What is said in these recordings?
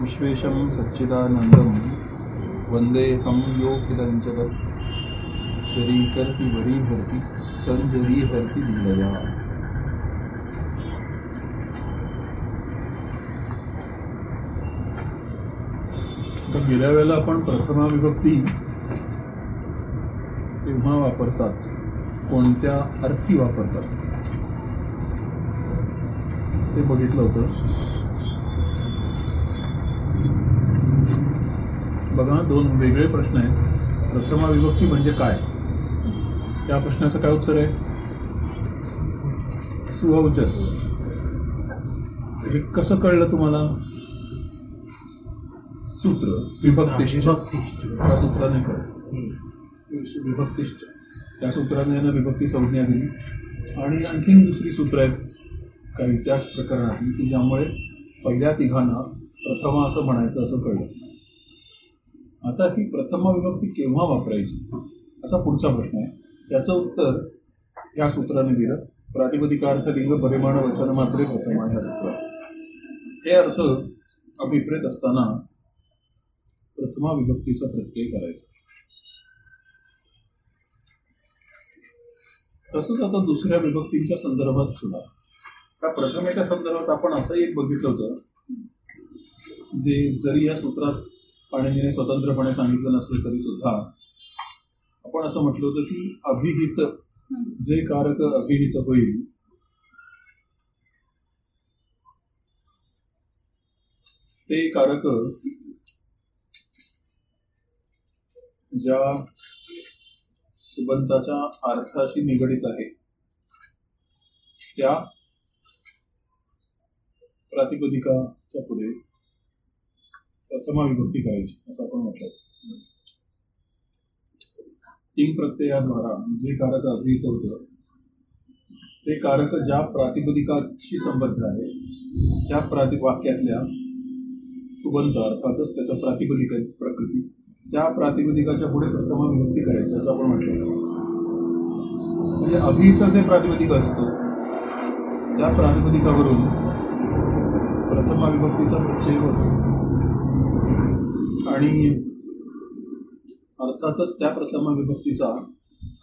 विश्वेशं सच्चिदानन्दं वन्देऽहं योगिदञ्जगत् शरीकर्ति वरीहर्ति सञ्जरीहर्ति लीलया तर गेल्या वेळेला आपण प्रथमा विभक्ती तेव्हा वापरतात कोणत्या अर्थी वापरतात? ते बघितलं होतं. बघा दोन वेगळे प्रश्न आहेत. प्रथमा विभक्ती म्हणजे काय? या प्रश्नाचं काय उत्तर आहे? सुवचन हे कसं कळलं तुम्हाला? सूत्र विभक्तिष्ठ त्या सूत्राने कळलं. विभक्ती त्या सूत्राने यांना विभक्ती संज्ञा दिली. आणि आणखीन दुसरी सूत्र आहेत काही त्याच प्रकरणातली की ज्यामुळे पहिल्या तिघांना प्रथमा असं म्हणायचं असं कळलं. आता ही प्रथमा विभक्ती केव्हा वापरायची? असा पुढचा प्रश्न आहे. त्याचं उत्तर या सूत्राने दिलं. प्रातिपदिकार्थ लिंग परिमाण वचन मात्र प्रथमा ह्या सूत्रात. हे अर्थ अभिप्रेत असताना प्रथमा विभक्तीचा प्रत्यय करायचा. तसंच आता दुसऱ्या विभक्तींच्या संदर्भात सुद्धा. त्या प्रथमेच्या संदर्भात आपण असं एक बघितलं होतं जे जरी या सूत्रात पाणिनीने स्वतंत्रपणे सांगितलं नसलं तरी सुद्धा आपण असं म्हटलं होतं की अभिहित जे कारक अभिहित होईल ते कारक ज्या सुबंताच्या अर्थाशी निगडित आहे. त्या प्रातिपदिकाच्या पुढे प्रथमा विभक्ती करायची असं आपण म्हटलं तीन प्रत्ययाद्वारा जे कारक अभिहित होतं ते कारक ज्या प्रातिपदिकाशी संबद्ध आहे त्या प्राति वाक्यातल्या सुबंत अर्थातच त्याचा प्रातिपदिक प्रकृती. त्या प्रातिपदिकाच्या पुढे प्रथमा विभक्ती करायची. असं आपण म्हटलं म्हणजे अभिचं जे प्रातिपदिक असतं त्या प्रातिपदिकावरून प्रथमा विभक्तीचा प्रत्यय होतो. आणि अर्थातच त्या प्रथमा विभक्तीचा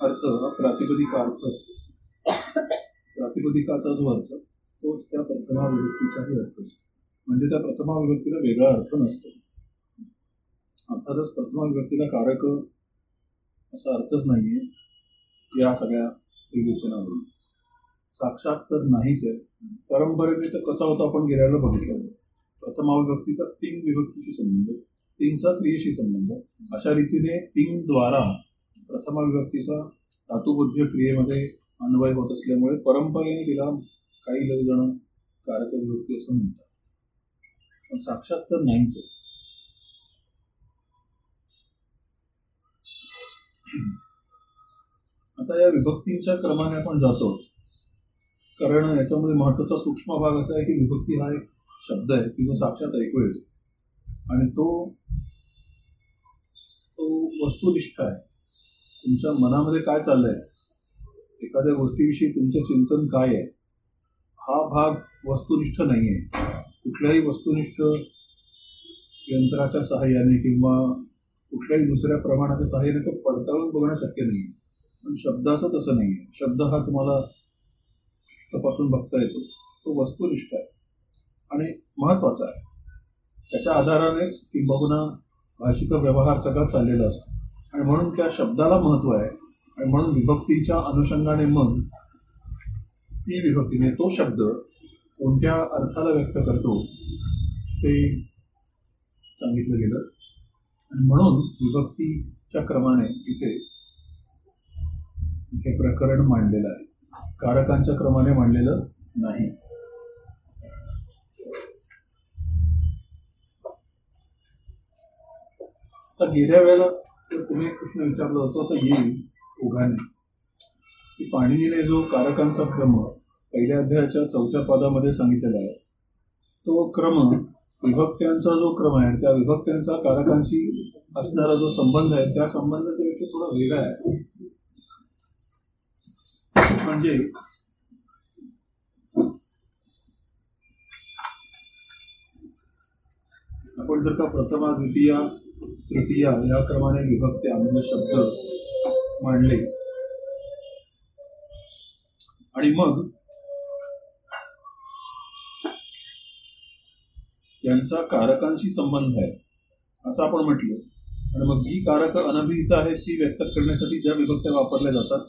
अर्थ हा प्रातिपदिका अर्थ असतो. प्रातिपदिकाचा जो अर्थ तोच त्या प्रथमा विभक्तीचाही अर्थ असतो. म्हणजे त्या प्रथमा विभक्तीला वेगळा अर्थ नसतो. अर्थातच प्रथमा व्यक्तीला कारक असा अर्थच नाहीये. या सगळ्या विवेचनावरून साक्षात तर नाहीच आहे. परंपरेने तर कसा होता आपण गेल्याला बघितलं प्रथमा व्यक्तीचा तीन विभक्तीशी संबंध तीनचा क्रियेशी संबंध. अशा रीतीने तीन द्वारा प्रथमा विभक्तीचा धातुबुद्ध क्रियेमध्ये अन्वय होत असल्यामुळे परंपरेने तिला काही लोक जण कारक विभक्ती असं म्हणतात. पण साक्षात तर नाहीच आहे. आता या विभक्तींच्या क्रमाने आपण जातो. कारण याच्यामध्ये महत्त्वाचा सूक्ष्म भाग असा आहे की विभक्ती हा एक शब्द आहे किंवा साक्षात ऐकू येतो. आणि तो तो वस्तुनिष्ठ आहे. तुमच्या मनामध्ये काय चाललंय? एखाद्या गोष्टीविषयी तुमचं चिंतन काय आहे? हा भाग वस्तुनिष्ठ नाही आहे कुठल्याही वस्तुनिष्ठ यंत्राच्या सहाय्याने किंवा कुठल्याही दुसऱ्या प्रमाणाच्या सहाय्याने तो पडताळून बघणं शक्य नाही पण शब्दाचं तसं नाही आहे शब्द हा तुम्हाला तपासून बघता येतो. तो वस्तुनिष्ठ आहे. आणि महत्त्वाचा आहे. त्याच्या आधारानेच किंबहुना भाषिक व्यवहार सगळा चाललेला असतो. आणि म्हणून त्या शब्दाला महत्त्व आहे. आणि म्हणून विभक्तीच्या अनुषंगाने मग ती विभक्तीने तो शब्द कोणत्या अर्थाला व्यक्त करतो ते सांगितलं गेलं. आणि म्हणून विभक्तीच्या क्रमाने तिथे हे प्रकरण मांडलेलं आहे. कारकांच्या क्रमाने मांडलेलं नाही. तर गेल्या वेळेला तुम्ही एक प्रश्न विचारला होता तर येईल उघाने की पाणिनीने जो कारकांचा क्रम पहिल्या अध्यायाच्या चौथ्या पदामध्ये सांगितलेला आहे तो क्रम विभक्त्यांचा जो क्रम आहे त्या विभक्त्यांचा कारकांशी असणारा जो संबंध आहे त्या संबंधाच्या व्यक्ती थोडा वेगळा आहे. म्हणजे आपण जर का प्रथमा द्वितीया तृतीया या क्रमाने विभक्त्या म्हणजे शब्द मांडले. आणि मग त्यांचा कारकांशी संबंध आहे असं आपण म्हटलं. आणि मग जी कारक अनभिहित आहेत ती व्यक्त करण्यासाठी ज्या विभक्त्या वापरल्या जातात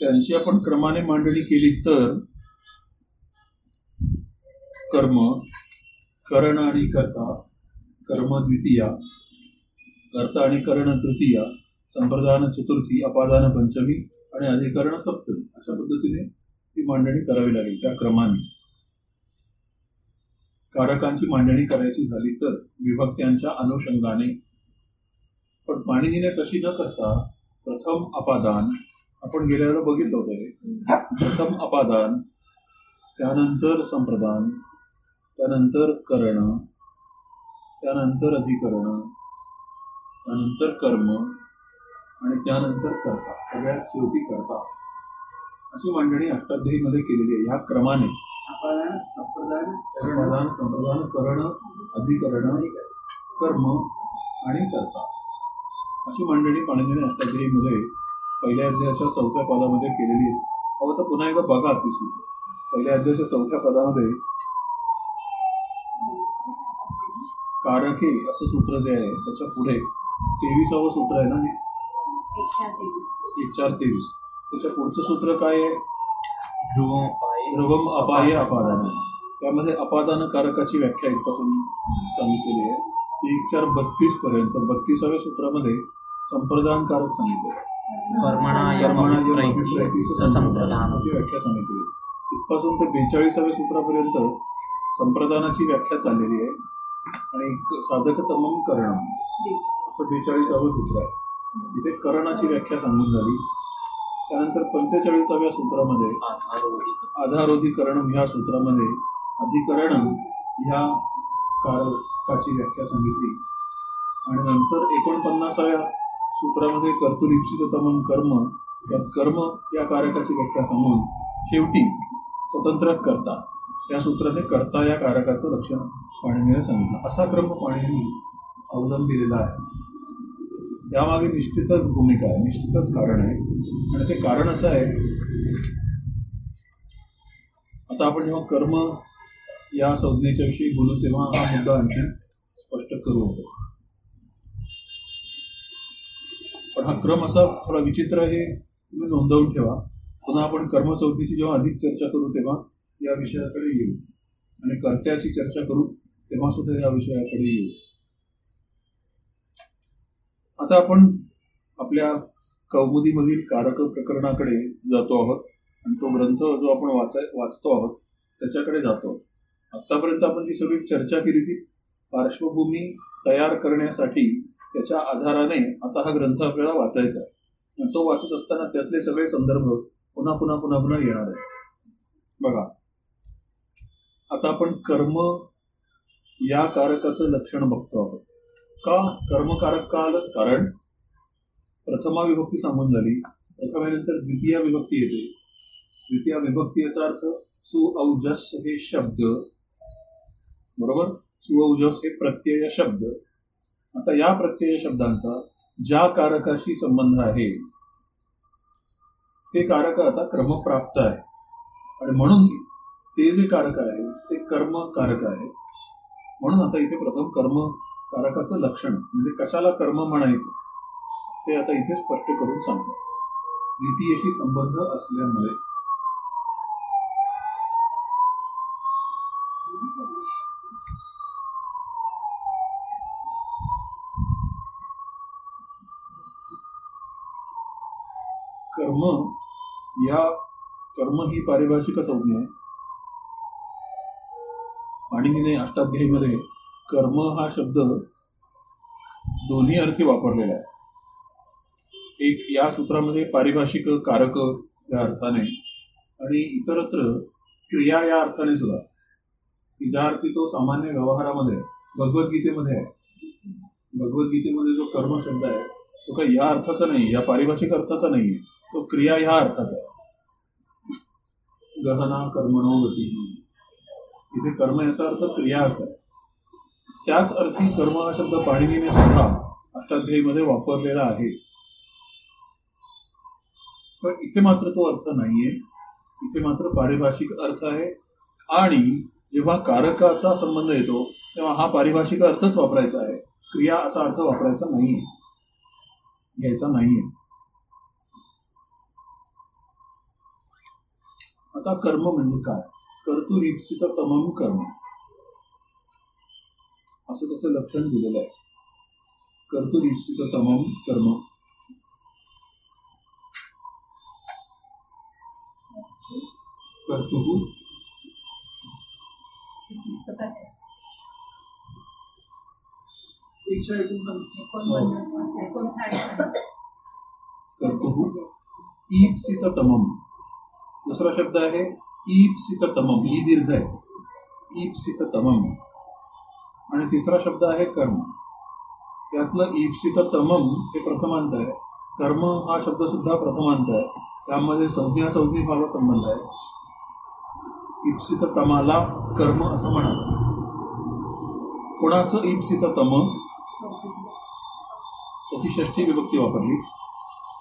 त्यांची आपण क्रमाने मांडणी केली तर कर्म करण आणि कर्ता कर्म द्वितीया कर्ता आणि करण तृतीया संप्रदान चतुर्थी अपादान पंचमी आणि अधिकरण सप्तमी अशा पद्धतीने ती मांडणी करावी लागेल त्या क्रमाने. कारकांची मांडणी करायची झाली तर विभक्त्यांच्या अनुषंगाने. पण पाणिनीने तशी न करता प्रथम अपादान आपण गेल्या वेळेला बघितलं होतं प्रथम अपादान त्यानंतर संप्रदान त्यानंतर करण त्यानंतर अधिकरण त्यानंतर कर्म आणि त्यानंतर कर्ता. सगळ्यात शेवटी करता. अशी मांडणी अष्टाध्यायीमध्ये केलेली आहे. ह्या क्रमाने संप्रदान अपादान संप्रदान करण अधिकरण कर्म आणि कर्ता. अशी मांडणी पाणिनीने अष्टाध्यायीमध्ये पहिल्या अध्यायाच्या चौथ्या पदामध्ये केलेली आहे तर पुन्हा एकदा बघा ती सूत्र. पहिल्या अध्यायाच्या चौथ्या पदामध्ये कारके असं सूत्र जे आहे त्याच्या पुढे तेविसावं सूत्र आहे ना हे? एक चार तेवीस. त्याच्या पुढचं सूत्र काय आहे? ध्रुवम अपाय ध्रुवम अपाय अपादान. त्यामध्ये अपादान कारकाची व्याख्या इथपासून सांगितलेली आहे. एक चार बत्तीस पर्यंत बत्तीसाव्या सूत्रामध्ये संप्रदान कारक सांगितले व्याख्या सांगितली. इथपासून ते बेचाळीसाव्या सूत्रापर्यंत संप्रदानाची व्याख्या चाललेली आहे. आणि क- साधकतमम करणं. असं बेचाळीसावं सूत्र आहे. इथे करणाची व्याख्या सांगून झाली. त्यानंतर पंचेचाळीसाव्या सूत्रामध्ये आधारोधिक आधारोधिकरण. ह्या सूत्रामध्ये अधिकरण ह्या कारकाची व्याख्या सांगितली. आणि नंतर एकोणपन्नासाव्या सूत्रामध्ये कर्तुलिप्सिततमम कर्म यात कर्म या कारकाची व्याख्या सांगून शेवटी स्वतंत्र करता त्या सूत्राने करता या कारकाचं लक्षण पाणिनीने सांगितलं. असा क्रम पाणिनी अवलंबिलेला आहे. त्यामागे निश्चितच भूमिका आहे निश्चितच कारण आहे. आणि ते कारण असं आहे आता आपण जेव्हा कर्म या संज्ञेच्या विषयी बोलू तेव्हा हा मुद्दा आणखी स्पष्ट करू होतो पण हा क्रम असा थोडा विचित्र आहे तुम्ही नोंदवून ठेवा. पुन्हा आपण कर्मचौथीची जेव्हा अधिक चर्चा करू तेव्हा या विषयाकडे येऊ. आणि कर्त्याची चर्चा करू तेव्हा सुद्धा या विषयाकडे येऊ. आता आपण आपल्या कौमुदीमधील कारक प्रकरणाकडे जातो आहोत. आणि तो ग्रंथ जो आपण वाचाय वाचतो आहोत त्याच्याकडे जातो आतापर्यंत आपण जी सगळी चर्चा केली ती पार्श्वभूमी तयार करण्यासाठी त्याच्या आधाराने आता हा ग्रंथ आपल्याला वाचायचा आहे. आणि तो वाचत असताना त्यातले सगळे संदर्भ पुन्हा पुन्हा पुन्हा पुन्हा येणार आहेत. बघा. आता आपण कर्म या कारकाचं लक्षण बघतो आहोत. का कर्मकारक का आलं कारण प्रथमा विभक्ती सांगून झाली. प्रथमेनंतर द्वितीय विभक्ती येते. द्वितीय विभक्ती याचा अर्थ सुऔजस हे शब्द. बरोबर? सुऔजस हे प्रत्यय शब्द. आता या प्रत्यय शब्दांचा ज्या कारकाशी संबंध आहे ते कारक आता क्रमप्राप्त आहे. आणि म्हणून ते जे कारक आहे ते कर्म कारक आहे. म्हणून आता इथे प्रथम कर्म कारकाचं लक्षण म्हणजे कशाला कर्म म्हणायचं ते आता इथे स्पष्ट करून सांगतात द्वितीयशी संबंध असल्यामुळे. कर्म या कर्म ही पारिभाषिक संज्ञा आहे. आणि अष्टाध्यायीमध्ये कर्म हा शब्द दोन्ही अर्थी वापरलेला आहे. एक या सूत्रामध्ये पारिभाषिक कारक या अर्थाने आणि इतरत्र क्रिया या अर्थाने सुद्धा. की ज्या अर्थी तो सामान्य व्यवहारामध्ये भगवद्गीतेमध्ये आहे. भगवद्गीतेमध्ये जो कर्म शब्द आहे तो काही या अर्थाचा नाही या पारिभाषिक अर्थाचा नाही तो क्रिया ह्या अर्थाचा आहे. गहना कर्मणो गती. इथे कर्म याचा अर्थ क्रिया असा आहे. त्याच अर्थी कर्म हा शब्द पाणिनीने सुद्धा अष्टाध्यायीमध्ये वापरलेला आहे. पण इथे मात्र तो अर्थ नाहीये. इथे मात्र पारिभाषिक अर्थ आहे. आणि जेव्हा कारकाचा संबंध येतो तेव्हा हा पारिभाषिक अर्थच वापरायचा आहे. क्रिया असा अर्थ वापरायचा नाहीये. घ्यायचा नाहीये. आता कर्म म्हणजे काय? कर्तुरीप्सित तमम कर्म. असं त्याचं लक्षण दिलेलं आहे. कर्तुरीप्सित तमम कर्म. कर्तुः पुस्तकात आहे. एकशे एकोणपन्नास ईप्सिततमम दुसरा शब्द आहे ईप्सिततमम ई दीर्घ आहे. ईप्सिततमम आणि तिसरा शब्द आहे कर्म. यातलं ईप्सिततमम हे प्रथमांत आहे. कर्म हा शब्द सुद्धा प्रथमांत आहे. त्यामध्ये संज्ञा संज्ञी भावा संबंध आहे. ईप्सिततमाला कर्म असं म्हणा कोणाचं ईप्सिततम त्याची षष्ठी विभक्ती वापरली.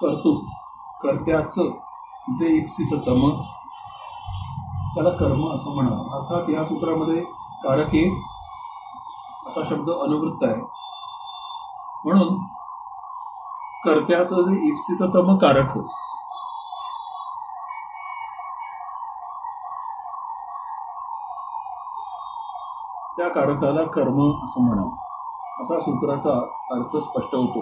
कर्तु. कर्त्याचं जे इप्सिततम त्याला कर्म असं म्हणा अर्थात या सूत्रामध्ये कारके असा शब्द अनुवृत्त आहे. म्हणून कर्त्याचं जे इप्सिततम कारक त्या कारकाला कर्म असं म्हणा असा सूत्राचा अर्थ स्पष्ट होतो.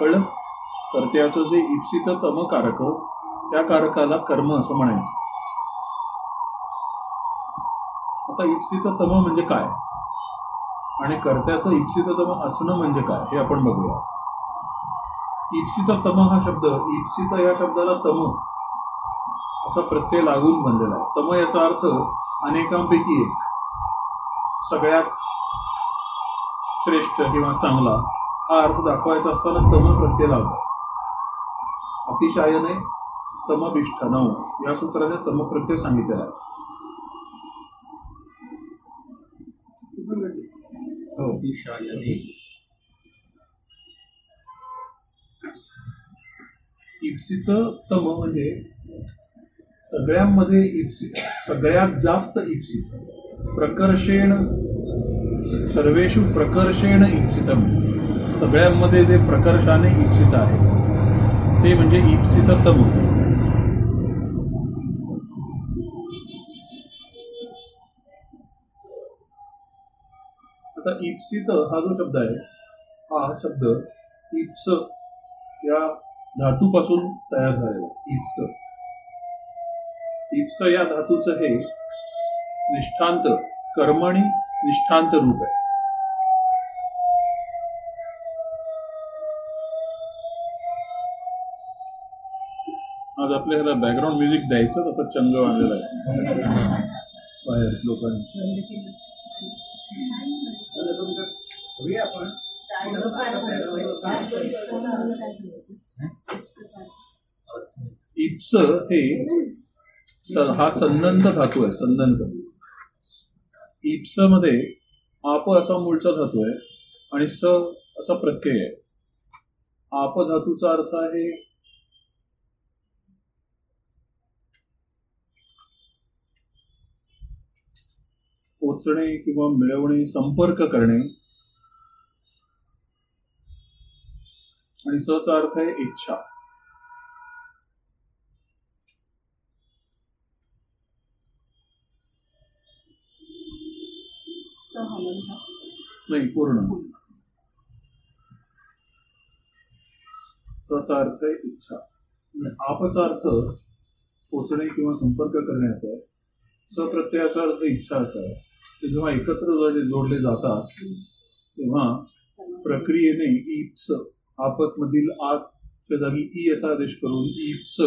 कळलं? कर्त्याचं जे इप्सित तम कारक त्या कारकाला कर्म असं म्हणायचं. आता इप्सित तम म्हणजे काय? आणि कर्त्याचं इप्सित तम असणं म्हणजे काय? हे आपण बघूया. इप्सित तम हा शब्द इप्सित या शब्दाला तम असा प्रत्यय लागून बनलेला आहे. तम याचा अर्थ अनेकांपैकी एक. सगळ्यात श्रेष्ठ किंवा चांगला हा अर्थ दाखवायचा असताना तम प्रत्यय लागतात अतिशायने तमबिष्ठ नऊ या सूत्राने तम प्रत्यय सांगितलेला आहे. अतिशयाने इप्सित तम म्हणजे सगळ्यांमध्ये इप्सित सगळ्यात जास्त इप्सित. प्रकर्षेण सर्वेषु प्रकर्षेण इप्सितम. सगळ्यांमध्ये जे प्रकर्षाने इप्सित आहे ते म्हणजे इप्सिततम. आता इप्सित हा जो शब्द आहे हा शब्द इप्स या धातूपासून तयार झालेला इप्स इप्स या धातूचं हे निष्ठांत कर्मणी निष्ठांत रूप आहे. आज आपल्याला बॅकग्राऊंड म्युझिक द्यायचं असं चंग बांधलेला आहे. बाहेर लोकांनी. आपण? इप्स हे हा संदंत धातू आहे संदंत. इप्समध्ये आप असा मूळचा धातू आहे आणि स असा प्रत्यय आहे. आप धातूचा अर्थ आहे पोचणे किंवा मिळवणे संपर्क करणे. आणि सचा अर्थ आहे इच्छा. नाही पूर्ण. सचा अर्थ आहे इच्छा. आपचा अर्थ पोचणे किंवा संपर्क करण्याचा आहे. सप्रत्ययाचा अर्थ इच्छा असा आहे. ते जेव्हा एकत्र जोडले जातात तेव्हा प्रक्रियेने ईप्स आपतमधील आतच्या जागी ई असा आदेश करून ईप्स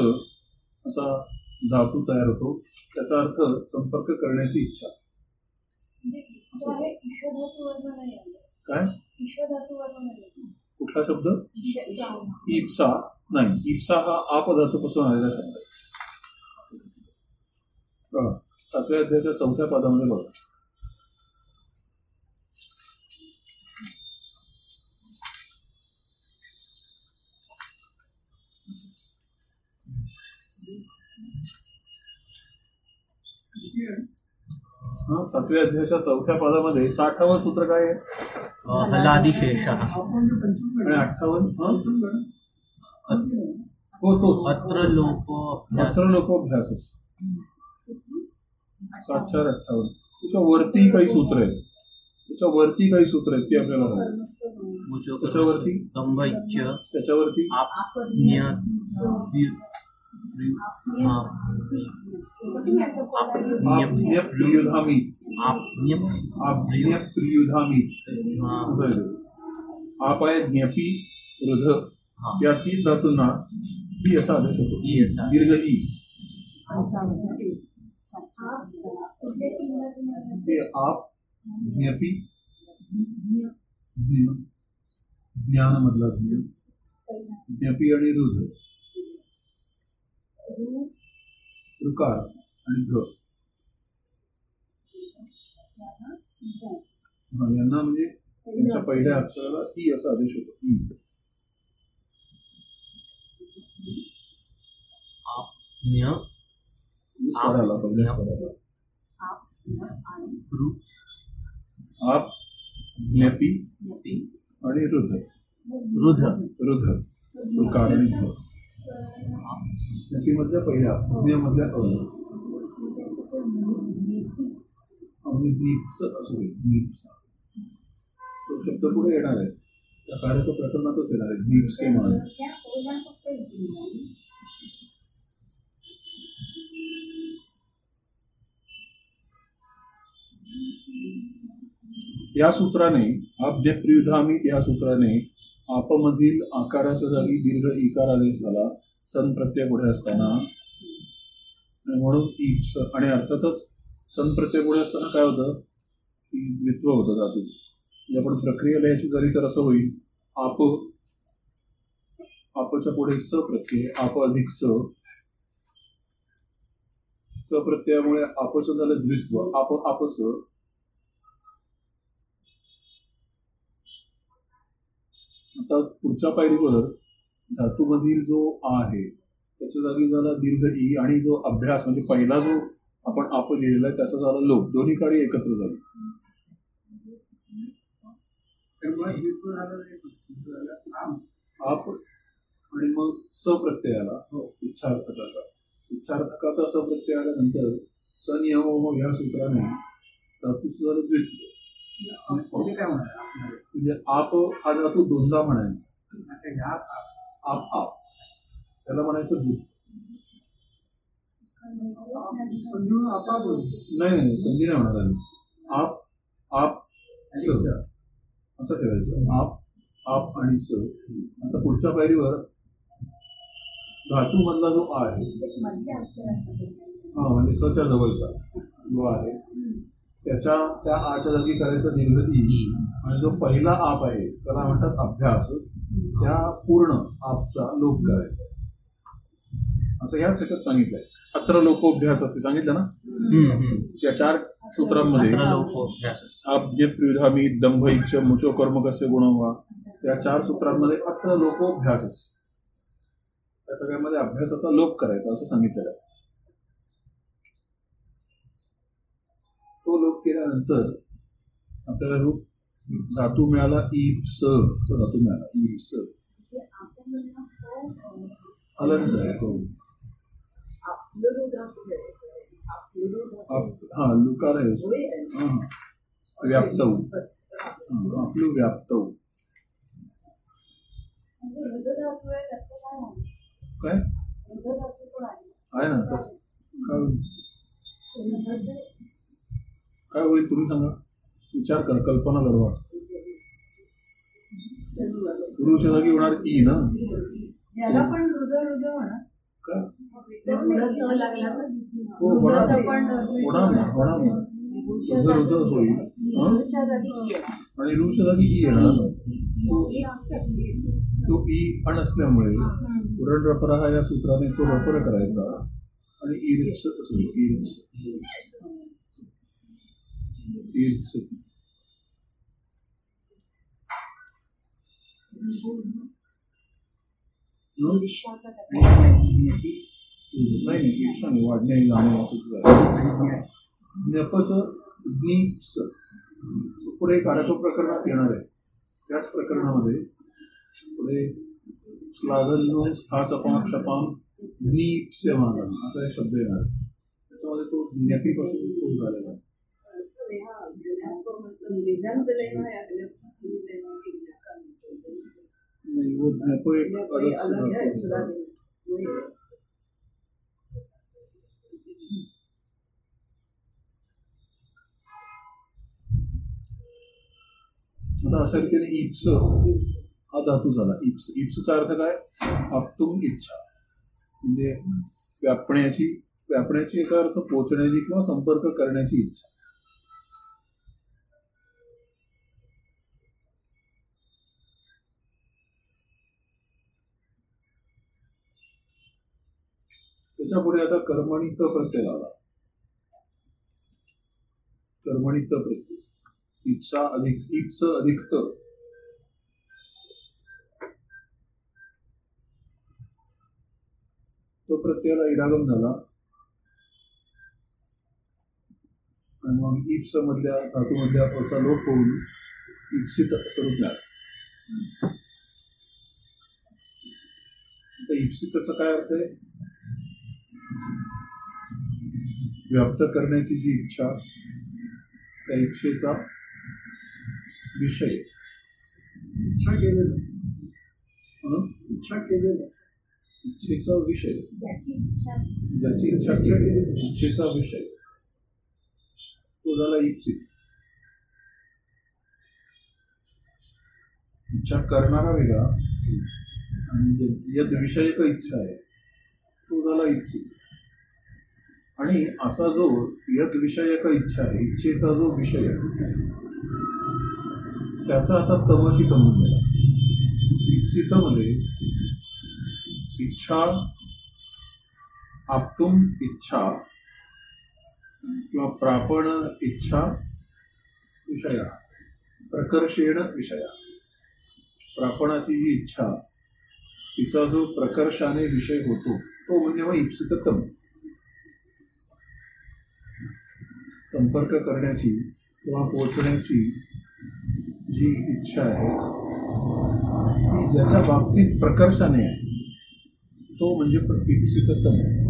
असा धातू तयार होतो. त्याचा अर्थ संपर्क करण्याची इच्छा. म्हणजे काय. कुठला शब्द? ईप्सा. नाही इप्सा हा आप धातूपासून आलेला शब्द आहे. सातव्या अध्यायाच्या चौथ्या पदामध्ये बघा. सातव्या अध्यायाच्या चौथ्या पदामध्ये साठावं सूत्र काय आहे? हलादिशेष. आणि अठ्ठावन्न हा? तोच अत्र लोप अत्र लोकोभ्यास सात चार अठ्ठावन्न. त्याच्या वरती काही सूत्र आहेत. त्याच्या वरती काही सूत्र आहेत ती आपल्याला त्याच्यावरती? त्याच्यावरती? प्रियुधामी प्रियुधामी असं आहे ते. आप आहे ज्ञपी रुध. या तीन धातूंना ही असा आदेश होतो ई असा. दीर्घ ई? हे आप ज्ञपी ज्ञ ज्ञान मधला ज्ञ. ज्ञपी आणि रुध ऋकार आणि ध. हा, यांना म्हणजे त्यांच्या पहिल्या अक्षराला ई असा आदेश होतो. ई. म्हणजे स्वराला पहिल्या स्वराला. आप, ज्ञपी आणि रुध रुध रुध ऋकार आणि ध. नदीमधल्या मधल्या पहिल्या ज्ञ मधल्या आणि असू दे नीपचा. तो शब्द पुढे येणार आहे? त्या कार्य तो प्रकरणातच येणार आहे दीपसे मान या सूत्राने आद्य प्रियुधामित या सूत्राने आपमधील आकाराच्या जागी दीर्घ इकार आदेश झाला सन प्रत्यय पुढे असताना म्हणून म्हणून स आणि अर्थातच सन प्रत्यय पुढे असताना काय होतं? की द्वित्व होतं धातूच म्हणजे आपण प्रक्रिया लिहायची झाली तर असं होईल आप आपच्या पुढे स प्रत्यय आप अधिक स. स प्रत्ययामुळे आपचं झालं द्वित्व आप आपस. आता पुढच्या पायरीवर धातूमधील जो आ आहे त्याच्या जागी झाला दीर्घ ई आणि जो अभ्यास म्हणजे पहिला जो आपण आप लिहिलेला आहे त्याचा झाला लोक दोन्ही कार्य एकत्र झाले. आप आणि मग सप्रत्ययाला. हो इच्छार्थकाचा. इच्छार्थकाचा सप्रत्यय आल्यानंतर सनियम ह्या सूत्राने धातूचं झालं द्वित्व काय म्हणजे आप हा धातू दोनदा म्हणायचा. अच्छा ह्या आप. आप त्याला म्हणायचं संधीवरून आपाप नाही नाही संधी नाही होणार आधी आप आप असं ठेवायचं. आप आप आणि स आता पुढच्या पायरीवर धातू मधला जो आ आहे. हा म्हणजे सच्या जवळचा जो आहे. त्याच्या त्या आच्या जागी करायचं ई आणि जो पहिला आप आहे त्याला म्हणतात अभ्यास. त्या पूर्ण आपचा लोक करायचा असं ह्याच ह्याच्यात सांगितलंय. अत्र लोकोभ्यास असते सांगितलं ना. या चार सूत्रांमध्ये आब्जे प्रिधामी दंभ इच्छ मुचो कर्म कसे गुणवा या चार सूत्रांमध्ये अत्र लोकोभ्यास त्या सगळ्यामध्ये अभ्यासाचा लोप करायचा असं सांगितलेलं आहे. तो लोप केल्यानंतर आपल्याला रूप धातू मिळाला ईप्स. असं धातू मिळाला? आहे तो आप- हा लुकार आहे. हा, हा. व्याप्तऊ हा, आपलं म्हणजे त्याचं काय? काय? आहे. ना तसं. काय? होईल? हृदय काय होईल तुम्ही सांगा. विचार कर कल्पना लढवा. जागी होणार ई ना? याला पण हो होणार. ई ई. आणि रूच्या जागी ई येणार. तो ई अण असल्यामुळे. उरण रपरा हा. या सूत्राने तो रपर करायचा. आणि हं? ईर्ष्याचा त्याचा नाही नाही ईर्षा नाही वाढणे जाणे असं सुद्धा ज्ञपच पुढे कारक प्रकरणात येणार आहे त्याच प्रकरणामध्ये पुढे श्लाघन स्थास अपाम क्षपाम ज्ञीप्स्यमान असा एक शब्द येणार त्याच्यामध्ये तो ज्ञापीपासून सुरू झालेला आहे. नहीं वो ज्ञप एक अलग से धातु आता असं रीतीने इप्स. हा धातू झाला इप्स. इप्सचा अर्थ काय? आपतुम इच्छा. म्हणजे व्यापण्याची व्यापण्याची याचा अर्थ पोचण्याची किंवा संपर्क करण्याची इच्छा. त्याच्या पुढे आता कर्मणी त प्रत्यय आला. कर्मणी त प्रत्यय. इप्सा अधिक इप्स अधिक त तो प्रत्ययाला इरागम झाला. आणि मग इप्स मधल्या धातूमधल्या अचा लोप होऊन इप्सित स्वरूप मिळालं. इप्सितचा काय अर्थ आहे? व्यक्त करण्याची जी इच्छा त्या इच्छेचा विषय. इच्छा केलेलं. हं? इच्छा केलेलं. इच्छेचा विषय. ज्याची इच्छा. केली इच्छेचा विषय. तो झाला इप्सित इच्छा करणारा वेगळा. आणि यद विषयक इच्छा आहे तो झाला इच्छित. आणि असा जो यत विषयक इच्छा आहे इच्छेचा जो विषय आहे त्याचा आता तमशी संबंध आहे. इच्छितामध्ये म्हणजे इच्छा आपतुम इच्छा किंवा प्रापण इच्छा विषया प्रकर्षेण विषया. प्रापणाची जी इच्छा तिचा जो प्रकर्षाने विषय होतो तो म्हणजे मग इप्सितम संपर्क करण्याची किंवा पोचण्याची जी इच्छा आहे ती ज्याच्या बाबतीत प्रकर्षाने आहे तो म्हणजे इप्सितम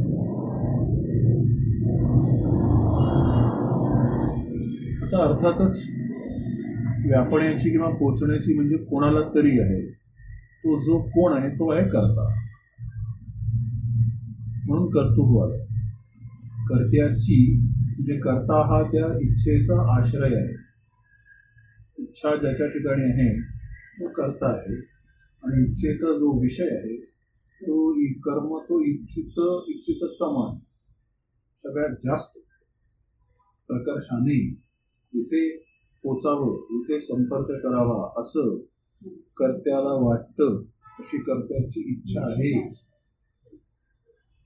आता अर्थातच व्यापण्याची किंवा पोचण्याची म्हणजे कोणाला तरी आहे तो जो कोण आहे तो आहे करता. म्हणून कर्तृत्व आलं. कर्त्याची म्हणजे करता हा त्या इच्छेचा आश्रय आहे. इच्छा ज्याच्या ठिकाणी आहे तो करता आहे. आणि इच्छेचा जो विषय आहे तो कर्म तो इच्छित इच्छिततम सगळ्यात जास्त प्रकर्षाने इथे पोचावं इथे संपर्क करावा असं कर्त्याला वाटतं अशी कर्त्याची इच्छा आहे.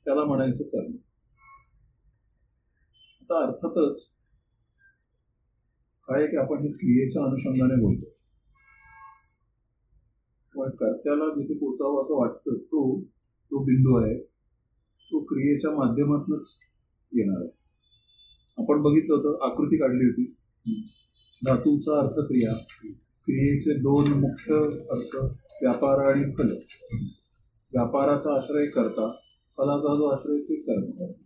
त्याला म्हणायचं कर्म. आता अर्थातच काय की आपण हे क्रियेच्या अनुषंगाने बोलतो. पण कर्त्याला जिथे पोचावं असं वाटतं तो तो बिंदू आहे. तो क्रियेच्या माध्यमातूनच येणार आहे. आपण बघितलं होतं आकृती काढली होती. धातूचा अर्थ क्रिया क्रियेचे दोन मुख्य अर्थ व्यापार आणि फल. व्यापाराचा आश्रय करता फलाचा जो आश्रय ते कर्म.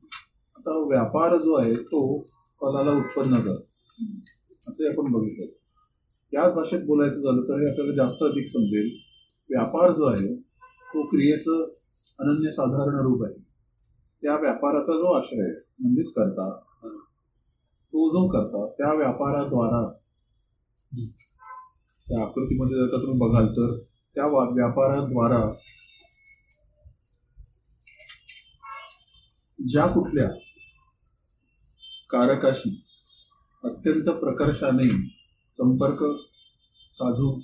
आता व्यापार जो आहे तो कलाला उत्पन्न करतो असे आपण बघितलं. याच भाषेत बोलायचं झालं तर हे आपल्याला जास्त अधिक समजेल. व्यापार जो आहे तो क्रियेचं अनन्यसाधारण रूप आहे. त्या व्यापाराचा जो आश्रय आहे, म्हणजेच करता तो जो करता त्या व्यापाराद्वारा त्या आकृतीमध्ये जर का तुम्ही बघाल तर त्या व्यापाराद्वारा ज्या कुठल्या कारकाशी अत्यंत प्रकर्षाने संपर्क साधू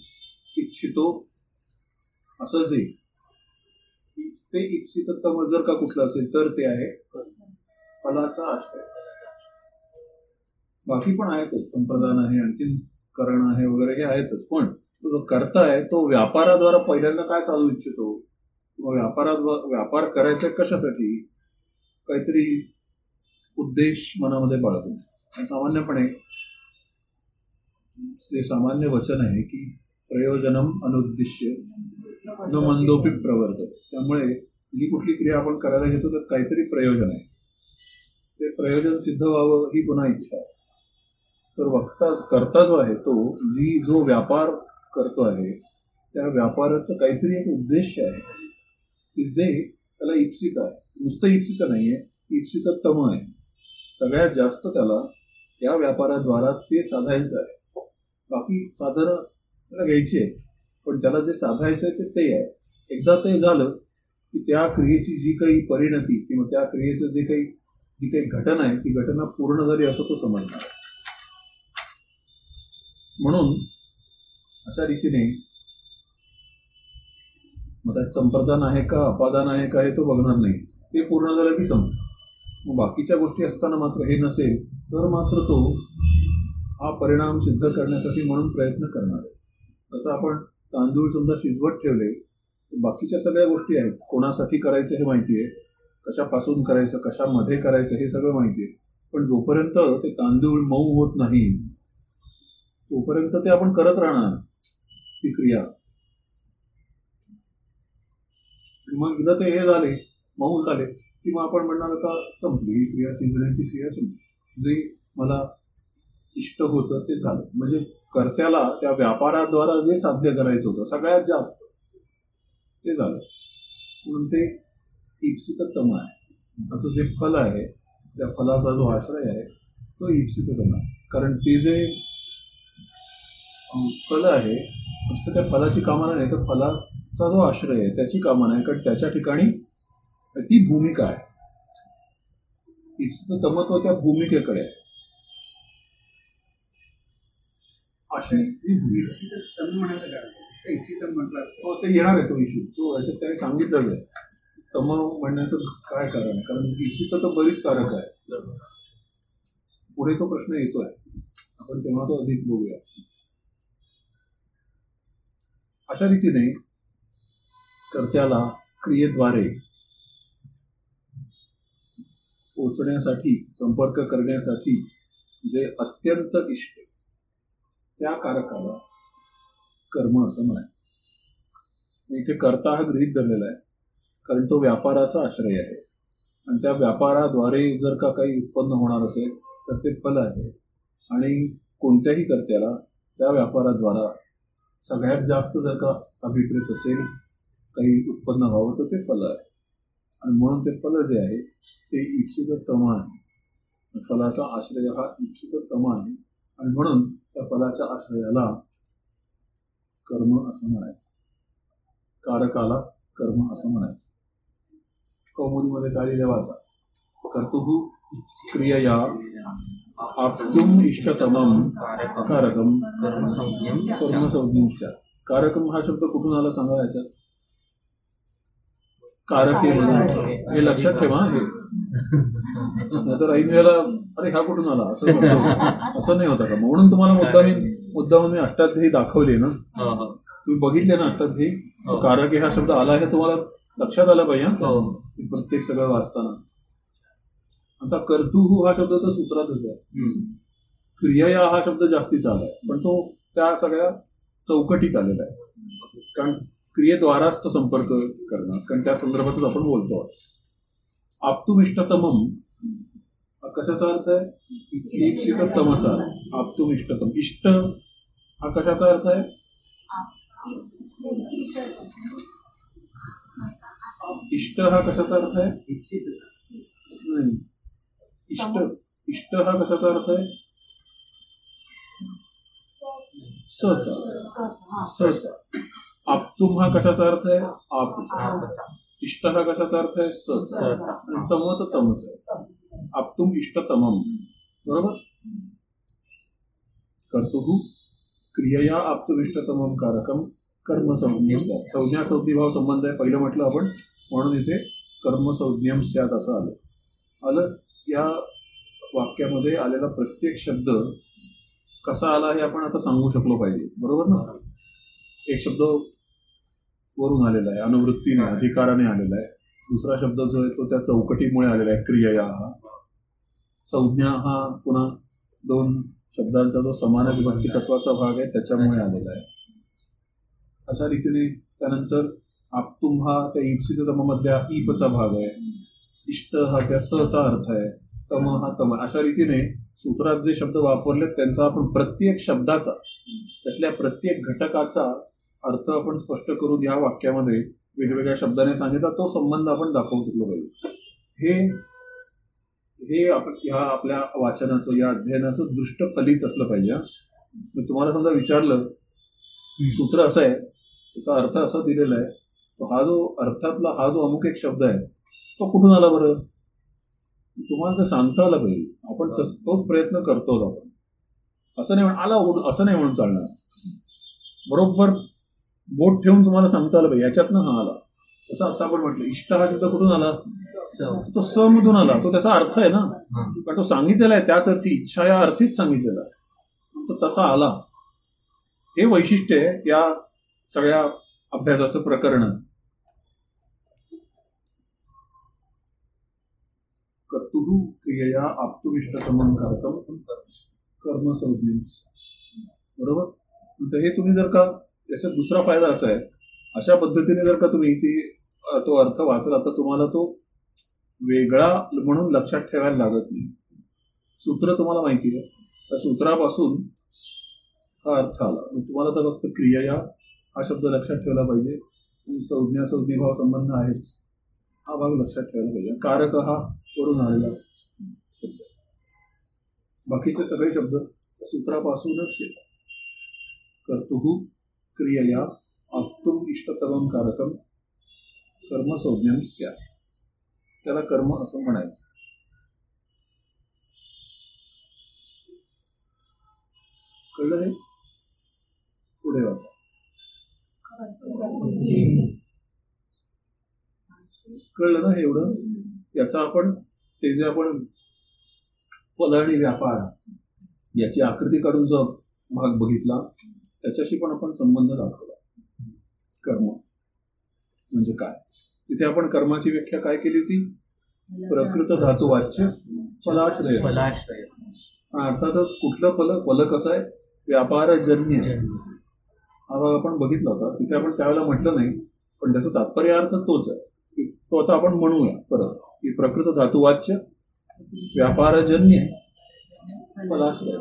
इच्छितो. असं जे ते इच्छित जर का कुठलं असेल तर ते आहे फलाचा आश्रय. बाकी पण आहेतच. संप्रदान आहे आणखीन करण आहे वगैरे हे आहेतच. पण तो जो करता आहे तो व्यापाराद्वारा पहिल्यांदा काय साधू इच्छितो? किंवा व्यापार करायचा कशासाठी? काहीतरी उद्देश मनामध्ये बाळगून. सामान्यपणे जे सामान्य वचन आहे की प्रयोजनम अनुद्दिश्य न मंदोपी प्रवर्तक त्यामुळे जी कुठली क्रिया आपण करायला घेतो तर काहीतरी प्रयोजन आहे. ते प्रयोजन सिद्ध व्हावं ही पुन्हा इच्छा आहे. तर वक्ता करता जो आहे तो जी जो व्यापार करतो आहे त्या व्यापाराचं काहीतरी एक उद्देश आहे. की जे त्याला इप्सित आहे. नुसतं इप्सित आहे इप्सित तम आहे. सगळ्यात जास्त त्याला या व्यापाराद्वारा ते साधायचं आहे. बाकी साधनं त्याला घ्यायची आहे पण त्याला जे साधायचं आहे ते ते आहे. एकदा ते झालं की त्या क्रियेची जी काही परिणती किंवा त्या क्रियेचं जे काही जी काही घटना आहे ती घटना पूर्ण झाली असं तो समजणार आहे. म्हणून अशा रीतीने मग त्यात संप्रदान आहे का अपादान आहे का हे तो बघणार नाही. ते पूर्ण झालं की संपलं. मग बाकीच्या गोष्टी असताना मात्र हे नसेल तर मात्र तो हा परिणाम सिद्ध करण्यासाठी म्हणून प्रयत्न करणार आहे. जसं आपण तांदूळ समजा शिजवत ठेवले तर बाकीच्या सगळ्या गोष्टी आहेत. कोणासाठी करायचं हे माहिती आहे. कशापासून करायचं कशामध्ये करायचं हे सगळं माहिती आहे. पण जोपर्यंत ते तांदूळ मऊ होत नाही तोपर्यंत ते आपण करत राहणार ती क्रिया. मग एकदा ते हे झाले मऊ झाले किंवा आपण म्हणणार आता संपली ही क्रिया शिजण्याची क्रिया संपली. जे मला इष्ट होतं ते झालं. म्हणजे कर्त्याला त्या व्यापाराद्वारा जे साध्य करायचं होतं सगळ्यात जास्त ते झालं. म्हणून ते इप्सित तम आहे. असं जे फल आहे त्या फलाचा जो आश्रय आहे तो इप्सित तम आहे. कारण ते जे फल आहे नुसतं त्या फलाची कामना नाही तर फलाचा जो आश्रय आहे त्याची कामना आहे. कारण त्याच्या ठिकाणी ती भूमिका आहे. तिचं तमत्व त्या भूमिकेकडे. आहे अशी ही भूमिका. तम म्हणायचं कारण म्हटलं असतं ते येणार आहे तो इश्यू तो याच्यात त्याने सांगितलं आहे. तम म्हणण्याचं काय कारण? आहे कारण इच्छित तर बरीच कारक आहे. पुढे तो प्रश्न येतोय. आपण तेव्हा तो अधिक बघूया. अशा रीतीने कर्त्याला क्रियेद्वारे पोचण्यासाठी संपर्क करण्यासाठी जे अत्यंत इष्ट त्या कारकाला कर्म असं म्हणायचं. इथे कर्ता हा गृहित धरलेला आहे कारण तो व्यापाराचा आश्रय आहे. आणि त्या व्यापाराद्वारे जर का काही उत्पन्न होणार असेल तर ते फल आहे. आणि कोणत्याही कर्त्याला त्या व्यापाराद्वारा सगळ्यात जास्त जर का अभिप्रेत असेल काही उत्पन्न व्हावं तर ते फल आहे. आणि म्हणून ते फल जे आहे ते इप्सित तम आहे फलाचा आश्रय हा इप्सित तम आहे. आणि म्हणून त्या फलाच्या आश्रयाला कर्म असं म्हणायचं. कारकाला कर्म असं म्हणायचं. कौमुदीमध्ये काय लिहिलं वाचा कर्तुः क्रियया आप्तुम इष्टतमम कारकम कर्मसंज्ञम कारकम हा शब्द कुठून आला सांगा याच्यात कारके म्हणून. हे लक्षात ठेवा हे नाहीतर ऐन वेळेला अरे हा कुठून आला? असं असं- नाही होतं का म्हणून तुम्हाला मुद्दामी मुद्दामून मी अष्टाध्यायी दाखवली ना. हो हो. तुम्ही बघितले ना अष्टाध्यायी? हो. कारके हा शब्द आला हे तुम्हाला लक्षात आलं पाहिजे प्रत्येक सगळं वाचताना. आता कर्तुहू हा शब्द तर सूत्रातच आहे. क्रिया हा शब्द जास्तीचा आलाय. पण तो त्या सगळ्या चौकटीत आलेला आहे. कारण क्रियेद्वाराच तो संपर्क करणं कारण त्या संदर्भातच आपण बोलतो. आप्तुमिष्टतमम हा कशाचा अर्थ आहे इष्टीचा आप्तुम आप्तुमिष्टतम. इष्ट हा कशाचा अर्थ आहे? इष्ट हा कशाचा अर्थ आहे? इच्छित नाही. इष्ट इष्ट हा कशाचा अर्थ आहे? सचा सचा आप्तुम हा कशाचा अर्थ आहे? आप इष्ट हा कशाचा अर्थ आहे. आणि तमच तमच आहे. आप्तुम इष्टतमम. बरोबर? कर्तुः क्रियया आप्तविष्टतमं कारकम. कर्म. संज्ञा. संज्ञीभाव संबंध आहे. पहिलं म्हटलं आपण. म्हणून इथे कर्म संज्ञम स्यात असं आलं. आलं? या वाक्यामध्ये आलेला प्रत्येक शब्द कसा आला हे आपण आता सांगू शकलो पाहिजे. बरोबर ना? एक शब्द वरून आलेला आहे अनुवृत्तीने अधिकाराने आलेला आहे. दुसरा शब्द जो आहे तो त्या चौकटीमुळे आलेला आहे क्रियया हा. संज्ञा हा पुन्हा दोन शब्दांचा जो समान विभक्ती तत्वाचा भाग आहे त्याच्यामुळे आलेला आहे. अशा रीतीने त्यानंतर आपतुम हा त्या इप्सित मधल्या ईपचा भाग आहे. इष्ट हा त्या सचा अर्थ आहे. तम हा तम. अशा रीतीने सूत्रात जे शब्द वापरले त्यांचा आपण प्रत्येक शब्दाचा त्यातल्या प्रत्येक घटकाचा अर्थ आपण स्पष्ट करून या वाक्यामध्ये. वेगवेगळ्या शब्दाने सांगितला तो संबंध आपण दाखवू शकलो पाहिजे. हे हे आपण ह्या आपल्या वाचनाचं या अध्ययनाचं दृष्ट फलीच असलं पाहिजे मी तुम्हाला समजा विचारलं सूत्र असं आहे त्याचा अर्थ असा दिलेला आहे तो हा जो अर्थातला हा जो अमुक एक शब्द आहे तो कुठून आला बरं? तुम्हाला ते सांगता आलं पाहिजे. आपण तस- तोच प्रयत्न करतो आपण. असं नाही म्हण- आला असं नाही म्हणून चालणार. बरोबर बोट ठेवून तुम्हाला सांगता आलं पाहिजे. याच्यातनं हा आला. तसं आता आपण म्हटलं इष्ट हा शब्द कुठून आला? तो स मधून आला. तो त्याचा अर्थ आहे ना. कारण तो सांगितलेला आहे त्याच अर्थी इच्छा या अर्थीच सांगितलेला आहे. तो तसा आला. हे वैशिष्ट्य आहे या सगळ्या अभ्यासाचं प्रकरणच. कर्तुः क्रियया आप्तुविष्टतमं कारकम कर्म संज्ञम बरोबर? तर हे तुम्ही जर का याचा दुसरा फायदा असा आहे अशा पद्धतीने जर का तुम्ही ती तो अर्थ वाचला तर तुम्हाला तो वेगळा म्हणून लक्षात ठेवायला लागत नाही. सूत्र तुम्हाला माहिती आहे. त्या सूत्रापासून हा अर्थ आला. तुम्हाला तर फक्त क्रिया हा शब्द लक्षात ठेवला पाहिजे. आणि संज्ञा संज्ञभाव संबंध आहेच हा भाग लक्षात ठेवायला पाहिजे. कारक हा करून आलेला शब्द बाकीचे सगळे शब्द त्या सूत्रापासूनच येतात. कर्तुहू क्रियया आप्तुम इष्टतम कारकम कर्म संज्ञम स्यात्. त्याला कर्म असं म्हणायचं. कळलं हे? पुढे वाचा. कळलं ना एवढं? याचा आपण ते जे आपण फल आणि व्यापार याची आकृती काढून जो भाग बघितला त्याच्याशी पण आपण संबंध दाखवला. कर्म. म्हणजे काय? तिथे आपण कर्माची व्याख्या काय केली होती? प्रकृत धातू वाच्य फलाश्रय. फलाश्रय. हा, अर्थातच कुठलं फल फल कसं आहे? व्यापारजन्य. जन्म हा भाग आपण बघितला होता. तिथे आपण त्यावेळेला म्हटलं नाही पण त्याचा तात्पर्य अर्थ तोच आहे. की तो आता आपण म्हणूया परत की प्रकृत धातुवाच्य व्यापारजन्य फलाश्रय.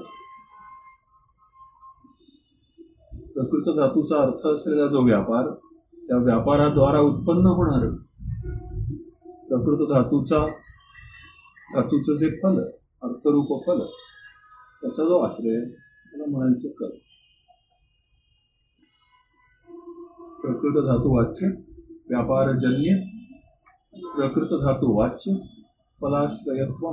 प्रकृत धातूचा अर्थ असलेला जो व्यापार त्या व्यापाराद्वारा उत्पन्न होणार प्रकृत धातूचा धातूचं जे फल अर्थरूप फल त्याचा जो आश्रय त्याला म्हणायचं कर. प्रकृत धातू वाच्य व्यापारजन्य प्रकृत धातू वाच्य फलाश्रयत्व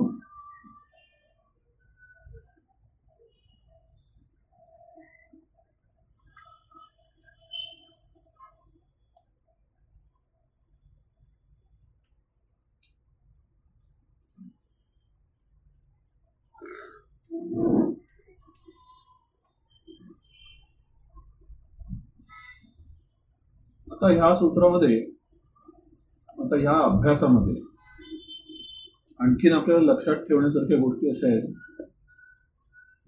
आता ह्या सूत्रामध्ये आता ह्या अभ्यासामध्ये आणखीन आपल्याला लक्षात ठेवण्यासारख्या गोष्टी अशा आहेत.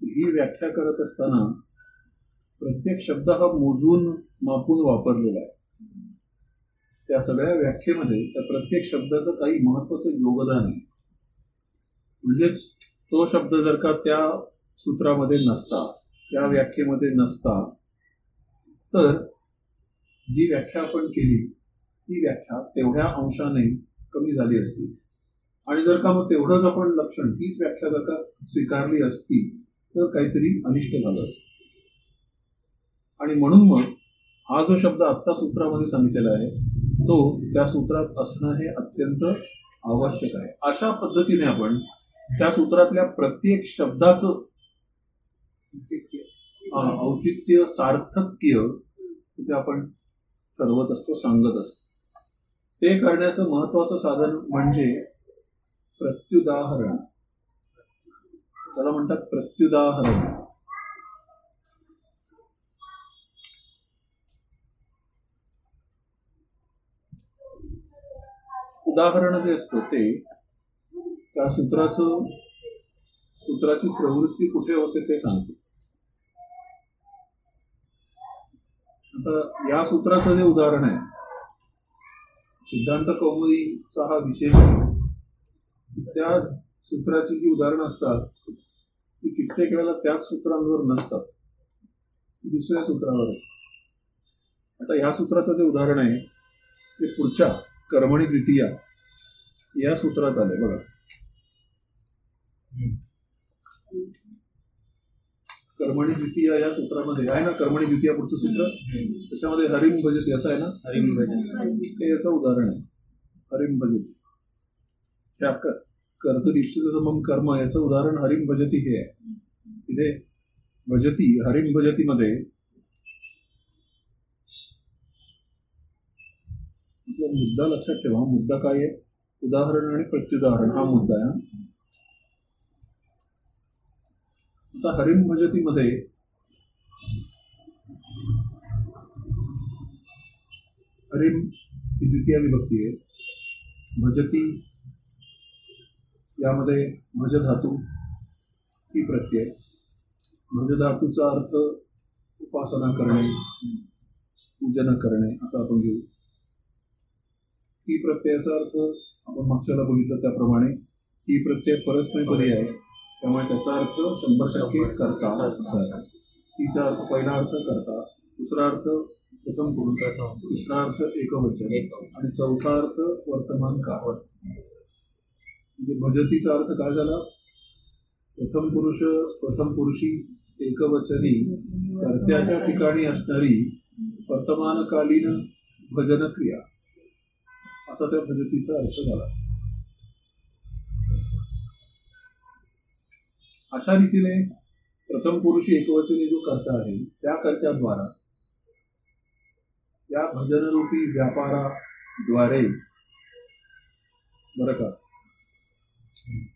ही व्याख्या करत असताना प्रत्येक शब्द हा मोजून मापून वापरलेला आहे. त्या सगळ्या व्याख्येमध्ये त्या प्रत्येक शब्दाचं काही महत्वाचं योगदान आहे. म्हणजेच तो शब्द जर का त्या सूत्रामध्ये नसता त्या व्याख्येमध्ये नसता तर जी व्याख्या आपण केली ती व्याख्या तेवढ्या अंशाने कमी झाली असती. आणि जर का मग तेवढंच आपण लक्षण तीच व्याख्या जर का स्वीकारली असती तर काहीतरी अनिष्ट झालं असतं. आणि म्हणून मग हा जो शब्द आत्ता सूत्रामध्ये सांगितलेला आहे तो त्या सूत्रात असणं हे अत्यंत आवश्यक आहे. अशा पद्धतीने आपण त्या सूत्रातल्या प्रत्येक शब्दाचं औचित्य सार्थक्य तिथे आपण ठरवत असतो सांगत असतो. ते करण्याचं महत्वाचं साधन म्हणजे प्रत्युदाहरण. त्याला म्हणतात प्रत्युदाहरण. उदाहरण जे असतं ते त्या सूत्राचं सूत्राची प्रवृत्ती कुठे होते ते सांगते. आता या सूत्राचं जे उदाहरण आहे सिद्धांत कौमुदीचा हा विशेष त्या सूत्राची जी उदाहरणं असतात ती कित्येक वेळेला त्याच सूत्रांवर नसतात. दुसऱ्या सूत्रावर असतात. आता ह्या सूत्राचं जे उदाहरण आहे ते पुढच्या कर्मणी द्वितीया या सूत्रात आले बघा. कर्मणी द्वितीया या सूत्रामध्ये आहे ना कर्मणी द्वितीया पुढचं सूत्र? त्याच्यामध्ये हरिम भजती असं आहे ना? हरिम भजन ते याचं उदाहरण आहे. हरिम भजती. त्या क- कर्तरी इच्छित समम कर्म याचं उदाहरण हरिम भजती हे आहे. इथे भजती हरिम भजतीमध्ये मुद्दा लक्षात ठेवा. मुद्दा काय आहे? उदाहरण आणि प्रत्युदाहरण. हा मुद्दा आहे हा. आता हरिम भजतीमध्ये हरिम ही द्वितीय विभक्ती आहे. भजती यामध्ये भज धातू ही प्रत्यय भज धातूचा अर्थ उपासना करणे पूजन करणे असं आपण घेऊ. ती प्रत्ययाचा अर्थ आपण मागच्याला बघितलं त्याप्रमाणे ही प्रत्यय परस्मयपदी आहे. त्यामुळे त्याचा अर्थ शंभर टक्के करता. तिचा अर्थ पहिला अर्थ करता दुसरा अर्थ प्रथम पुरुष तिसरा अर्थ एकवचन एकवचन. आणि चौथा अर्थ वर्तमान काळ. म्हणजे भजतीचा अर्थ काय झाला? प्रथम पुरुष प्रथम पुरुषी एकवचनी कर्त्याच्या ठिकाणी असणारी वर्तमानकालीन भजन क्रिया असा त्या भजतीचा अर्थ झाला. अशा रीतीने प्रथम पुरुष एकवचनी जो कर्ता आहे त्या कर्त्याद्वारा या भजनरूपी व्यापाराद्वारे बरं का?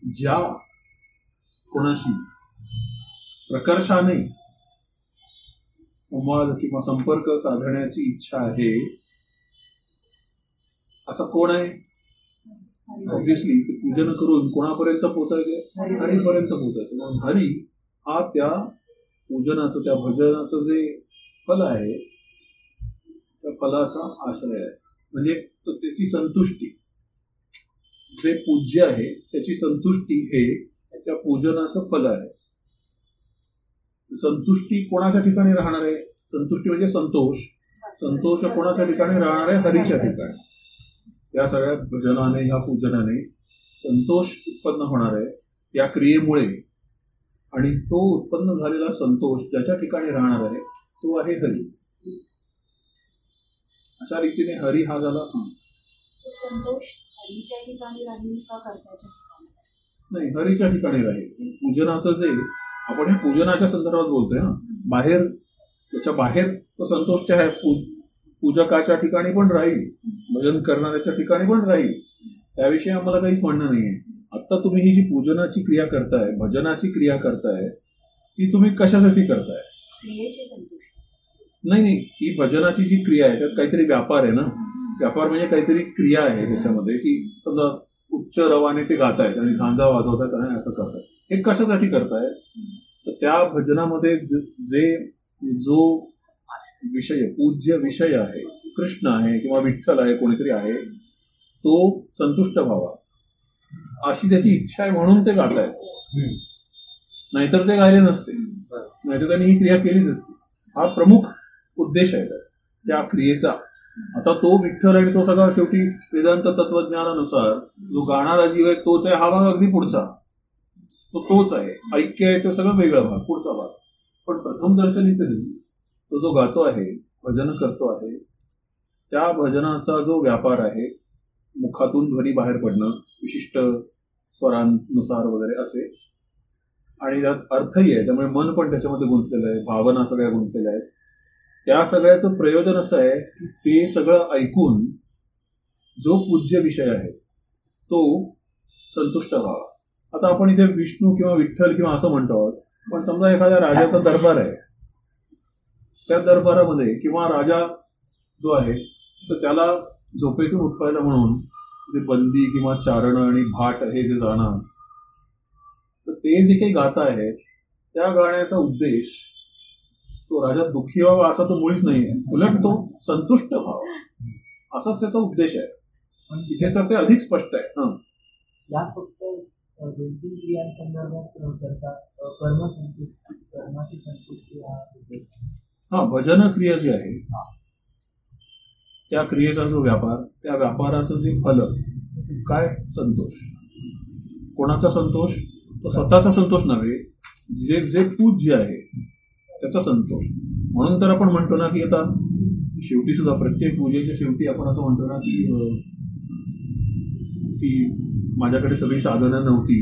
ज्या कोणाशी प्रकर्षाने संवाद किंवा संपर्क साधण्याची इच्छा आहे असं कोण आहे? ऑब्व्हियसली ते पूजन करून कोणापर्यंत पोचायचे हरीपर्यंत पोचायचं म्हणून हरी हा त्या पूजनाचं त्या भजनाचं जे फल आहे त्या फलाचा आश्रय आहे. म्हणजे तो त्याची संतुष्टी. जे पूज्य आहे त्याची संतुष्टी हे त्याच्या पूजनाचं फल आहे. संतुष्टी कोणाच्या ठिकाणी राहणार आहे? संतुष्टी म्हणजे संतोष. संतोष कोणाच्या ठिकाणी राहणार आहे? हरीच्या ठिकाणी. या सगळ्या भजनाने ह्या पूजनाने संतोष उत्पन्न होणार आहे. या क्रियेमुळे आणि तो उत्पन्न झालेला संतोष ज्याच्या ठिकाणी राहणार आहे तो आहे हरी. अशा रीतीने हरी हा झाला. तो संतोष हरीच्या ठिकाणी राहील का कर्त्याच्या ठिकाणी? नाही हरीच्या ठिकाणी राहील. पूजनाचं जे आपण हे पूजनाच्या संदर्भात बोलतोय ना. बाहेर त्याच्या बाहेर तो संतोष त्या पूजकाच्या ठिकाणी पण राहील भजन करणाऱ्याच्या ठिकाणी पण राहील. त्याविषयी आम्हाला काहीच म्हणणं नाहीये. आता तुम्ही ही जी पूजनाची क्रिया करताय भजनाची क्रिया करताय ती तुम्ही कशासाठी करताय? नाही नाही ही भजनाची जी क्रिया आहे त्यात काहीतरी व्यापार आहे ना? व्यापार म्हणजे काहीतरी क्रिया आहे त्याच्यामध्ये की समजा उच्च रवाने ते गातायत आणि झांजा वाजवतायत आणि असं करतायत. हे कशासाठी करतायत? तर त्या भजनामध्ये जे जो विषय पूज्य विषय आहे कृष्ण आहे किंवा विठ्ठल आहे कोणीतरी आहे तो संतुष्ट व्हावा. अशी त्याची इच्छा आहे म्हणून ते गातायत नाहीतर ते गायले नसते. नाहीतर त्यांनी ही क्रिया केली नसती. हा प्रमुख उद्देश आहे त्याचा त्या क्रियेचा. आता तो विठ्ठल आणि तो सगळा शेवटी वेदांत तत्वज्ञानानुसार जो गाणारा जीव आहे तोच आहे. हा भाग अगदी पुढचा. तो तोच आहे. ऐक्य आहे तो सगळं वेगळा भाग पुढचा भाग. पण प्रथम दर्शनी तरी तो जो गातो आहे भजन करतो आहे त्या भजनाचा जो व्यापार आहे मुखातून ध्वनी बाहेर पडणं विशिष्ट स्वरांनुसार वगैरे असे. आणि त्यात अर्थही आहे त्यामुळे मन पण त्याच्यामध्ये गुंतलेलं आहे भावना सगळ्या गुंतलेल्या आहेत. त्या सगळ्याचं प्रयोजन असं आहे की ते सगळं ऐकून जो पूज्य विषय आहे तो संतुष्ट व्हावा. आता आपण इथे विष्णू किंवा विठ्ठल किंवा असं म्हणतो आहोत पण समजा एखाद्या राजाचा दरबार आहे त्या दरबारामध्ये किंवा राजा जो आहे तर त्याला झोपेतून उठवायला म्हणून जे बंदी किंवा चारण आणि भाट हे जे गाणं तर ते जे काही गाता आहेत त्या गाण्याचा उद्देश तो राजा दुःखी व्हावा असा तो मुळीच नाही आहे. उलट तो संतुष्ट व्हावा. असाच त्याचा उद्देश आहे. पण इथे तर ते अधिक स्पष्ट आहे. हं. या फक्त अ, क्रियांसंदर्भात करता कर्मसंतुष्टी कर्माची संतुष्टी हा उद्देश हा भजन क्रिया जी आहे त्या क्रियेचा जो व्यापार त्या व्यापाराचं जे फल काय संतोष? कोणाचा संतोष? तो स्वतःचा संतोष नव्हे जे जे पूज्य आहे त्याचा संतोष. म्हणून तर आपण म्हणतो ना की आता शेवटी सुद्धा प्रत्येक पूजेच्या शेवटी आपण असं म्हणतो ना की की माझ्याकडे सगळी साधनं नव्हती.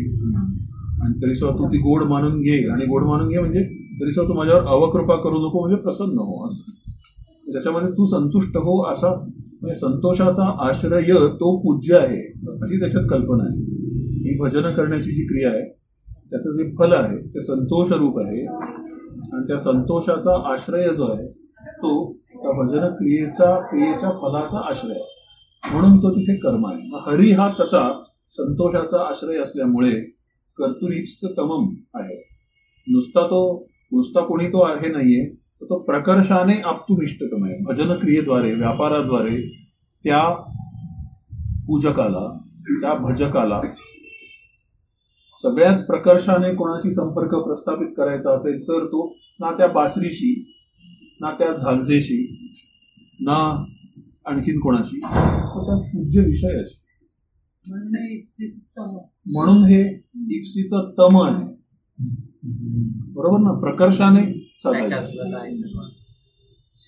आणि तरी सुद्धा तू ती गोड मानून घे. आणि गोड मानून घे म्हणजे तरी सर तू माझ्यावर अवकृपा करू नको म्हणजे प्रसन्न हो असं. त्याच्यामध्ये तू संतुष्ट हो असा म्हणजे संतोषाचा आश्रय तो पूज्य आहे अशी त्याच्यात कल्पना आहे. ही भजन करण्याची जी क्रिया आहे त्याचं जे फल आहे ते संतोष रूप आहे. आणि त्या संतोषाचा आश्रय जो आहे तो त्या भजन क्रियेचा क्रियेच्या फलाचा आश्रय आहे. म्हणून तो तिथे कर्म आहे. मग हरी हा तसा संतोषाचा आश्रय असल्यामुळे कर्तुरीच तमम आहे. नुसता तो नुसता कोणी तो आहे नाहीये तर तो प्रकर्षाने आप्तुमिष्टतम आहे भजन क्रियेद्वारे व्यापाराद्वारे त्या पूजकाला त्या भजकाला सगळ्यात प्रकर्षाने कोणाशी संपर्क प्रस्थापित करायचा असेल तर तो ना त्या बासरीशी ना त्या झांजेशी ना आणखीन कोणाशी. त्या पूज्य विषयाशी. म्हणून हे इप्सीचं तम. आहे बरोबर ना? प्रकर्षाने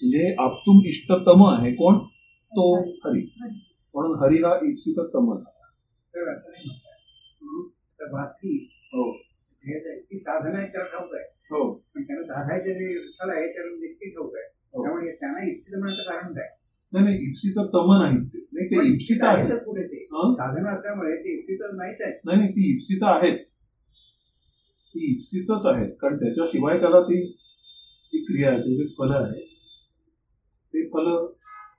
म्हणजे आपतुम इष्टतम आहे कोण? तो हरी. म्हणून हरी हा इप्सीचा तम. सर असं नाही भासली हो. साधना आहे त्याला ठाऊक आहे. हो. पण त्यांना साधायचं जे विठ्ठल आहे त्याला देखील ठाऊक आहे. हो. त्यामुळे त्यांना इप्सित म्हणण्याचं कारण काय? नाही नाही इप्सीचं तम नाही ते. नाही ते इप्सित आहे आहेतच पुढे ते? हं? साधना असल्यामुळे ते इप्सित नाहीच आहे नाही नाही ती इप्सित आहेत. ती इप्सितच आहेत. कारण त्याच्याशिवाय त्याला ती जी क्रिया आहे त्याचे फल आहे ते फल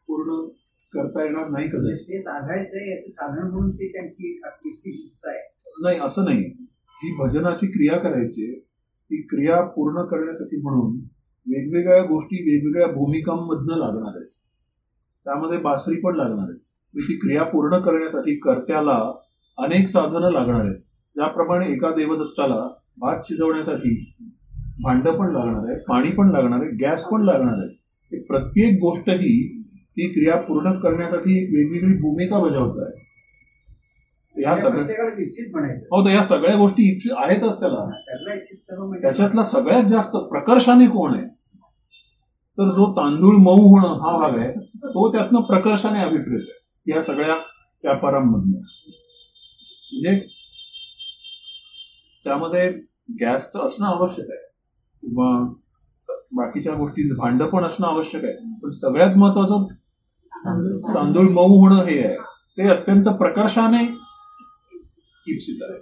पूर्ण करता येणार नाही कदाचित. ते साधायचंय याचं साधन म्हणून ते त्यांची आहे. नाही असं नाही. जी भजनाची क्रिया करायची ती क्रिया पूर्ण करण्यासाठी म्हणून वेगवेगळ्या गोष्टी वेगवेगळ्या भूमिकांमधनं लागणार आहेत. त्यामध्ये बासरी पण लागणार आहे. म्हणजे ती क्रिया पूर्ण करण्यासाठी कर्त्याला अनेक साधनं लागणार आहेत. ज्याप्रमाणे एका देवदत्ताला भात शिजवण्यासाठी भांडं पण लागणार आहे पाणी पण लागणार आहे गॅस पण लागणार आहे प्रत्येक गोष्ट ही ती क्रिया पूर्ण करण्यासाठी एक वेगवेगळी भूमिका बजावत आहे. या सगळ्या हो तर या सगळ्या गोष्टी इप्सित आहेतच त्याला. म्हणजे त्याच्यातला सगळ्यात जास्त प्रकर्षाने कोण आहे? तर जो तांदूळ मऊ होणं हा भाग आहे तो त्यातनं प्रकर्षाने अभिप्रेत आहे. या सगळ्या व्यापारांमधनं. म्हणजे त्यामध्ये गॅसचं असणं आवश्यक आहे. किंवा बाकीच्या गोष्टी भांडं पण असणं आवश्यक आहे. पण सगळ्यात महत्वाचं तांदूळ मऊ होणं हे आहे. ते अत्यंत प्रकर्षाने इप्सित आहे.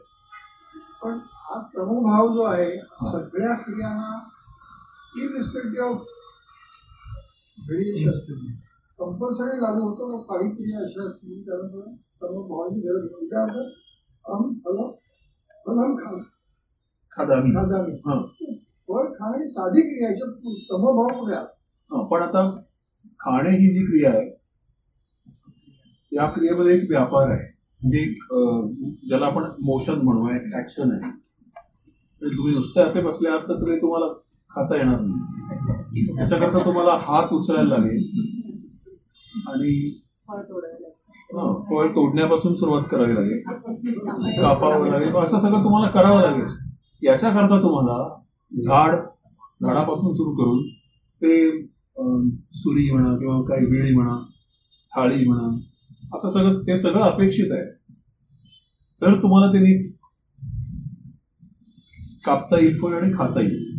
पण हा तमोभाव जो आहे सगळ्या क्रियांना इरिस्पेक्टिव्ह ऑफ व्हेरिएशन कंपल्सरी लागू होतो काही क्रिया अशा असतील कारण तमोभावाची गरज नाही उदाहरणार्थ अम फलम फलम खा खादामी खादामी हं. फळ खाणे ही साधी क्रिया तमोभाव? हा, पण आता खाणे ही जी क्रिया आहे या क्रियेमध्ये एक व्यापार आहे. म्हणजे एक, ज्याला आपण मोशन म्हणू एक ऍक्शन आहे. म्हणजे तुम्ही नुसते असे बसले आहात तर तरी तुम्हाला खाता येणार नाही. त्याच्याकरता तुम्हाला हात उचलायला लागेल. आणि फळ तोडायला लागतं. हा, फळ तोडण्यापासून सुरुवात करावी लागेल. कापावं लागेल. असं सगळं तुम्हाला करावं लागेल. याच्याकरता तुम्हाला झाड झाडापासून सुरू करून ते सुरी म्हणा किंवा काही वेळी म्हणा थाळी म्हणा असं सगळं ते सगळं अपेक्षित आहे. तर तुम्हाला ते नीट कापता येईल फळ आणि खाता येईल.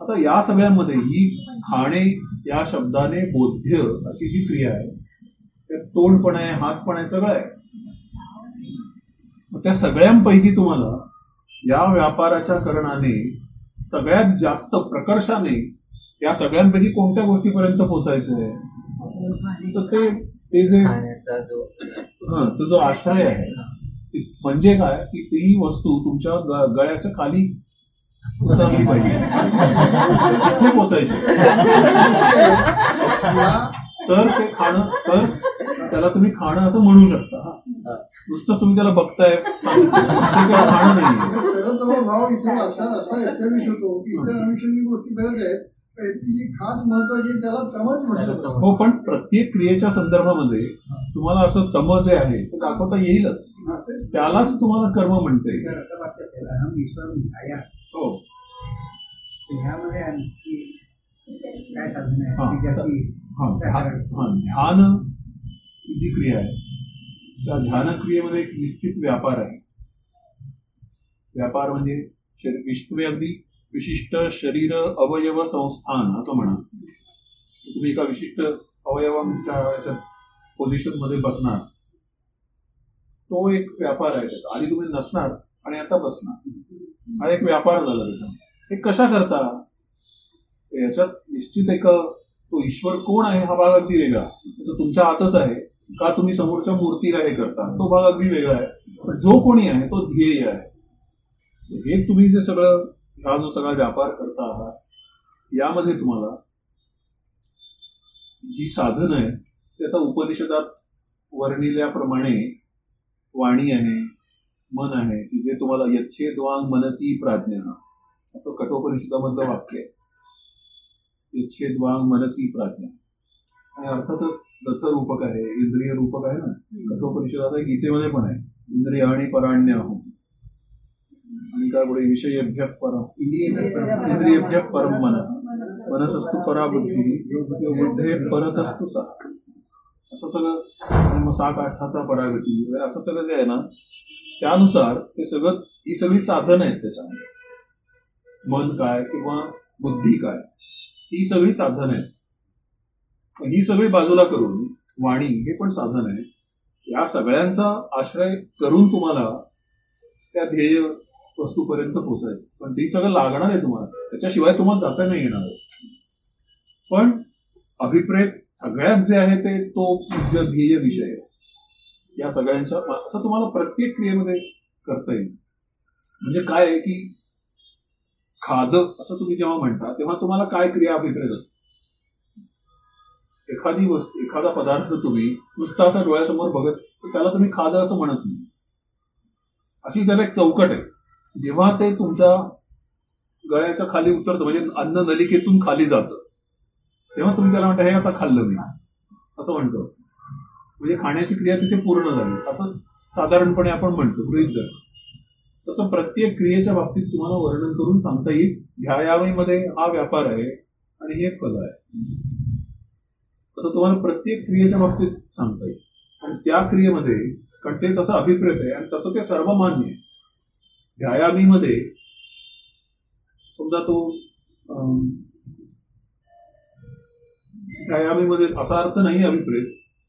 आता या सगळ्यांमध्ये ही खाणे या शब्दाने बोध्य अशी जी क्रिया आहे त्यात तोंड पण आहे हात पण आहे. सगळं आहे त्या सगळ्यांपैकी तुम्हाला या व्यापाराच्या करणाने सगळ्यात जास्त प्रकर्षाने या सगळ्यांपैकी कोणत्या गोष्टीपर्यंत पोहोचायचं आहे? तर ते ते जे खाण्याचा जो हा तो जो आश्रय आहे म्हणजे काय? की ती वस्तू तुमच्या ग- गळ्याच्या खाली उतरली पाहिजे. तिथे पोचायची तर ते खाणं तर त्याला तुम्ही खाणं असं म्हणू शकता. नुसतंच तुम्ही त्याला बघताय. खाणं एस्टॅब्लिश होतो की इतर अनुषंगिक गोष्टी आहेत. खास महत्वाची त्याला म्हणतात. हो पण प्रत्येक क्रियेच्या संदर्भामध्ये तुम्हाला असं तम जे आहे ते दाखवता येईलच. तेच. त्यालाच तुम्हाला कर्म म्हणता असं वाक्य असेल अहम ईश्वर ध्याया हो. ह्यामध्ये आणखी काय साधन. आहे? ध्यान ही जी क्रिया आहे त्या ध्यान क्रियेमध्ये एक निश्चित व्यापार आहे. व्यापार म्हणजे शरी- विश- तुम्ही अगदी विशिष्ट शरीर अवयव संस्थान असं म्हणा. तुम्ही एका विशिष्ट अवयवांच्या याच्यात पोझिशनमध्ये बसणार. तो एक व्यापार आहे त्याचा. आधी तुम्ही नसणार आणि आता बसणार. हा एक व्यापार झाला त्याचा. हे कशा करता? याच्यात निश्चित एक तो ईश्वर कोण आहे हा भाग अगदी वेगळा. तो तुमच्या हातच आहे. का तुम्ही समोरच्या मूर्तीला हे करता? तो भाग अगदी वेगळा आहे. पण जो कोणी आहे तो ध्येय आहे. हे तुम्ही जे सगळं हा जो सगळा व्यापार करता आहात यामध्ये तुम्हाला जी साधन आहेत ते आता उपनिषदात वर्णिल्याप्रमाणे वाणी आहे मन आहे की जे तुम्हाला यच्छेद्वांग मनसी प्राज्ञा असं कठोपनिषदामधलं वाक्य आहे. यच्छेद्वांग मनसी प्राज्ञा. आणि अर्थातच रथ रूपक आहे इंद्रिय रूपक आहे ना. कठोपनिषदात आहे, गीतेमध्ये पण आहे इंद्रिय आणि पराण्य हो आणि काय पुढे विषयभ्य परम. इंद्रिय इंद्रियभ्य परम मन. मनसस्तु परा बुद्धी परतस्तु सा. असं सगळं आणि मग सात आठाचा परागती वगैरे असं सगळं जे आहे ना त्यानुसार ते सगळं ही सगळी साधनं आहेत त्याच्यामध्ये. मन काय किंवा बुद्धी काय ही सगळी साधनं आहेत. ही सगळी बाजूला करून वाणी हे पण साधन आहे. या सगळ्यांचा आश्रय करून तुम्हाला त्या ध्येय वस्तूपर्यंत पोहोचायचं. पण ते सगळं लागणार आहे तुम्हाला. त्याच्याशिवाय तुम्हाला जाता नाही येणार. पण अभिप्रेत सगळ्यात जे आहे ते तो पूज्य ध्येय विषय आहे. या सगळ्यांच्या असं तुम्हाला प्रत्येक क्रियेमध्ये करता येईल. म्हणजे काय आहे की खाद असं तुम्ही जेव्हा म्हणता तेव्हा तुम्हाला काय क्रिया अभिप्रेत असते? एखादी वस्तू एखादा पदार्थ तुम्ही नुसता असा डोळ्यासमोर बघत तर त्याला तुम्ही खाद असं म्हणत नाही. अशी त्याला एक चौकट आहे. जेव्हा ते तुमच्या गळ्याच्या खाली उतरतं म्हणजे अन्न नलिकेतून खाली जातं तेव्हा तुम्ही त्याला म्हणता हे आता खाल्लं मी. असं म्हणतो. म्हणजे खाण्याची क्रिया तिथे पूर्ण झाली. असं साधारणपणे आपण म्हणतो गृहित तसं प्रत्येक क्रियेच्या बाबतीत तुम्हाला वर्णन करून सांगता येईल. ध्यायामीमध्ये हा व्यापार आहे आणि ही एक कला आहे. असं तुम्हाला प्रत्येक क्रियेच्या बाबतीत सांगता येईल आणि त्या क्रियेमध्ये कारण ते तसं अभिप्रेत आहे आणि तसं ते सर्वमान्य आहे. व्यायामीमध्ये समजा तो अं, असा अर्थ नाही अभिप्रेत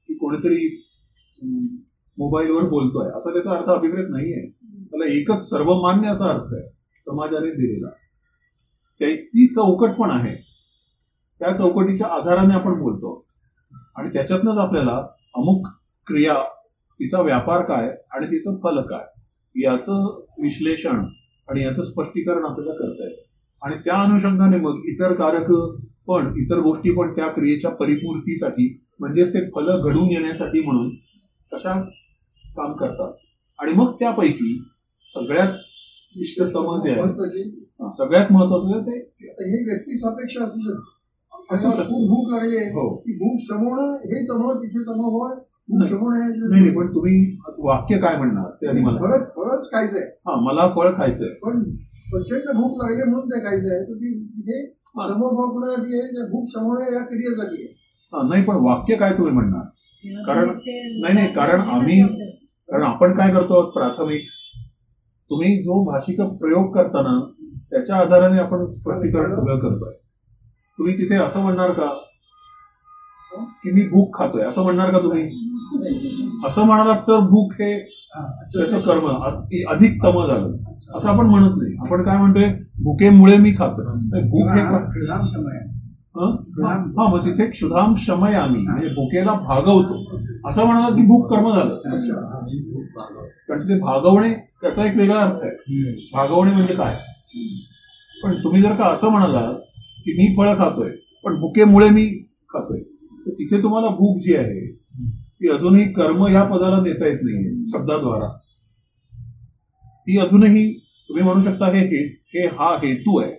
की कोणीतरी मोबाईलवर बोलतोय. असा त्याचा अर्थ अभिप्रेत नाही आहे. त्याला एकच सर्वमान्य असा अर्थ आहे समाजाने दिलेला. त्या- ती चौकट पण आहे. त्या चौकटीच्या आधाराने आपण बोलतो. आणि त्याच्यातनंच आपल्याला अमुक क्रिया तिचा व्यापार काय आणि तिचं फल काय याचं विश्लेषण आणि याचं स्पष्टीकरण आपल्याला करता येतं. आणि त्या अनुषंगाने मग इतर कारक पण इतर गोष्टी पण त्या क्रियेच्या परिपूर्तीसाठी म्हणजेच ते फल घडून येण्यासाठी म्हणून कशा काम करतात. आणि मग त्यापैकी सगळ्यात इष्टतम जे आहे सगळ्यात महत्वाचं ते हे व्यक्ती सापेक्ष असू शकते. असू भूक लागली आहे. हो. ती भूक शमवणं हे तम तिथे तम होय. नाही. शमवणं हे नाही नाही पण तुम्ही वाक्य काय म्हणणार? ते आधी मला सांगा. फळच फळच खायचंय. हा मला फळ खायचंय. पण प्रचंड भूक लागली म्हणून ते खायचं आहे तर ती तिथे हा. तमोभाव कुणासाठी आहे? त्या भूक शमवणं या क्रियेसाठी आहे. हा, नाही पण वाक्य काय तुम्ही म्हणणार? कारण- नाही, नाही, कारण आम्ही- कारण आपण काय करतो प्राथमिक तुम्ही जो भाषिक प्रयोग करताना त्याच्या आधाराने आपण स्पष्टीकरण सगळं करतोय. तुम्ही तिथे असं म्हणणार का? की मी भूक खातोय. असं म्हणणार का तुम्ही? असं म्हणालात तर भूक हे त्याचं कर्म अधिक तम झालं. असं आपण म्हणत नाही. आपण काय म्हणतोय? भुकेमुळे मी खातोय. भूक हे हा? मग तिथे क्षुधाम शमय आम्ही म्हणजे भुकेला भागवतो. असं म्हणाला की भूक कर्म झालं. कारण तिथे भागवणे त्याचा एक वेगळा अर्थ आहे. भागवणे म्हणजे काय? पण तुम्ही जर का असं म्हणालात की मी फळं खातोय पण भुकेमुळे मी खातोय. तर तिथे तुम्हाला भूक जी आहे ती अजूनही कर्म या पदाला देता येत नाहीये शब्दाद्वारा. ती अजूनही तुम्ही म्हणू शकता हे हे हा हेतू आहे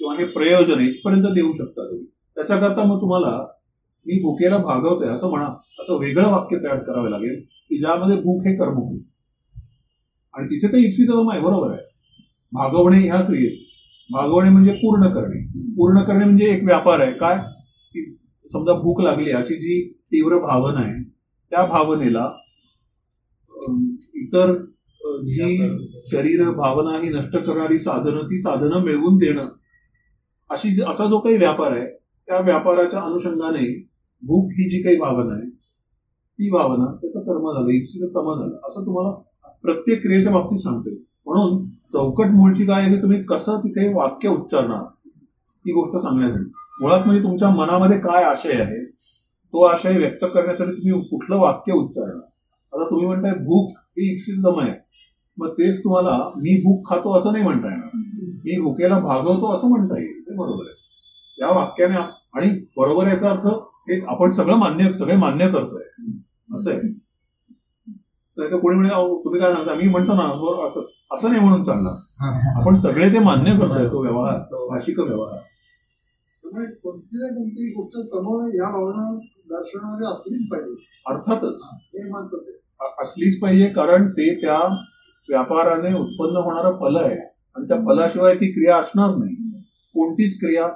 किंवा हे प्रयोजन आहे इथपर्यंत देऊ शकता तुम्ही. त्याच्याकरता मग तुम्हाला मी भुकेला भागवतोय असं म्हणा असं वेगळं वाक्य तयार करावं लागेल की ज्यामध्ये भूक हे कर्म होईल. आणि तिथे तर इप्सितम आहे बरोबर आहे. भागवणे ह्या क्रियेचं. भागवणे म्हणजे पूर्ण करणे. पूर्ण करणे म्हणजे एक व्यापार आहे. काय? की समजा भूक लागली अशी जी तीव्र भावना आहे त्या भावनेला इतर जी शरीर भावना ही नष्ट करणारी साधनं ती साधनं मिळवून देणं अशी असा जो काही व्यापार आहे त्या व्यापाराच्या अनुषंगाने भूक ही जी काही भावना आहे ती भावना त्याचं कर्म झालं इप्सित तम झालं असं तुम्हाला प्रत्येक क्रियेच्या बाबतीत सांगते म्हणून चौकट मूळची काय आहे की तुम्ही कसं तिथे वाक्य उच्चारणार? ती गोष्ट सांगण्यासाठी मुळात म्हणजे तुमच्या मनामध्ये काय आशय आहे तो आशय व्यक्त करण्यासाठी तुम्ही कुठलं वाक्य उच्चारणार? आता तुम्ही म्हणताय भूक ही इप्सित दम आहे. मग तेच तुम्हाला मी भूक खातो असं नाही म्हणता येणार. मी भुकेला भागवतो असं म्हणता येईल. ते बरोबर आहे. या वाक्याने आणि बरोबर याचा अर्थ हे आपण सगळं मान्य सगळे मान्य करतोय. असं आहे. तर कोणी म्हणजे तुम्ही काय सांगता? मी म्हणतो ना बरोबर असं. असं नाही म्हणून चालणार. आपण सगळे ते मान्य करतोय तो व्यवहार भाषिक व्यवहार. कोणती ना कोणती गोष्ट तम या भावना दर्शवणारी असलीच पाहिजे. अर्थातच. हे असलीच पाहिजे कारण ते त्या व्यापाराने उत्पन्न होणारं फल आहे. आणि त्या फलाशिवाय ती क्रिया असणार नाही. कोणतीच क्रिया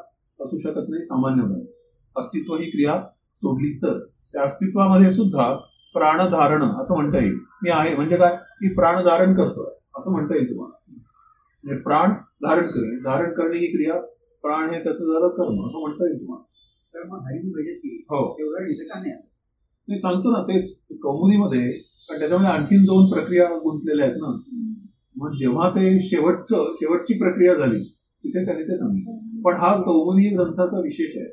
असू शकत नाही सामान्यपणे अस्तित्व ही क्रिया सोडली तर. त्या अस्तित्वामध्ये सुद्धा प्राणधारण असं म्हणता येईल. मी आहे म्हणजे काय? मी प्राण धारण करतोय. असं म्हणता येईल तुम्हाला. म्हणजे प्राण धारण करणे धारण करणे ही क्रिया प्राण हे त्याचं झालं कर्म असं म्हणता येईल तुम्हाला. तर मग हरिण भजती हो. लिहिलं का नाही मी सांगतो ना तेच कौमुदीमध्ये कारण त्याच्यामध्ये आणखीन दोन प्रक्रिया गुंतलेल्या आहेत ना. मग जेव्हा ते शेवटचं शेवटची प्रक्रिया झाली तिथे त्यांनी ते सांगितलं. पण हा कौमुदी ग्रंथाचा विशेष आहे.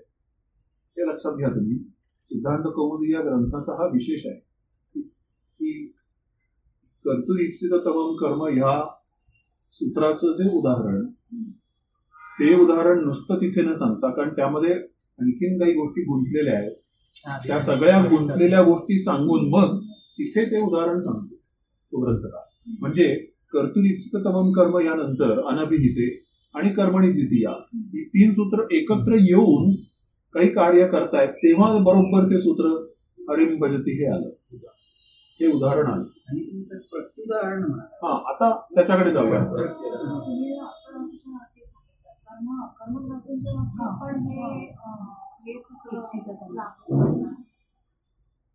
ते लक्षात घ्या तुम्ही. सिद्धांत कौमुदी या ग्रंथाचा हा विशेष आहे. कर्तुर इप्सित तमम कर्म ह्या सूत्राचं जे उदाहरण ते उदाहरण नुसतं तिथे न सांगता कारण त्यामध्ये आणखीन काही गोष्टी गुंतलेल्या आहेत. त्या सगळ्या गुंतलेल्या गोष्टी सांगून मग तिथे ते उदाहरण सांगतो तो ग्रंथकार. म्हणजे कर्तुरीप्सित तमम कर्म यानंतर अनभिहिते आणि कर्मणी द्वितीया ही तीन सूत्र एकत्र येऊन काही कार्य करतायत तेव्हा बरोबर ते सूत्र हरिम भजती हे आलं. हे उदाहरण सर प्रत्युदाहरण हा आता त्याच्याकडे जाऊया.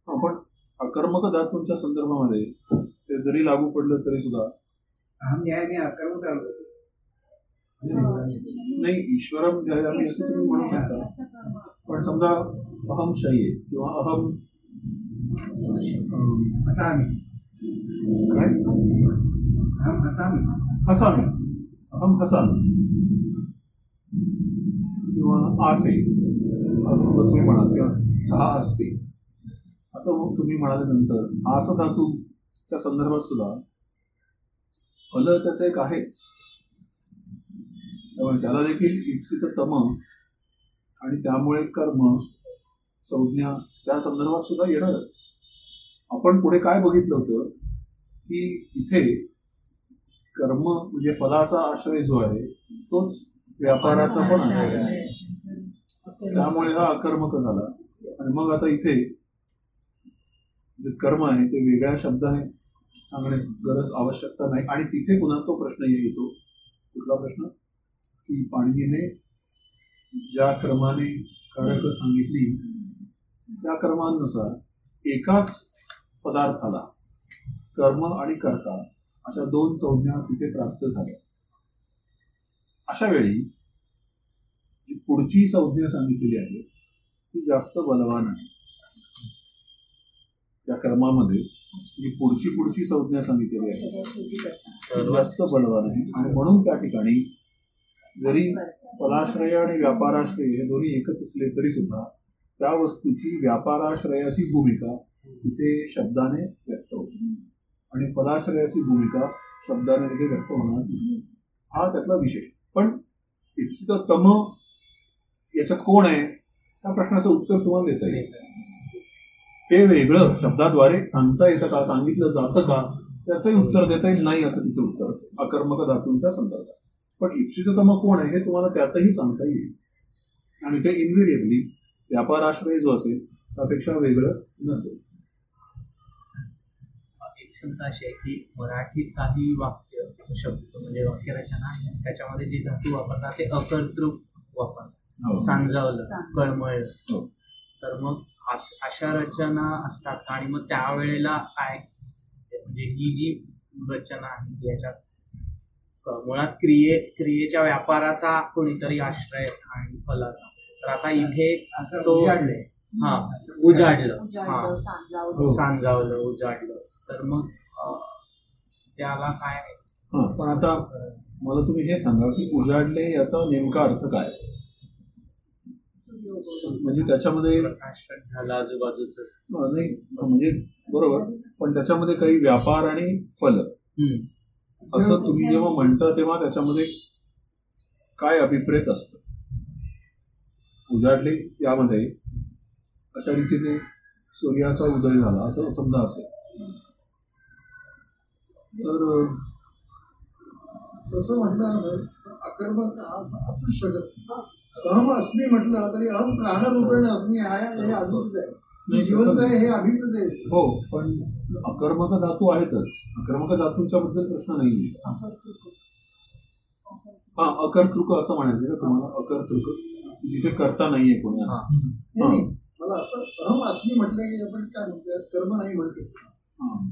आपण अकर्मक धातूंच्या संदर्भामध्ये ते जरी लागू पडलं तरी सुद्धा अहम न्यायाने अकर्म चालवतो नाही ईश्वरम तुम्ही म्हणू शकता. पण समजा अहम शय्ये किंवा अहम Asami. असा Asami. काय अहम असामी किंवा आसे असं तुम्ही म्हणाल किंवा सहा असते असं मग तुम्ही म्हणाल्यानंतर आस धातूच्या संदर्भात सुद्धा फल त्याचं एक आहेच त्यामुळे त्याला देखील इप्सित तम आणि त्यामुळे कर्म संज्ञा त्या संदर्भात सुद्धा येणारच. आपण पुढे काय बघितलं होतं? की इथे कर्म म्हणजे फलाचा आश्रय जो आहे तोच व्यापाराचा पण आश्रय आहे. त्यामुळे हा अकर्मक झाला. आणि मग आता इथे जे कर्म आहे ते वेगळ्या शब्दाने सांगण्याची गरज आवश्यकता नाही. आणि तिथे पुन्हा तो प्रश्न येतो. कुठला प्रश्न? की पाणिनीने ज्या क्रमाने कारक सांगितली त्या कर्मानुसार एकाच पदार्थाला कर्म आणि कर्ता अशा दोन संज्ञा तिथे प्राप्त झाल्या. अशा वेळी जी पुढची संज्ञा सांगितलेली आहे ती जास्त बलवान आहे. त्या कर्मामध्ये जी पुढची पुढची संज्ञा सांगितलेली आहे जास्त बलवान आहे. आणि म्हणून त्या ठिकाणी जरी फलाश्रय आणि व्यापाराश्रय हे दोन्ही एकच असले तरी सुद्धा त्या वस्तूची व्यापाराश्रयाची भूमिका तिथे शब्दाने व्यक्त होते. आणि फलाश्रयाची भूमिका शब्दाने तिथे व्यक्त होणार हा त्यातला विशेष. पण इप्सित तम याच्यात कोण आहे? त्या प्रश्नाचं उत्तर तुम्हाला देता येईल. ते वेगळं शब्दाद्वारे सांगता येतं का सांगितलं जातं का त्याचंही उत्तर देता येईल. नाही असं तिचं उत्तर अकर्मक धातूंच्या संदर्भात. पण इप्सिततम कोण आहे हे तुम्हाला त्यातही सांगता येईल. आणि ते इनव्हेरिएबली व्यापाराश्रय जो असेल त्यापेक्षा वेगळं नसेल एक क्षमता अशी आहे की मराठीत काही वाक्य शब्द म्हणजे वाक्यरचना आहे त्याच्यामध्ये जे धातू वापरतात ते अकर्तृक वापरतात हो. सांजावलं. कळमळलं हो. तर मग अशा रचना असतात आणि मग त्यावेळेला काय म्हणजे ही जी रचना आहे याच्यात मुळात क्रिये क्रियेच्या व्यापाराचा कोणीतरी आश्रय आणि फलाचा तर आता इथे तो- उजाडले. हा उजाडलं. हा. उजाडलं सांजावलं उजाडलं. तर मग त्याला काय? हा पण आता मला तुम्ही हे सांगा की उजाडले याचा नेमका अर्थ काय. म्हणजे त्याच्यामध्ये झाला आजूबाजूच म्हणजे बरोबर. पण त्याच्यामध्ये काही व्यापार आणि फल. असं तुम्ही जेव्हा म्हणता तेव्हा त्याच्यामध्ये काय अभिप्रेत असतं? उजाडले यामध्ये. अशा रीतीने सूर्याचा उदय झाला असं समजा असेल. तर तसं म्हटलं सर अकर्मक हा असूच शकत. अहम अस्मी म्हटलं तरी अहम प्राणरूपेण अस्मी आहे हे अभिप्रेत आहे. जिवंत आहे हे अभिप्रेत आहे. हो पण अकर्मक धातू आहेतच. अकर्मक धातूंच्या बद्दल प्रश्न नाही अकर्तृक. हा अकर्तृक असं म्हणायचं का? तुम्हाला अकर्तृक. जिथे करता नाहीये कोणी असं. मला असं अहम अस्मी म्हटलं की आपण काय म्हणतो कर्म नाही म्हणतो हा.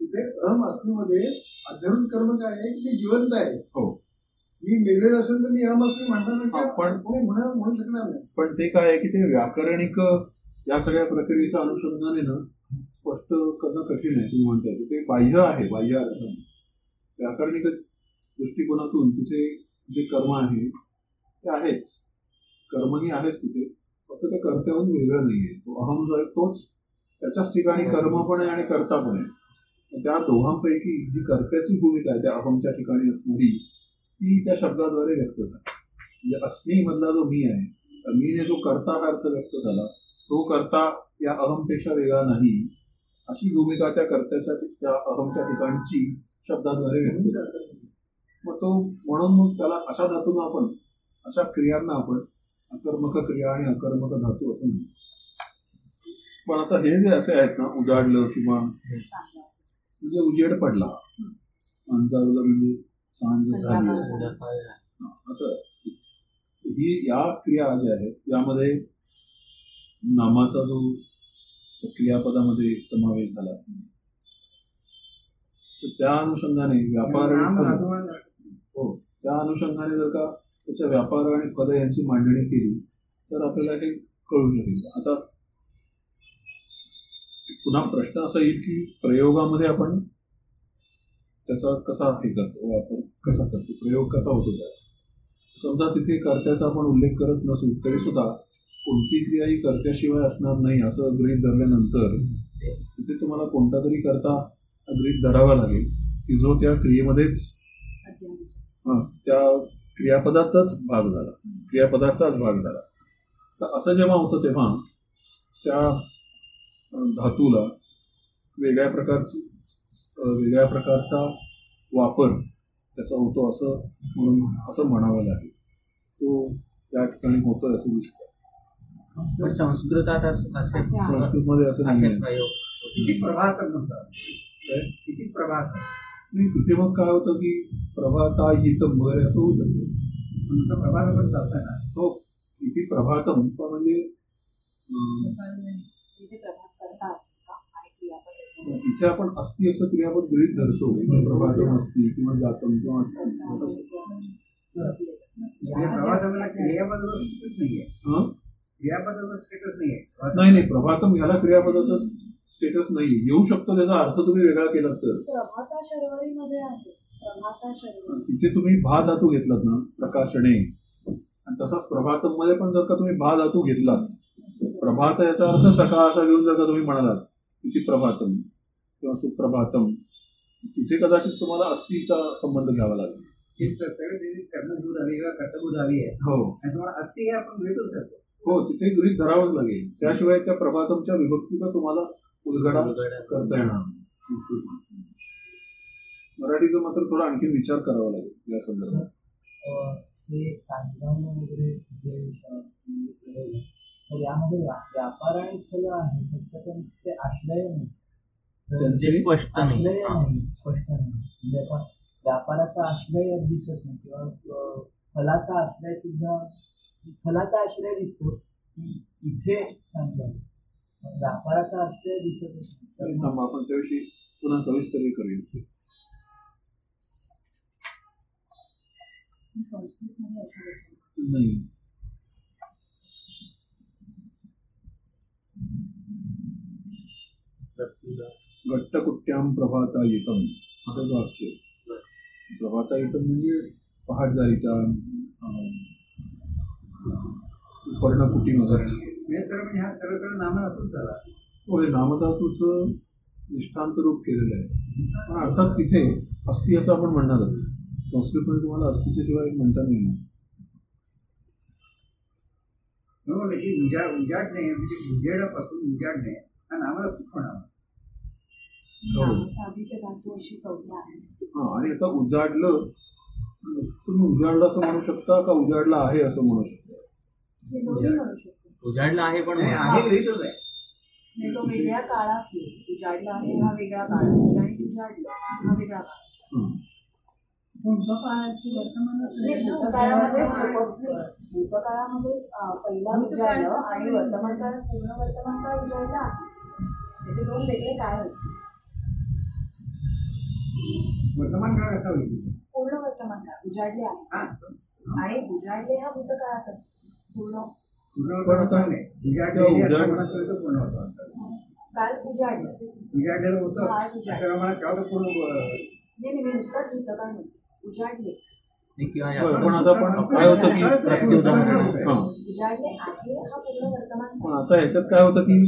तिथे अहम अस्मीमध्ये अध्यात्म कर्म काय आहे की मी जिवंत आहे? हो. मी मेलेलं असेल तर मी अहम अस्मी म्हणणार नाही हा, पण- कोणी म्हणा म्हणू शकणार नाही. पण ते काय आहे की ते व्याकरणिक या सगळ्या प्रक्रियेच्या अनुषंगाने ना स्पष्ट करणं कठीण आहे तुम्ही म्हणताय. ते. ते बाह्य आहे बाह्य अर्थ आहे. व्याकरणिक दृष्टिकोनातून तिथे जे कर्म आहे ते आहेच. कर्मही आहेच तिथे. फक्त ते कर्त्याहून वेगळं नाहीये. तो अहम जो आहे तोच त्याच्याच ठिकाणी कर्म पण आहे आणि कर्ता पण आहे त्या दोघांपैकी जी कर्त्याची भूमिका आहे त्या अहमच्या ठिकाणी असणारी ती त्या शब्दाद्वारे व्यक्त झाली. म्हणजे अस्मी मधला जो मी आहे मीने जो कर्ता हा अर्थ व्यक्त झाला तो कर्ता या अहमपेक्षा वेगळा नाही अशी भूमिका त्या कर्त्याच्या त्या अहमच्या ठिकाणची शब्दाद्वारे व्यक्त झाली. मग तो म्हणून मग त्याला अशा धातूंना आपण अशा क्रियांना आपण अकर्मक क्रिया आणि अकर्मक धातू असं म्हणतो पण आता हे जे असे आहेत ना उजाडलं किंवा. म्हणजे उजेड पडला. अंजावलं म्हणजे सांज झाली. असं. ही या क्रिया ज्या आहेत यामध्ये नामाचा जो क्रियापदामध्ये समावेश झाला. तर त्या अनुषंगाने व्यापार हो. त्या अनुषंगाने जर का त्याच्या व्यापार आणि पद यांची मांडणी केली तर आपल्याला हे कळू शकेल. आता पुन्हा प्रश्न असा येईल की प्रयोगामध्ये आपण त्याचा कसा हे करतो वापर कसा करतो प्रयोग कसा होतो त्याचा? समजा तिथे कर्त्याचा आपण उल्लेख करत नसू तरी सुद्धा कोणती क्रिया ही कर्त्याशिवाय असणार नाही असं गृहित धरल्यानंतर तिथे तुम्हाला कोणता तरी करता गृहित धरावा लागेल की जो त्या क्रियेमध्येच त्या क्रियापदाचाच भाग झाला. क्रियापदाचाच भाग झाला. तर असं जेव्हा होतं तेव्हा त्या धातूला वेगळ्या प्रकारची वेगळ्या प्रकारचा वापर त्याचा होतो असं म्हणून असं म्हणावं लागेल. तो त्या ठिकाणी होतोय असं दिसतं पण संस्कृतात. संस्कृतमध्ये असं असे नाही प्रयोग किती प्रभाकर म्हणतात? किती प्रभाकर? नाही तिथे मग काय होतं की प्रभाता हितम वगैरे असं होऊ शकतं. तुमचं प्रभाकर पण चालतं ना. तो इथे प्रभातम पण म्हणजे प्रभात येतं. इथे आपण अस्ति असं क्रियापद गृहीत धरतो. प्रभातम असती किंवा जातम किंवा अस्ति असं म्हणजे प्रभातमला क्रियापदाचा स्टेटस नाहीये. हं? क्रियापदाचा स्टेटस नाहीये. नाही नाही प्रभातम ह्याला क्रियापदाचं स्टेटस नाही येऊ शकतो त्याचा अर्थ तुम्ही वेगळा केलात तर. प्रभाता शर्वरीमध्ये आहे. प्रभाता शर्वरी. तिथे तुम्ही भा धातू घेतलात ना प्रकाशने आणि तसाच प्रभातममध्ये पण जर का तुम्ही भा धातू घेतलात प्रभात याचा अर्थ सकाळचा घेऊन जर का तुम्ही म्हणालात तिथे प्रभातम किंवा सुप्रभातम तिथे कदाचित तुम्हाला अस्थिचा संबंध घ्यावा लागेल. हे आहे हो. असं हे आपण गृहितच करतो हो तिथे गृहित धरावंच लागेल. त्याशिवाय त्या प्रभातमच्या विभक्तीचा तुम्हाला उलगडा करता येणार. मराठीचं मात्र थोडा आणखी विचार करावा लागेल या संदर्भात. हे वगैरे जे म्हणजे यामध्ये व्यापार आणि फल आहे फक्त त्यांचे आश्रय नाही. स्पष्ट नाही. आश्रय हा. नाही स्पष्ट नाही. म्हणजे आता व्यापाराचा आश्रय दिसत नाही किंवा फलाचा आश्रय सुद्धा फलाचा आश्रय दिसतो. की इथे सांगतो व्यापाराचा आश्रय दिसत आपण त्याविषयी पुन्हा सविस्तर करूया. रचना नाही. गट्टकुट्ट्याम प्रभाता येतम असं वाक्य. प्रभाता येतम म्हणजे पहाट झाली पर्णकुटीमध्ये म्हणजे सर म्हणजे हा सरळ सरळ नामातून झाला. हो हे नामधातूचं निष्ठांत रूप केलेलं आहे. पण अर्थात तिथे अस्थि असं आपण म्हणणारच. संस्कृतमध्ये तुम्हाला अस्थिच्या शिवाय म्हणता नाही येणार. ही उजा उजाडणे म्हणजे उजेडापासून उजाडणे हा नामातूच म्हणावा हो. नामसाधित धातू अशी संज्ञा आहे. हा आणि आता उजाडलं तुम्ही उजाडलं असं म्हणू शकता का उजाडलं आहे असं म्हणू शकता हे दोन्ही म्हणू शकतो उजाडला आहे पण नाही, आहे गृहितच आहे. नाही तो वेगळ्या काळात येईल. उजाडला आहे हा वेगळा काळ असेल आणि उजाडलं हा वेगळा काळ असेल. हं. भूतकाळामध्येच अं, पहिला उजाडलं आणि वर्तमान काळात पूर्ण वर्तमान काळ उजाडला. आहे दोन वेगळे काळ असतील. वर्तमान काळ कसा होईल? पूर्ण वर्तमान काळ उजाडले आहे. आणि उजाडले हा भूतकाळात असतो काल उजाडलं उजाडलेलं होतं? हा. असं पूर्ण नाही नाही मी नुसताच नाही? काय होतं की प्रत्युदाहरण हा. उजाडले आहे हा पूर्ण वर्तमान. पण आता ह्याच्यात काय होतं की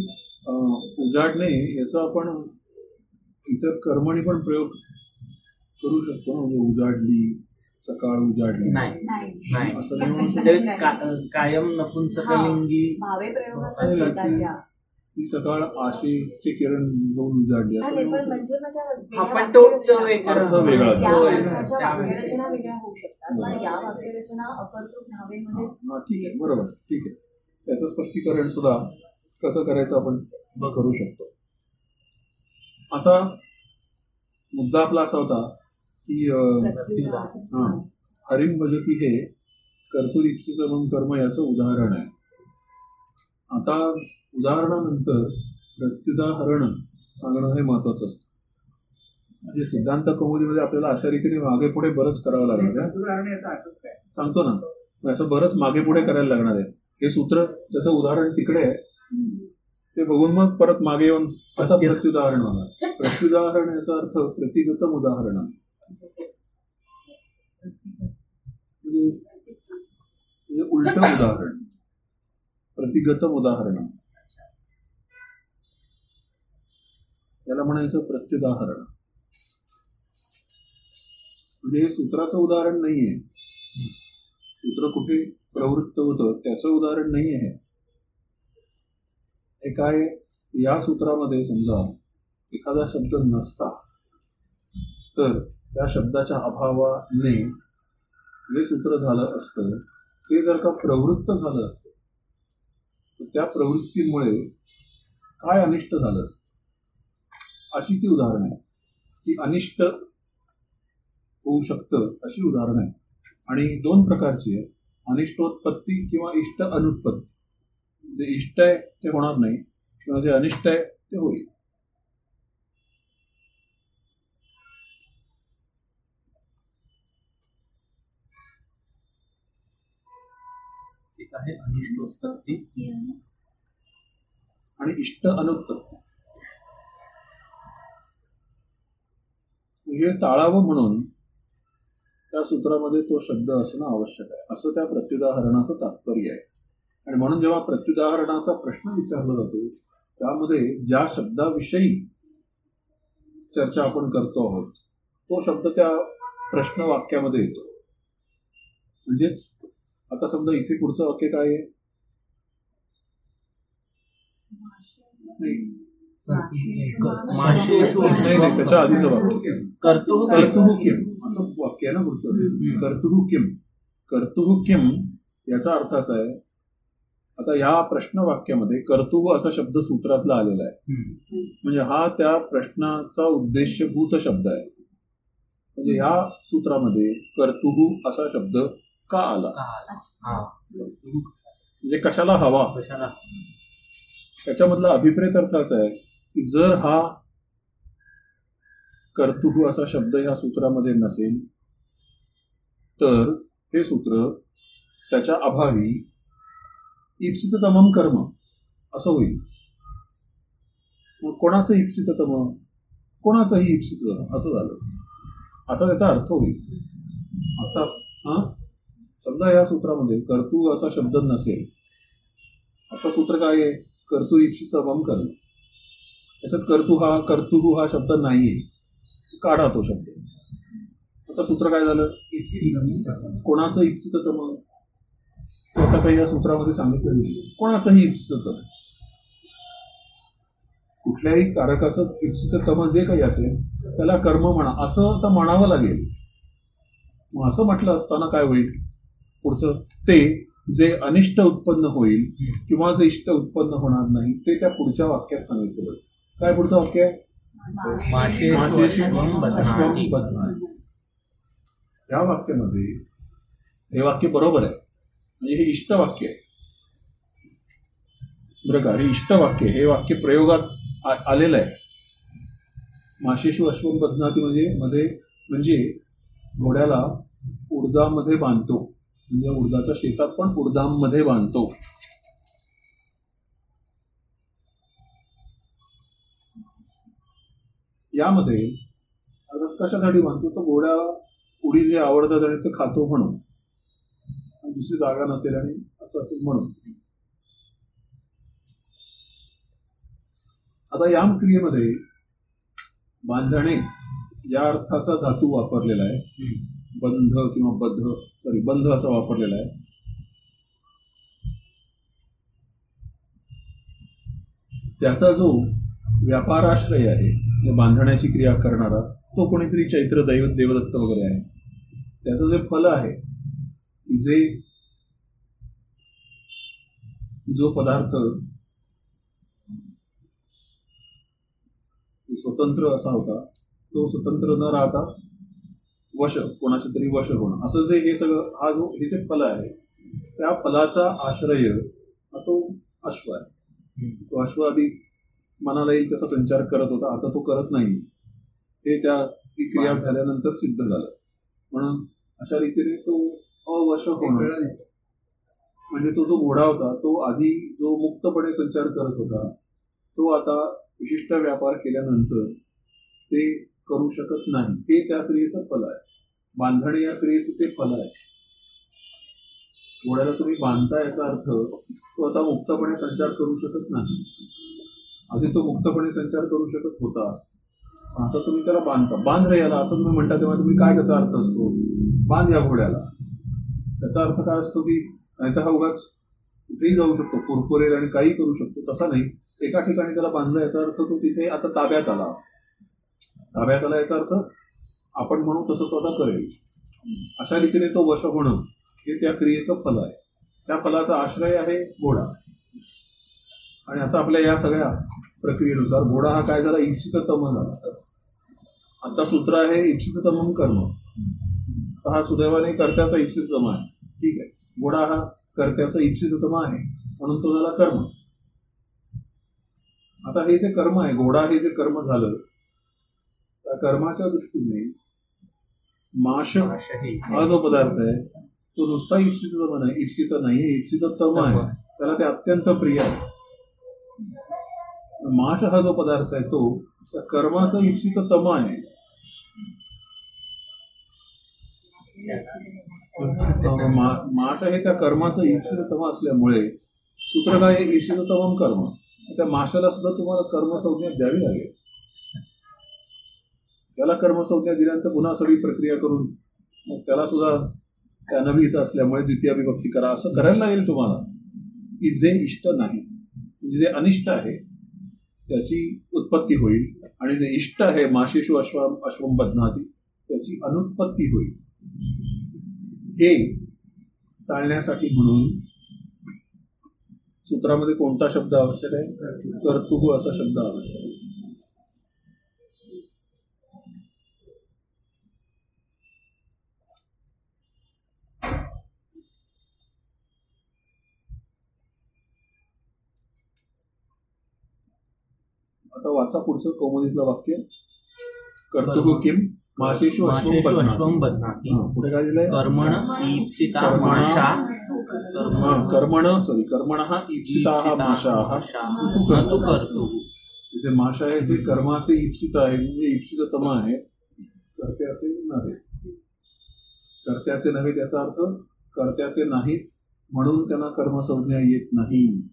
उजाडणे याचा आपण इतर कर्मणी पण प्रयोग करू शकतो ना म्हणजे उजाडली सकाळ उजाडली नाही. नाही. नाही. असं नाही कायम नपुंसकलिंगी. भावे त्या. ती सकाळ आशेचे किरण घेऊन उजाडली हा, असं नाही, नाही पण म्हणू म्हणजे आपण तो अर्थ वेगळा. वाक्यरचना वेगळ्या होऊ शकतात. या वाक्यरचना अकर्तृक. हा ठीक आहे. बरोबर. ठीक आहे. त्याचं स्पष्टीकरण सुद्धा कसं करायचं आपण करू शकतो. आता मुद्दा आपला असा होता की. हा. हरिम भजती हे कर्तुरिच्छित म्हणून कर्म याचं उदाहरण आहे. आता उदाहरणानंतर प्रत्युदाहरण सांगणं हे महत्वाचं असतं. म्हणजे सिद्धांत कौमुदीमध्ये आपल्याला अशा रीतीने मागे पुढे बरंच करावं लागणार आहे. सांगतो ना. मग असं बरंच मागे पुढे करायला लागणार आहे. हे सूत्र त्याचं उदाहरण तिकडे आहे. ते बघून मग परत मागे येऊन आता प्रत्युदाहरण होणार. प्रत्युदाहरण याचा अर्थ प्रतिगतम उदाहरण. म्हणजे म्हणजे उलट उदाहरण. प्रतिगतम उदाहरण. याला म्हणायचं प्रत्युदाहरण. म्हणजे हे सूत्राचं उदाहरण नाहीये. सूत्र कुठे प्रवृत्त होतं त्याचं उदाहरण नाही आहे हे काय? या सूत्रामध्ये समजा एखादा शब्द नसता तर त्या शब्दाच्या अभावाने जे सूत्र झालं असतं ते जर का प्रवृत्त झालं असतं तर त्या प्रवृत्तीमुळे काय अनिष्ट झालं असतं? अशी ती उदाहरणं आहे ती अनिष्ट होऊ शकतं अशी उदाहरणं आहे आणि दोन प्रकारची आहे अनिष्टोत्पत्ती किंवा इष्ट अनुत्पत्ती. जे इष्ट आहे ते होणार नाही. किंवा जे अनिष्ट आहे ते होईल. एक आहे अनिष्टोत्पत्ती आणि इष्ट अनुत्पत्ती म्हणजे टाळावं म्हणून त्या सूत्रामध्ये तो शब्द असणं आवश्यक आहे. असं त्या प्रत्युदाहरणाचं तात्पर्य आहे. आणि म्हणून जेव्हा प्रत्युदाहरणाचा प्रश्न विचारला जातो त्यामध्ये ज्या शब्दाविषयी चर्चा आपण करतो आहोत तो शब्द त्या प्रश्न वाक्यामध्ये येतो. म्हणजेच आता समजा इथे पुढचं वाक्य काय आहे? नाही. माशेषु नाही, नाही त्याच्या आधीचं वाक्य. कर्तुः कर्तुः किम असं वाक्य आहे ना पुढचं. कर्तुः किम याचा अर्थ असा आहे आता या प्रश्न वाक्यामध्ये कर्तुः असा शब्द सूत्रातला आलेला आहे. म्हणजे हा त्या प्रश्नाचा उद्देशभूत शब्द आहे. म्हणजे ह्या सूत्रामध्ये कर्तुः असा शब्द का आला हा. म्हणजे कशाला हवा? कशाला? त्याच्यामधला अभिप्रेत अर्थ असा आहे की जर हा कर्तुः असा शब्द ह्या सूत्रामध्ये नसेल तर हे सूत्र त्याच्या अभावी इप्सिततमम कर्म असं होईल. मग कोणाचं इप्सिततम? कोणाचंही इप्सिततम असं झालं. असा त्याचा अर्थ होईल. आता हा? समजा या सूत्रामध्ये कर्तू असा शब्द नसेल आता सूत्र काय आहे? कर्तू इप्सितमम करणं. त्याच्यात कर्तू हा कर्तुः हा शब्द नाहीये. काढा तो शब्द. आता सूत्र काय झालं? कोणाचं इप्सिततम स्वतः काही या सूत्रामध्ये सांगितलं नाही कोणाचंही इप्सित कुठल्याही कारकाचं इप्सिततम जे काही असेल त्याला कर्म म्हणा. असं तर म्हणावं लागेल. मग असं म्हटलं असताना काय होईल? पुढचं ते जे अनिष्ट उत्पन्न होईल किंवा जे इष्ट उत्पन्न होणार नाही ते त्या पुढच्या वाक्यात सांगितलेलं असतं. काय पुढचं वाक्य आहे. या वाक्यामध्ये हे वाक्य बरोबर आहे. म्हणजे हे इष्ट वाक्य आहे. बरं का? हे इष्ट वाक्य हे वाक्य प्रयोगात आलेलं आहे. माशेषु अश्वम बदनाती म्हणजे मध्ये म्हणजे घोड्याला उडदामध्ये बांधतो. म्हणजे उडदाच्या शेतात पण उडदामध्ये बांधतो. यामध्ये कशासाठी बांधतो? तर घोड्याला उडी जे आवडतात आणि ते खातो म्हणून. दुसरी जागा नसेल आणि असं असेल म्हणून. आता याम क्रियेमध्ये बांधणे या अर्थाचा धातू वापरलेला आहे. बंध किंवा बद्ध सॉरी बंध असा वापरलेला आहे. त्याचा जो व्यापाराश्रय आहे म्हणजे बांधण्याची क्रिया करणारा तो कोणीतरी चैत्र दैव देवदत्त वगैरे आहे. त्याचं जे फल आहे की जे जो पदार्थ स्वतंत्र असा होता तो स्वतंत्र न राहता वश कोणाचे तरी वश होणं. असं जे हे सगळं हा जो हे जे फल आहे त्या फलाचा आश्रय हा तो अश्व आहे. तो अश्व आधी मनाला येईल तसा संचार करत होता आता तो करत नाही. हे त्या ती क्रिया झाल्यानंतर सिद्ध झालं. म्हणून अशा रीतीने तो अवश होणं. म्हणजे तो जो घोडा होता तो आधी जो मुक्तपणे संचार करत होता तो आता विशिष्ट व्यापार केल्यानंतर ते करू शकत नाही. हे त्या क्रियेचं फल आहे. बांधणे या क्रियेचं ते फल आहे. घोड्याला तुम्ही बांधता याचा अर्थ तो आता मुक्तपणे संचार करू शकत नाही. आधी तो मुक्तपणे संचार करू शकत होता. पण आता तुम्ही त्याला बांधता. बांध रे याला असं तुम्ही म्हणता तेव्हा तुम्ही काय त्याचा अर्थ असतो? बांध या घोड्याला. त्याचा अर्थ काय असतो की नाहीतर हा उगाच कुठेही जाऊ शकतो. कुरकुरेल आणि काही करू शकतो. तसा नाही. एका ठिकाणी त्याला बांधलं याचा अर्थ तो तिथे आता ताब्यात आला. ताब्यात आला याचा अर्थ आपण म्हणू तसं स्वतः करेल. अशा रीतीने तो वश होणं हे त्या क्रियेचं फल आहे. त्या फलाचा आश्रय आहे घोडा. आणि आता आपल्या या सगळ्या प्रक्रियेनुसार घोडा हा काय झाला? इप्सिततम झाला. आता सूत्र आहे इप्सिततमम कर्म. तर हा सुदैवाने कर्त्याचा इप्सिततम आहे. ठीक आहे. घोडा हा कर्त्याचा इप्सिततम आहे. म्हणून तो झाला कर्म. आता हे जे कर्म आहे घोडा हे जे कर्म झालं त्या कर्माच्या दृष्टीने माश हा जो पदार्थ आहे. तो नुसता इप्सीचा तम नाही इप्सीचा नाही इप्सीचा तम आहे. त्याला ते अत्यंत प्रिय आहे. माश हा जो पदार्थ आहे तो त्या कर्माचं इप्सीचं तम आहे. माश हे त्या कर्माचं इप्सीचं तम असल्यामुळे सूत्र काय आहे? इप्सीचं तमम कर्म. त्या माशाला सुद्धा तुम्हाला कर्मसंज्ञा द्यावी लागेल. त्याला कर्मसंज्ञा दिल्यानंतर पुन्हा सगळी प्रक्रिया करून मग त्याला सुद्धा त्या नवीत असल्यामुळे द्वितीय विभक्ती करा. असं करायला लागेल तुम्हाला. की जे इष्ट नाही म्हणजे जे अनिष्ट आहे त्याची उत्पत्ती होईल. आणि जे इष्ट आहे माशेशु अश्वम अश्वम बदनाती त्याची अनुत्पत्ती होईल. हे टाळण्यासाठी म्हणून सूत्रामध्ये कोणता शब्द आवश्यक आहे? कर्तुहू असा शब्द आवश्यक आहे. आता वाचा पुढचं कौमुदीतलं वाक्य? कर्तुः किम? माशेषु अश्वम हा, पुढे काय दिलंय कर्मण ईप्सिता कर्मण. माशा. हा, कर्मण. सॉरी कर्मण हा इप्सिता ईप्सिता माशा. माशा. तू न तू करतो जे माशा आहे ते कर्माचे इप्सित आहे. म्हणजे इप्सित तम आहे. कर्त्याचे नव्हे. कर्त्याचे नव्हे त्याचा अर्थ कर्त्याचे नाहीत म्हणून त्यांना कर्मसंज्ञा येत नाही.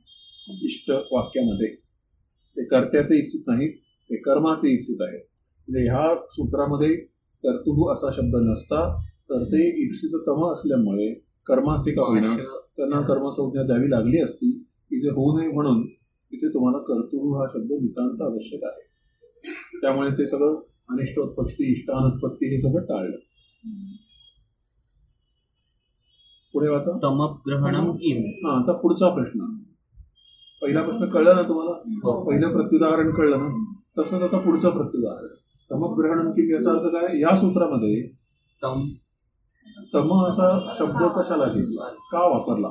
इष्ट वाक्यामध्ये. ते कर्त्याचे इप्सित नाहीत ते कर्माचे इप्सित आहेत. म्हणजे ह्या सूत्रामध्ये कर्तुः असा शब्द नसता तर ते इप्सित तम असल्यामुळे कर्माचे का होईना त्यांना कर्मसंज्ञा द्यावी लागली असती की जे होऊ नये म्हणून तिथे तुम्हाला कर्तुः हा शब्द नितांत आवश्यक आहे. त्यामुळे ते सगळं अनिष्टोत्पत्ती इष्टानुत्पत्ती हे सगळं टाळलं. पुढे वाचा. हा आता पुढचा प्रश्न. पहिला प्रश्न कळला ना तुम्हाला? हो. पहिलं प्रत्युदाहरण कळलं ना? तसंच आता पुढचं प्रत्युदाहरण. तमग्रहणम की याचा अर्थ काय? या सूत्रामध्ये तम तम असा शब्द कशाला घेतला? का वापरला?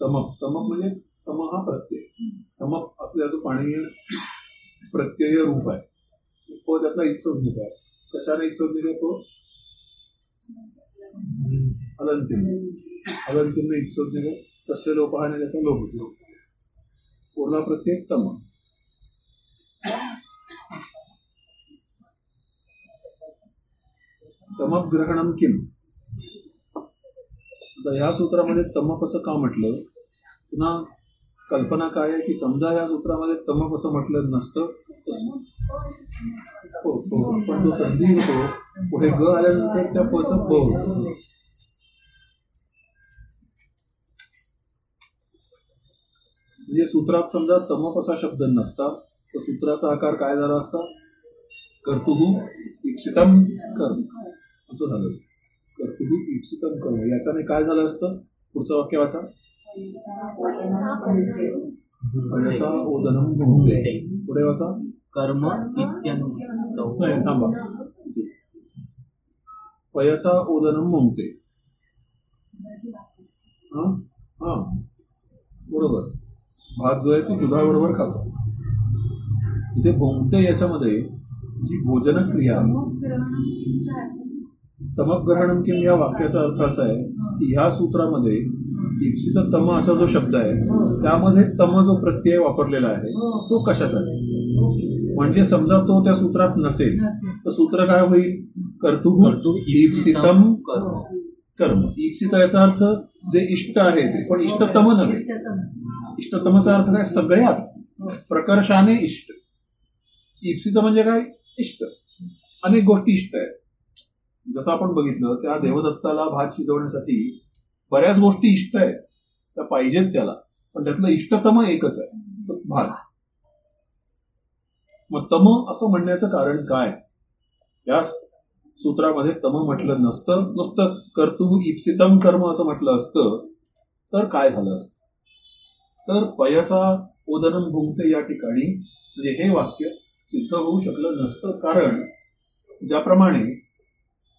तमक. तमक म्हणजे तम हा प्रत्यय. तमक असल्याचं पाणी प्रत्यय रूप आहे. प त्यातला इत्सोद्निक आहे. कशाने इत्सोद्निक आहे तो? अलंतिम अलंतिम इत्सोद्निक आहे. तस्य लोपहाने त्याचा लोप होतो. पूर्ण प्रत्यय तम तमग्रहणम किम? आता ह्या सूत्रामध्ये तमप असं का म्हटलं? पुन्हा कल्पना काय आहे की समजा या सूत्रामध्ये तमप असं म्हटलं नसतं हो, हो. पण तो संधी होतो. पुढे ग आल्यानंतर त्या पचं प होतो. म्हणजे सूत्रात समजा तमप असा शब्द नसता तर सूत्राचा आकार काय झाला असता? कर्तुः इप्सितम कर्म. असं झालं असतं. कर्तुः इप्सितम कर्म. याच्याने काय झालं असतं? पुढचं वाक्य वाचा. ओदनम पुढे वाचा. कर्म थांबा. पयसा ओदनम मुंगते हा? हा. बरोबर. भात जो आहे तो दुधाबरोबर खातो. इथे भोंगते याच्यामध्ये जी भोजन क्रिया तमग्रहणम किम या वाक्याचा अर्थ असा आहे की ह्या सूत्रामध्ये इप्सित तम असा जो शब्द आहे त्यामध्ये तम जो प्रत्यय वापरलेला आहे तो कशासाठी म्हणजे समजा तो त्या सूत्रात नसेल तर सूत्र काय होईल? कर्तुः कर्तुः इप्सितम कर्म. इप्सित याचा अर्थ जे इष्ट आहे ते. पण इष्टतम नव्हे. इष्टतमचा अर्थ काय? सगळ्यात प्रकर्षाने इष्ट. इप्सित म्हणजे काय? इष्ट. अनेक गोष्टी इष्ट आहेत. जसं आपण बघितलं त्या देवदत्ताला भात शिजवण्यासाठी बऱ्याच गोष्टी इष्ट आहेत. त्या पाहिजेत त्याला. पण त्यातलं इष्टतम एकच आहे. तो भात मग तम असं म्हणण्याचं कारण काय? या सूत्रामध्ये तम म्हटलं नसतं नुसतं कर्तु इप्सितम कर्म असं म्हटलं असतं तर काय झालं असतं? तर पयसा ओदनम भुंगते या ठिकाणी म्हणजे हे वाक्य सिद्ध होऊ शकलं नसतं. कारण ज्याप्रमाणे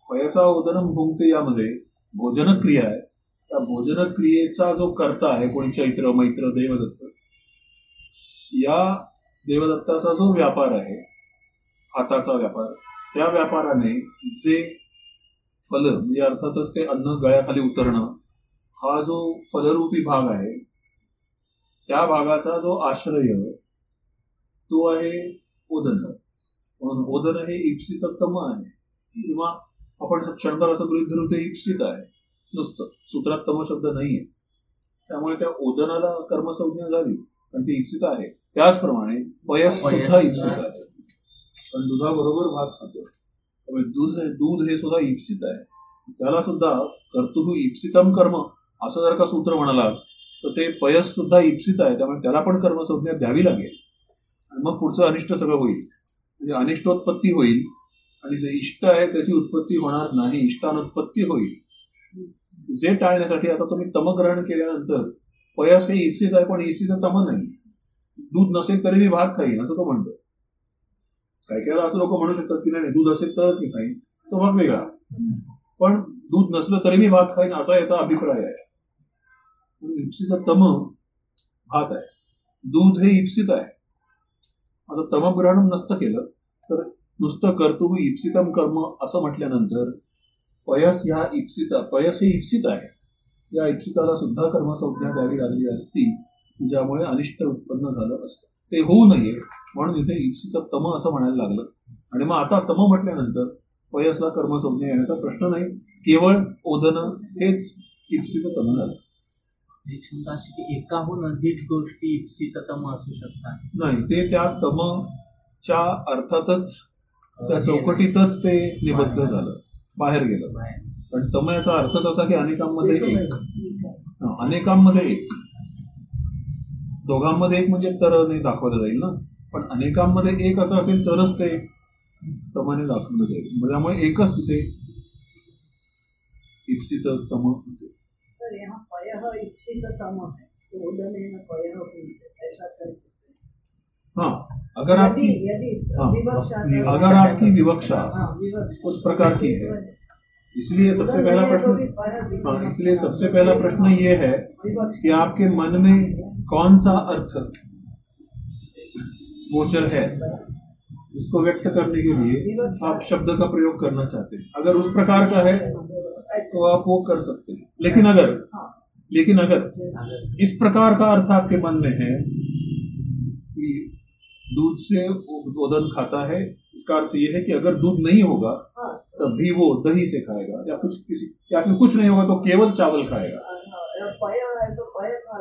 पयसा ओदनम भुंगते यामध्ये भोजनक्रिया आहे त्या भोजनक्रियेचा जो कर्ता आहे कोणी चैत्र मैत्र देवदत्त या देवदत्ताचा जो व्यापार आहे हाताचा व्यापार त्या व्यापाराने जे फल म्हणजे अर्थातच ते अन्न गळ्याखाली उतरणं हा जो फलरूपी भाग आहे त्या भागाचा जो आश्रय तो आहे ओदन. म्हणून ओदन हे इप्सित तम आहे. किंवा आपण क्षणभर असं गृहित धरू ते इप्सित आहे. नुसतं. सूत्रात तम शब्द नाहीये. त्यामुळे त्या ओदनाला कर्मसंज्ञा झाली पण ती इप्सित आहे. त्याचप्रमाणे वयस सुद्धा इप्सित आहे. पण दुधाबरोबर भात खातो. त्यामुळे दूध हे दूध हे सुद्धा इप्सित आहे. त्याला सुद्धा कर्तुः इप्सितम कर्म असं जर का सूत्र म्हणाला तर ते पयस सुद्धा इप्सित आहे. त्यामुळे त्याला पण कर्मसंज्ञा द्यावी लागेल. आणि मग पुढचं अनिष्ट सगळं होईल. म्हणजे अनिष्टोत्पत्ती होईल. आणि जे इष्ट आहे त्याची उत्पत्ती होणार नाही. इष्टानुत्पत्ती होईल. जे टाळण्यासाठी आता तुम्ही तमग्रहण केल्यानंतर पयस हे इप्सित आहे पण इप्सित तम नाही. दूध नसेल तरी मी भात खाईन असं तो म्हणतो. काय काय असं लोक म्हणू शकतात की नाही दूध असेल तरच मी खाईन. तो मग वेगळा. पण दूध नसलं तरी मी भात खाईन असा याचा अभिप्राय आहे. इप्सीचा तम भात आहे. दूध हे इप्सित आहे. आता तमग्रहण नसतं केलं तर नुसतं कर्तुः इप्सितम कर्म असं म्हटल्यानंतर पयस ह्या इप्सिता पयस हे इप्सित आहे. या इप्सिताला सुद्धा कर्मसंज्ञा द्यावी लागली असती ज्यामुळे अनिष्ट उत्पन्न झालं असतं. ते होऊ नये म्हणून इथे इप्सित तम असं म्हणायला लागलं. आणि मग आता तम म्हटल्यानंतर पयसला कर्मसंज्ञा येण्याचा प्रश्न नाही. केवळ ओदन हेच इप्सित तम झालं. ही एकाहून अधिक गोष्टी इप्सिततम असू शकतात. नाही ते त्या तमच्या अर्थातच त्या चौकटीतच ते निबद्ध झालं. बाहेर गेलं. पण तम याचा अर्थच असा की अनेकांमध्ये एक. अनेकांमध्ये एक. दोघांमध्ये एक म्हणजे तर नाही दाखवलं जाईल ना. पण अनेकांमध्ये एक असं असेल तरच ते तमाने दाखवलं जाईल. त्यामुळे एकच तिथे इप्सित तम असेल. सर यहाँ पयः इप्सिततम है तो उदनेन पयः भूते ऐसा कर सकते हाँ अगर आपकी यदि हाँ, अगर आपकी विवक्षा उस प्रकार की है। इसलिए सबसे पहला प्रश्न हाँ इसलिए सबसे पहला प्रश्न ये है कि आपके मन में कौन सा अर्थ गोचर है? इसको व्यक्त करने के लिए आप शब्द का प्रयोग करना चाहते हैं। अगर उस प्रकार का है तो आप वो कर सकते हैं। लेकिन अगर लेकिन अगर इस प्रकार का अर्थ आपके मन में है कि दूध से ओदन खाता है, इसका अर्थ ये है कि अगर दूध नहीं होगा, तब भी वो दही से खाएगा, या कुछ किसी, या फिर कुछ नहीं होगा तो केवल चावल खाएगा। हाँ, पयः है तो पयः का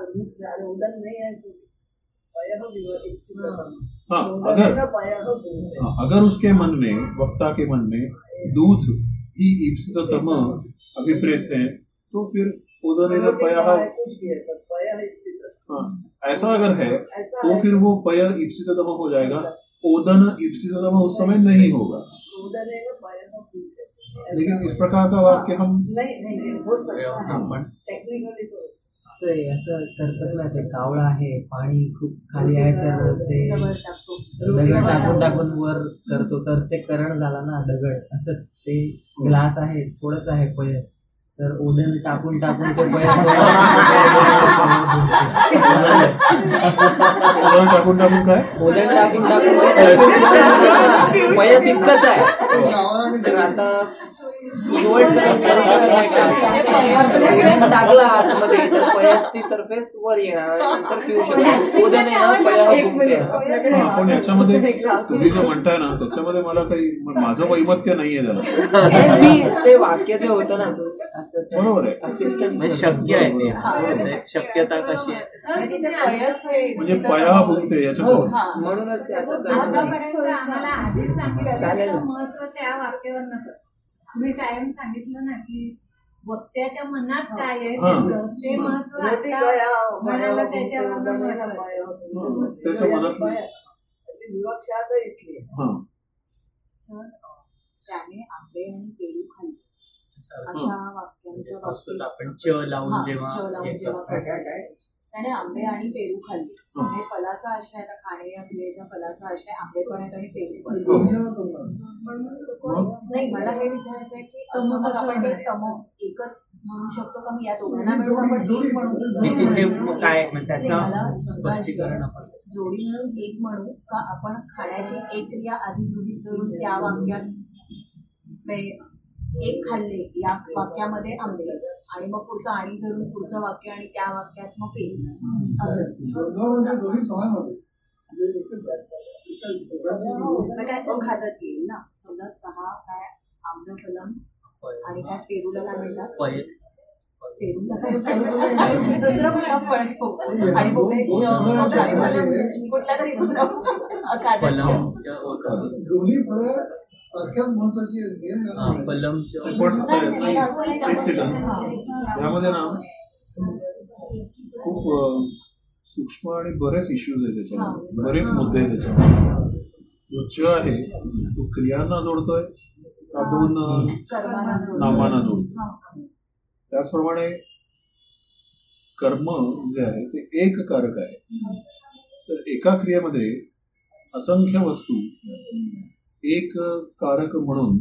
अरे उदन नहीं है तो पयः इप्सिततम हाँ अगर हाँ, अगर उसके मन में वक्ता के मन में दूध ही ईप्सिततम अभिप्रेत है तो फिर उदन रोटी पया है, कुछ भी है पर पयः हाँ ऐसा अगर है तो फिर वो पय ईप्सिततम हो जाएगा। ओदन ईप्सिततम उस समय नहीं होगा। लेकिन इस प्रकार का वाक्य हम नहीं नहीं हो सकता है। टेक्निकली तो हो असं करतात ना ते कावळा आहे पाणी खूप खाली आहे तर ते दगड टाकून टाकून वर करतो तर ते करण झाला ना दगड. असंच ते ग्लास आहे थोडंच आहे पयस. तर ओदन टाकून टाकून ते ओदन टाकून टाकून काय? ओदन टाकून टाकून पयस इतकंच आहे. तर आता निवड करून करू शकत नाही का? ओदन टाकला आतमध्ये तर पयसची सरफेस वर येणार नंतर पिऊ शकतो. हा, पण याच्यामध्ये तुम्ही जो म्हणताय ना त्याच्यामध्ये मला काही माझं वैमत्य नाहीये त्याला. हे मी ते वाक्य जे होतं ना तो असं बरोबर आहे. असिस्टंट म्हणजे शक्य आहे ते. म्हणजे शक्यता कशी आहे? हे म्हणजे पया भुगते हो याच्यासाठी हा. म्हणूनच ते असं चालेल. महत्त्व त्या वाक्यावर नसतं तुम्ही कायम सांगितलं ना की वक्त्याच्या मनात काय आहे हा. त्याचं ते महत्त्व आता महत्त्व विवक्षा हा. सर त्याने आंबे आणि पेरू खाल्ले. अशा वाक्यांच्या संस्कृत बाबतीत. आपण च लावून जेव्हा त्याने आंबे आणि पेरू खाल्ले. म्हणजे फलाचा आश्रय आता खाणे या क्रियेच्या फलाचा आश्रय आंबे पण आहेत आणि पेरू हो. नाही मला हे विचारायचं आहे की असं मग आपण ते तम एकच म्हणू शकतो का? मग या दोघांना मिळून आपण एक म्हणू. म्हणजे काय म्हणजे जोडी मिळून एक म्हणू का आपण खाण्याची एक क्रिया आधी गृहीत धरून त्या वाक्यात एक खाल्ले या वाक्यामध्ये आंबे. आणि मग पुढचं आणि धरून पुढचं वाक्य आणि त्या वाक्यात मग पेरू असं. दोन म्हणजे येईल ना. समजा सहा काय आम्रफलम आणि काय पेरूला काय म्हणतात? पेरूला काय? दुसरं कुठला फळ? आणि फलम. कुठल्या तरी फलम होतं. दोन्ही फळं सारख्याच महत्वाची. यामध्ये ना खूप सूक्ष्म आणि बरेच इश्यूज आहेत त्याच्यामध्ये. बरेच मुद्दे आहेत त्याच्यामध्ये. जो च आहे तो क्रियांना जोडतोय का दोन. नामांना जोडतो. त्याचप्रमाणे कर्म जे आहे ते एक कारक आहे तर एका क्रियेमध्ये असंख्य वस्तू एक कारक म्हणून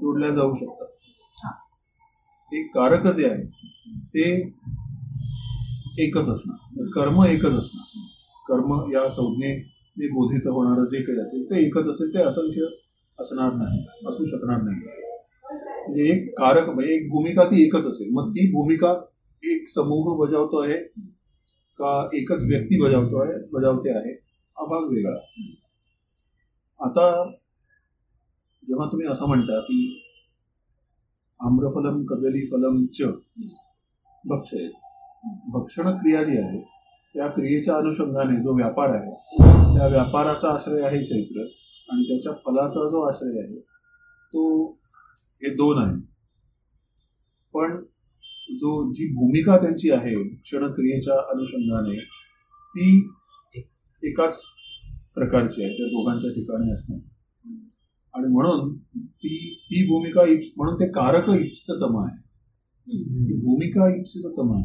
जोडल्या जाऊ शकतात. एक कारक जे आहे ते एकच असणार. कर्म एकच असणार. कर्म या संज्ञेने बोधित होणारं जे काही असेल ते एकच असेल ते असंख्य असणार नाही असू शकणार नाही. म्हणजे एक कारक म्हणजे एक भूमिका ती एकच असेल. मग ती भूमिका एक समूह बजावतो आहे का एकच व्यक्ती बजावतो आहे बजावते आहे? हा भाग वेगळा. आता जेव्हा तुम्ही असं म्हणता की आम्रफलम कदली फलम च भक्षय भक्षण क्रिया जी आहे त्या क्रियेच्या अनुषंगाने जो व्यापार आहे त्या व्यापाराचा आश्रय आहे चैत्र आणि त्याच्या फलाचा जो आश्रय आहे तो हे दोन आहे. पण जो जी भूमिका त्यांची आहे भक्षण क्रियेच्या अनुषंगाने ती एकाच प्रकारची आहे. त्या दोघांच्या ठिकाणी असणार आणि म्हणून ती ती भूमिका इप्स म्हणून ते कारक इप्सितसम आहे. ती भूमिका इप्सितसम आहे.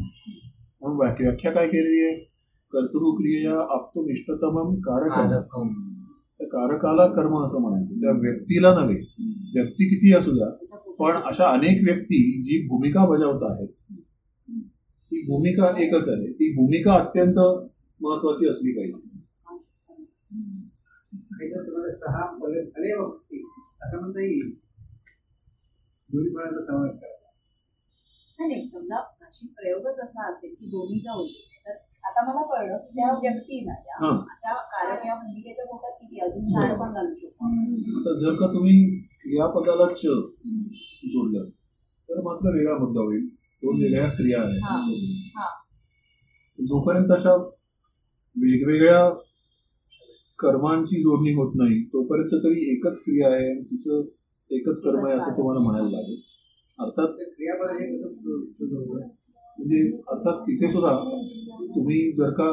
म्हणून व्याख्या काय केलेली आहे? कर्तृक्रिया आप्तम इष्टतमम कारक. त्या कारकाला कर्म असं म्हणायचं. त्या व्यक्तीला नव्हे. व्यक्ती किती असू द्या. पण अशा अनेक व्यक्ती जी भूमिका बजावत आहेत ती भूमिका एकच आहे. ती भूमिका अत्यंत महत्वाची असली पाहिजे. नाहीतर तुम्हाला सहा फले फले वक्ती असं म्हणता येईल दोन्ही फळांचा समावेश करा नाही नाही समजा भाषिक प्रयोगच असा असेल की दोन्हीचा उल्लेख आहे. तर आता मला कळलं की त्या व्यक्ती झाल्या. त्या कारक या भूमिकेच्या पोटात किती अजून चार पण घालू शकतो. आता जर का तुम्ही क्रियापदाला च जोडलं तर मात्र वेगळा मुद्दा होईल दोन वेगळ्या क्रिया हा. आहेत हा. जोपर्यंत अशा वेगवेगळ्या कर्मांची जोडणी होत नाही तोपर्यंत तरी एकच क्रिया आहे आणि तिचं एकच कर्म आहे असं तुम्हाला म्हणायला लागेल. अर्थात हे? म्हणजे अर्थात तिथे सुद्धा तुम्ही जर का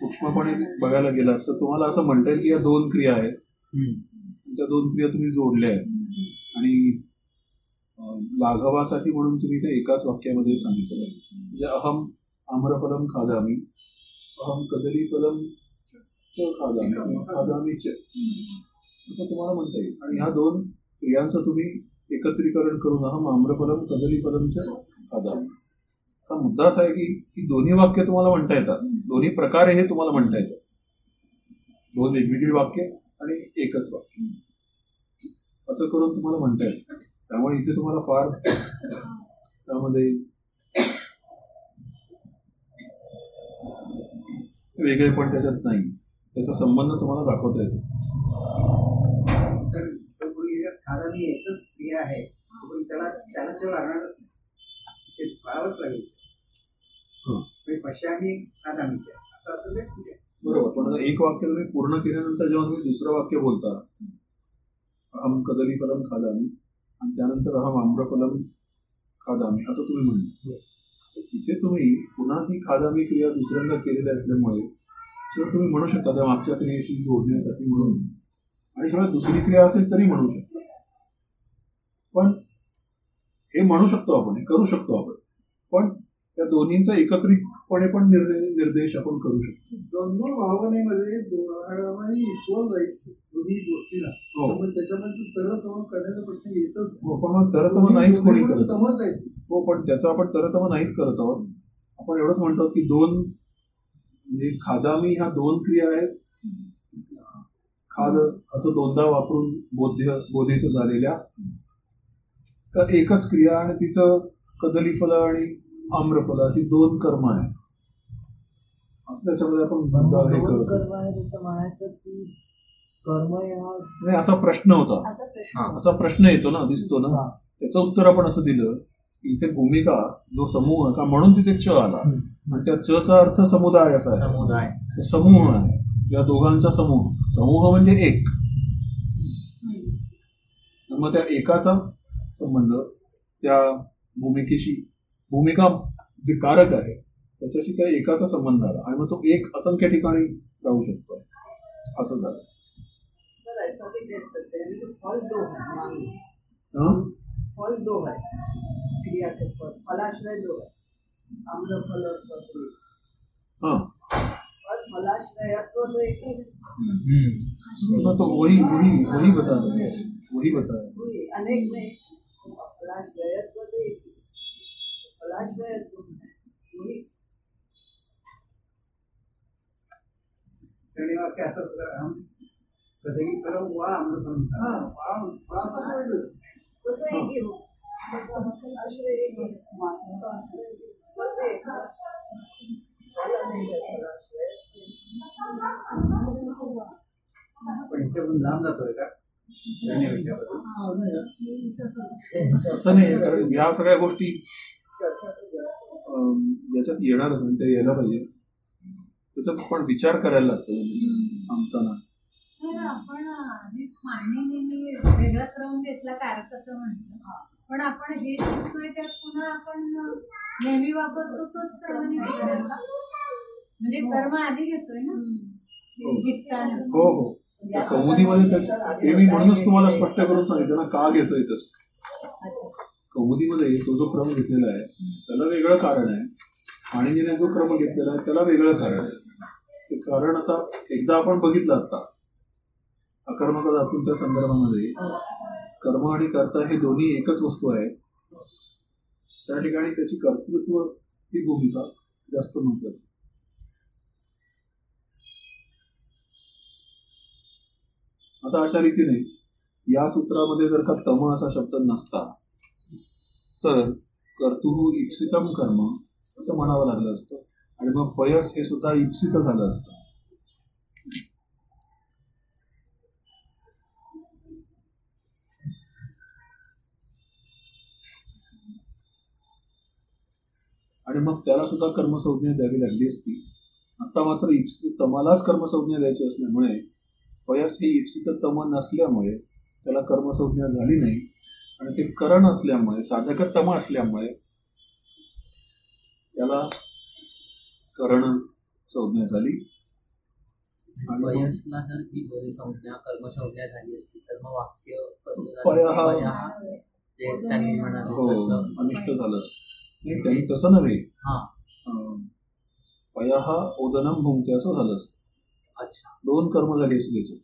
सूक्ष्मपणे बघायला गेलात तर तुम्हाला असं म्हणता येईल की या दोन क्रिया आहेत. त्या दोन क्रिया तुम्ही जोडल्या आहेत. आणि लाघवासाठी म्हणून तुम्ही ते एकाच वाक्यामध्ये सांगितलं म्हणजे अहम आम्रफलम खादामी अहम कदली फलम असं तुम्हाला म्हणता येईल. आणि ह्या दोन क्रियांचं तुम्ही एकत्रीकरण करून अहम आम्रफलम कदली फलम च खादामी आता मुद्दा असा आहे की ही दोन्ही वाक्य तुम्हाला म्हणता येतात. दोन्ही प्रकारे हे तुम्हाला म्हणता येतात. दोन वेगवेगळी वाक्य आणि एकच वाक्य. असं करून तुम्हाला म्हणता येतं त्यामुळे इथे तुम्हाला फार त्यामध्ये वेगळे पण त्याच्यात नाही. त्याचा संबंध तुम्हाला दाखवता येतो. क्रिया आहे पण त्याला त्याला चल लागणारच नाही. ते पाळावंच लागेल. हं. म्हणजे असं असं. बरोबर पण एक वाक्य तुम्ही पूर्ण केल्यानंतर जेव्हा तुम्ही दुसरं वाक्य बोलता अहम कदली फलम खादामी आणि त्यानंतर अहम आम्रफलम खादामी असं तुम्ही म्हणता. तिथे तुम्ही पुन्हा ती खादामी क्रिया दुसऱ्यांदा केलेली असल्यामुळे शिवाय तुम्ही म्हणू शकता त्या मागच्या क्रियेशी जोडण्यासाठी म्हणून. आणि शिवाय दुसरी क्रिया असेल तरी म्हणू शकता. पण हे म्हणू शकतो आपण हे करू शकतो आपण. पण त्या दोन्हींचा एकत्रितपणे पण निर्णय निर्देश आपण करू शकतो. दोन दोन भावनेमध्ये इक्वल राईट्स दोन्ही गोष्टीला. हो. त्याच्यामध्ये तरतम करण्याचा प्रश्न येतच. हो, पण मग तरतम नाहीच कोणी करत. हो पण त्याचा आपण तरतम नाहीच करत आहोत. आपण एवढंच म्हणतो की दोन म्हणजे खादामी ह्या दोन क्रिया आहेत. खाद असं दोनदा वापरून बोध्य बोधीचं झालेल्या. का एकच क्रिया आणि तिचं कदली फल आणि आम्रफल अशी दोन कर्म आहे असं त्याच्यामध्ये आपण हे करतो. कर्म नाही असा प्रश्न होता. असा प्रश्न असा प्रश्न येतो ना दिसतो ना. त्याचं उत्तर आपण असं दिलं की इथे भूमिका जो समूह का म्हणून तिथे च आला. त्या च चा अर्थ समुदाय असा आहे. समुदाय. समूह आहे. या दोघांचा समूह. समूह म्हणजे एक. मग त्या एकाचा संबंध त्या भूमिकेशी भूमिका जे कारक आहे त्याच्याशी त्या एकाचा संबंध आला आणि मग तो एक असंख्य ठिकाणी राहू शकतो. असं झालं. फल दो है मान लो हं? फल दो है? क्रिया के फल फलाश्रय दो है आम्र फल और पत्री हं. और फलाश्रयत्व तो एक ही है हम्म. मग तो वही वही वही बता रहे हैं। वही बता रहे हैं। वही अनेक में फलाश्रयत्व तो एक ही है। फलाश्रयत्व है वही आणि वाक्य असं सुद्धा हम कधी फलम वा अमृतम हा हा, असं काय वेगळं? तो तो एक ही हो फलाश्रय एक ही है तो आश्रय एक ही है। फल भी पण लांब जातोय का? असं नाही कारण या सगळ्या गोष्टी ज्याच्यात येणारच आणि ते यायला पाहिजे. त्याचा पण विचार करायला लागतो सांगताना. सर आपण आधी मांडणी नेहमी वेगळा क्रम घेतला कारक असं म्हणतो. पण आपण हे शिकतोय त्यात पुन्हा आपण नेहमी वापरतो तोच क्रमाने शिकणार का? म्हणजे कर्म आधी घेतोय ना? शिकताना हो हो. त्या कौमुदीमध्ये मी म्हणूनच तुम्हाला स्पष्ट करून सांगितलं ना का घेतोय तसं. अच्छा. कौमुदीमध्ये तो जो क्रम घेतलेला आहे त्याला वेगळं कारण आहे. आणि जिने जो क्रम घेतलेला आहे त्याला वेगळं कारण आहे. ते कारण आता एकदा आपण बघितलं आता अकर्मक धातूंच्या संदर्भामध्ये कर्म आणि कर्ता हे दोन्ही एकच वस्तू आहे. त्या ठिकाणी त्याची कर्तृत्व ही भूमिका जास्त महत्वाची आता अशा रीतीने या सूत्रामध्ये जर का तम असा शब्द नसता तर कर्तुः इप्सितम कर्म असं म्हणावं लागलं असतं. आणि मग पयस हे सुद्धा इप्सित झालं असतं. आणि मग त्याला सुद्धा कर्मसंज्ञा द्यावी लागली असती. आता मात्र इप्सित तमालाच कर्मसंज्ञा द्यायची असल्यामुळे पयस ही इप्सित तम नसल्यामुळे त्याला कर्मसंज्ञा झाली नाही. आणि ते करण असल्यामुळे साधक तम असल्यामुळे त्याला करण संज्ञा झाली. वयसला जर ही संज्ञा कर्मसंज्ञा झाली असती तर मग वाक्य कसं झालं हो अनिष्ट झालं नाही तसं नव्हे. हा. पयः ओदनम भुंक्ते असं झालं असतं. अच्छा. दोन कर्म झाली असते त्याचे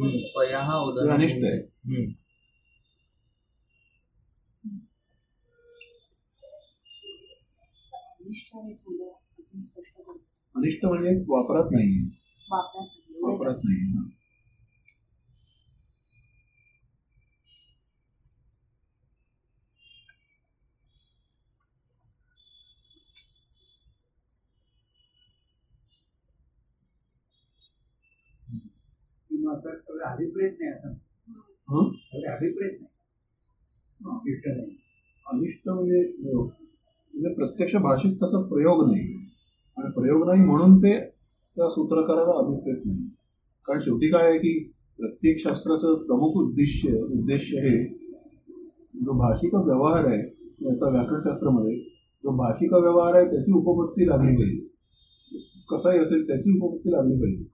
हम्म. पयः हे अनिष्ट आहे. हम्म. अनिष्ट हे करू. अनिष्ट म्हणजे वापरात नाही. वापरात नाही. किंवा असं अभिप्रेत नाही असं. हं? अभिप्रेत नाही. इष्ट नाही. अनिष्ट म्हणजे म्हणजे प्रत्यक्ष भाषेत तसा प्रयोग नाही. आणि प्रयोग नाही म्हणून ते त्या सूत्रकाराला अभिप्रेत नाही. कारण शेवटी काय आहे की प्रत्येक शास्त्राचं प्रमुख उद्देश्य उद्देश हे जो भाषिक व्यवहार आहे आता व्याकरणशास्त्रामध्ये जो भाषिक व्यवहार आहे त्याची उपपत्ती लागली पाहिजे. कसाही असेल त्याची उपपत्ती लागली पाहिजे.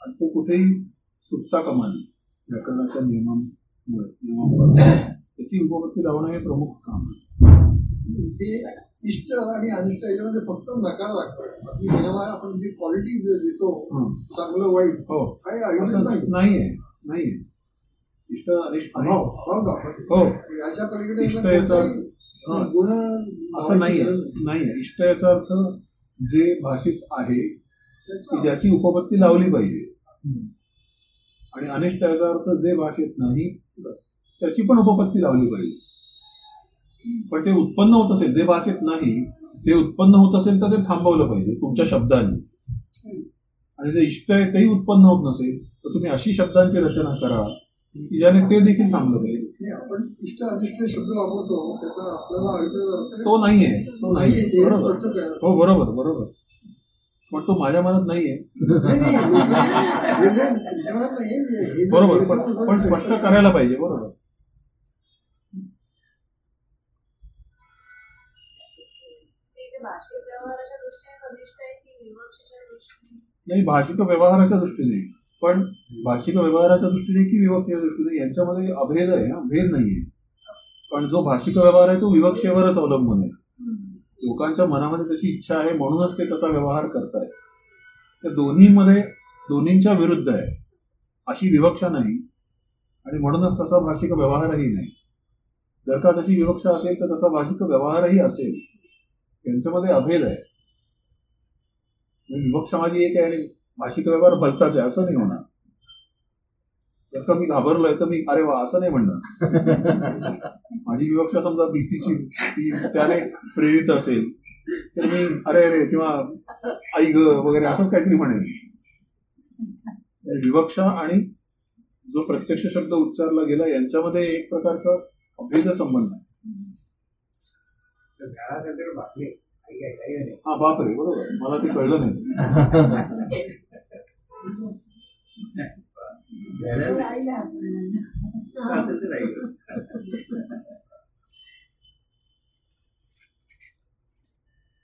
आणि तो कुठेही सुटता कामा नये व्याकरणाच्या नियमांमुळे नियमांपासून. त्याची उपपत्ती लावणं हे प्रमुख काम आहे. ते इष्ट आणि अनिष्ट याच्यामध्ये फक्त नकार लागतो बाकी आपण जी क्वालिटी देतो. चांगलं वाईट हो. नाही नाहीये. इष्ट अनिष्ट हो. याच्या पलीकडे इष्ट याचा-. गुण असं नाही. नाहीये. इष्ट याचा अर्थ जे भाषिक आहे ज्याची उपपत्ती लावली पाहिजे. आणि अनिष्ट याचा अर्थ जे भाषेत नाही बस. त्याची पण उपपत्ती लावली पाहिजे. पण ते उत्पन्न होत असेल जे भाषेत नाही ते उत्पन्न होत असेल तर ते थांबवलं पाहिजे तुमच्या शब्दांनी. आणि जे इष्ट आहे तेही उत्पन्न होत नसेल तर तुम्ही अशी शब्दांची रचना करा की ज्याने ते देखील थांबलं पाहिजे. आपण इष्ट अनिष्ट शब्द वापरतो त्याचा आपल्याला तो नाहीये. हो बरोबर बरोबर. पण तो माझ्या मनात नाहीये. बरोबर पण स्पष्ट करायला पाहिजे बरोबर. नाही भाषिक व्यवहाराच्या दृष्टीने. पण भाषिक व्यवहाराच्या दृष्टीने की विवक्षेच्या दृष्टीने यांच्यामध्ये अभेद आहे हा भेद नाहीये. पण जो भाषिक व्यवहार आहे तो विवक्षेवरच अवलंबून आहे. लोकांच्या मनामध्ये तशी इच्छा आहे म्हणूनच ते तसा व्यवहार करतायत. तर दोन्हीमध्ये दोन्हींच्या विरुद्ध आहे. अशी विवक्षा नाही. आणि म्हणूनच तसा भाषिक व्यवहारही नाही. जर का तशी विवक्षा असेल तर तसा भाषिक व्यवहारही असेल. त्यांच्यामध्ये अभेद आहे. म्हणजे विवक्षा माझी एक आहे आणि भाषिक व्यवहार भलताच आहे असं नाही होणार. जर का मी घाबरलोय तर मी अरे वा असं नाही म्हणणार माझी विवक्षा समजा भीतीची ती त्याने प्रेरित असेल तर मी अरे अरे किंवा आई ग वगैरे असंच काहीतरी म्हणेन विवक्षा आणि जो प्रत्यक्ष शब्द उच्चारला गेला यांच्यामध्ये एक प्रकारचा अभेद संबंध आहे. हा बापरे बरोबर मला ते कळलं नाही.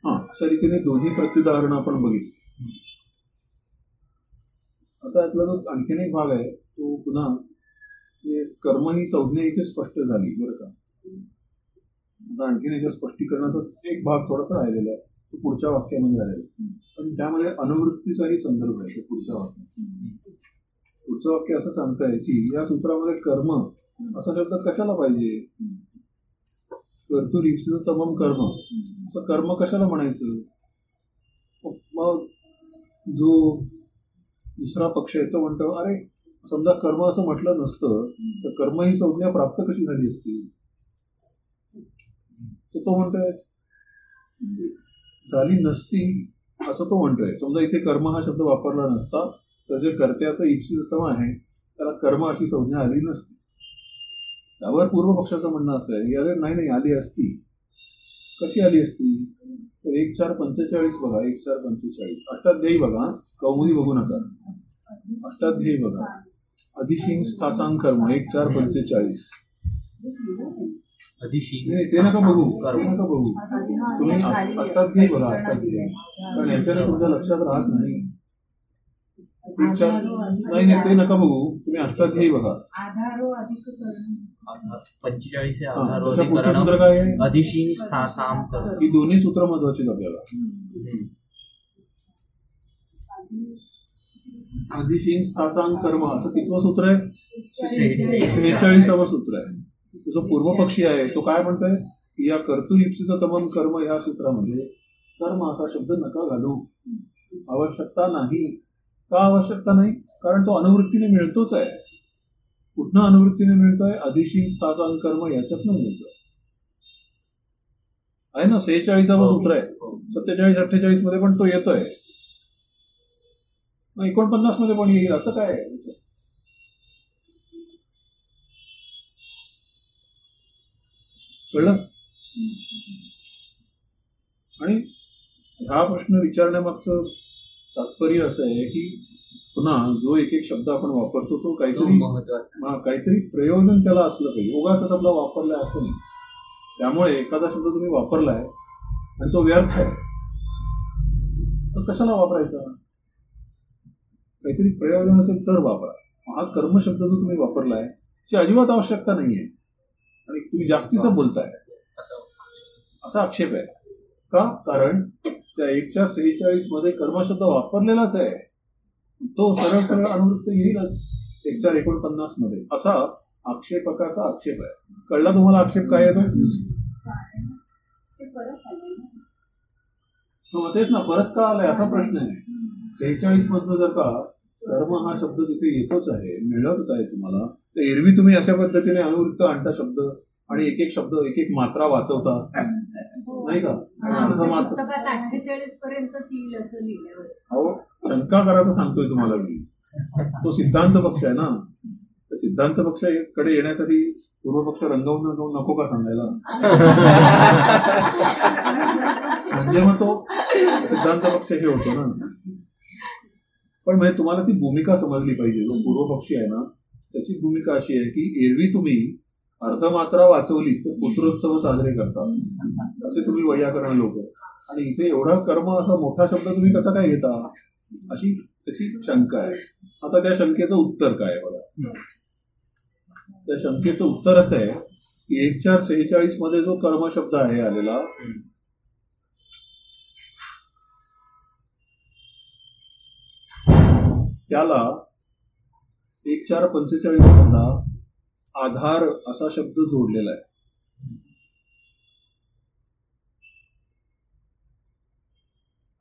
हा अशा रीतीने दोन्ही प्रत्युदाहरणं आपण बघितली आता यातला जो आणखीन एक भाग आहे तो पुन्हा कर्म ही संज्ञा इथे स्पष्ट झाली बरं का आता आणखीन याच्या स्पष्टीकरणाचा एक भाग थोडासा राहिलेला आहे तो पुढच्या वाक्यामध्ये आलेला आहे. पण त्यामध्ये अनुवृत्तीचाही संदर्भ आहे तो पुढच्या वाक्यात पुढचं वाक्य असं सांगताय की या सूत्रामध्ये कर्म असा शब्द कशाला पाहिजे? कर्तुर इप्सित तमम कर्म. असं कर्म कशाला म्हणायचं? मग जो दुसरा पक्ष आहे तो म्हणतो अरे समजा कर्म असं म्हटलं नसतं तर कर्म ही संज्ञा प्राप्त कशी झाली असती? तर तो म्हणतोय म्हणजे झाली नसती असं तो म्हणतोय. समजा इथे कर्म हा शब्द वापरला नसता तर जे कर्त्याचं इप्सितम आहे त्याला कर्म अशी संज्ञा आली नसती. त्यावर पूर्व पक्षाचं म्हणणं असं आहे की अरे नाही नाही आली असती. कशी आली असती? तर एक चार पंचेचाळीस बघा एक चार पंचेचाळीस. अष्टाध्यायी बघा कौमुदी बघू नका. अष्टाध्यायी बघा. अधिशिंग स्थासांग कर्म एक चार पंचेचाळीस. ते नका बघू नका बघू. तुम्ही अष्ट- अष्टाध्यायी बघा अष्टाध्यायी. कारण याच्याने तुमच्या लक्षात राहत नाही. नाही नाही ते नका बघू. तुम्ही अष्टाध्यायी बघा. आधारो अधिक करणं पंचेचाळीस हे हा, आधार त्याच्या पुढचं सूत्र काय? आहे अधिशी स्थासाम कर ही दोन्ही सूत्र महत्वाची आपल्याला. अधिशीन स्थासांग कर्म असं कितवं सूत्र आहे? शेहेचाळीसावं सूत्र आहे. जो पूर्व पक्षी आहे तो काय म्हणतोय? की या कर्तृ इप्सित तमन कर्म ह्या सूत्रामध्ये कर्म असा शब्द नका घालू. आवश्यकता नाही. का आवश्यकता नाही? कारण तो अनुवृत्तीने मिळतोच आहे. कुठनं अनुवृत्तीने मिळतोय? अधिशीन स्थासांग कर्म याच्यातनं मिळतोय. आहे ना? सेहेचाळीसावं सूत्र आहे. सत्तेचाळीस अठ्ठेचाळीसमध्ये पण तो येतोय. मग एकोणपन्नासमध्ये पण येईल असं काय आहे? कळलं? आणि हा प्रश्न विचारण्यामागचं तात्पर्य असं आहे की पुन्हा जो एक एक शब्द आपण वापरतो तो काहीतरी महत्त्वाचा हा काहीतरी प्रयोजन त्याला असलं पाहिजे. उगाच आपला वापरलाय असं नाही. त्यामुळे एखादा शब्द तुम्ही वापरलाय आणि तो व्यर्थ आहे. तर कशाला वापरायचा? काहीतरी प्रयोजन असेल तर वापरा. हा कर्म शब्द जो तुम्ही वापरलाय त्याची अजिबात आवश्यकता नाहीये. आणि तुम्ही जास्तीचं बोलताय. असं असा आक्षेप आहे. का? कारण त्या एकच्या सेहेचाळीसमध्ये कर्मशब्द वापरलेलाच आहे. तो सरळ सरळ अनुवृत्त येईलच एक चार एकोणपन्नासमध्ये. असा आक्षेपकाचा आक्षेप आहे. कळला तुम्हाला आक्षेप काय येतो हो, तेच ना परत का आलाय असा प्रश्न आहे. सेहेचाळीस मधनं जर का कर्म हा शब्द तिथे येतोच आहे मिळतच आहे तुम्हाला तर एरवी तुम्ही अशा पद्धतीने अनुवृत्त आणता शब्द आणि एक एक शब्द एक एक मात्रा वाचवता. नाही का? आणि आमच्या अर्ध मात्र पुस्तकात अठ्ठेचाळीस पर्यंतच येईल असं लिहिलं अहो शंका करायचं सांगतोय तुम्हाला मी. तो सिद्धांत पक्ष आहे ना. तर सिद्धांत पक्षकडे येण्यासाठी पूर्व पक्ष रंगवून जाऊन नको का सांगायला? म्हणजे मग तो सिद्धांत पक्ष हे होतो ना. पण म्हणजे तुम्हाला ती भूमिका समजली पाहिजे. जो पूर्व पक्षी आहे ना त्याची भूमिका अशी आहे की एरवी तुम्ही अर्धमात्रा वाचवली तर पुत्रोत्सव साजरे करतात. असे तुम्ही वैयाकरण लोक. आणि इथे एवढा कर्म असा मोठा शब्द तुम्ही कसा काय घेता? अशी त्याची शंका आहे. आता त्या शंकेचं उत्तर काय आहे बघा? त्या शंकेचं उत्तर असं आहे की एक चार सेहेचाळीसमध्ये जो कर्म शब्द आहे आलेला त्याला एक चार पंचेचाळीस मधला आधार असा शब्द जोडलेला आहे.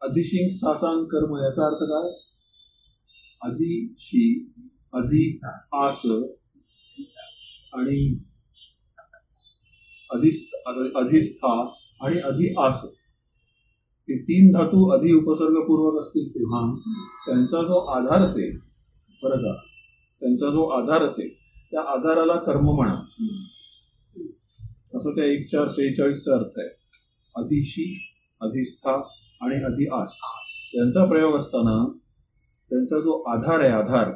अधिशिंग स्थासांग कर्म याचा अर्थ काय? अधिशी अधि आस आणि अधिस्थ अधिस्था आणि अधि आस. हे तीन धातू अधि उपसर्गपूर्वक असतील तेव्हा त्यांचा जो आधार असेल बरं का? त्यांचा जो आधार असेल त्या आधाराला कर्म म्हणा. असं त्या एक चार सेहेचाळीसचा अर्थ आहे. अधिशी अधिष्ठा आणि अधि आस यांचा प्रयोग असताना त्यांचा जो आधार आहे आधार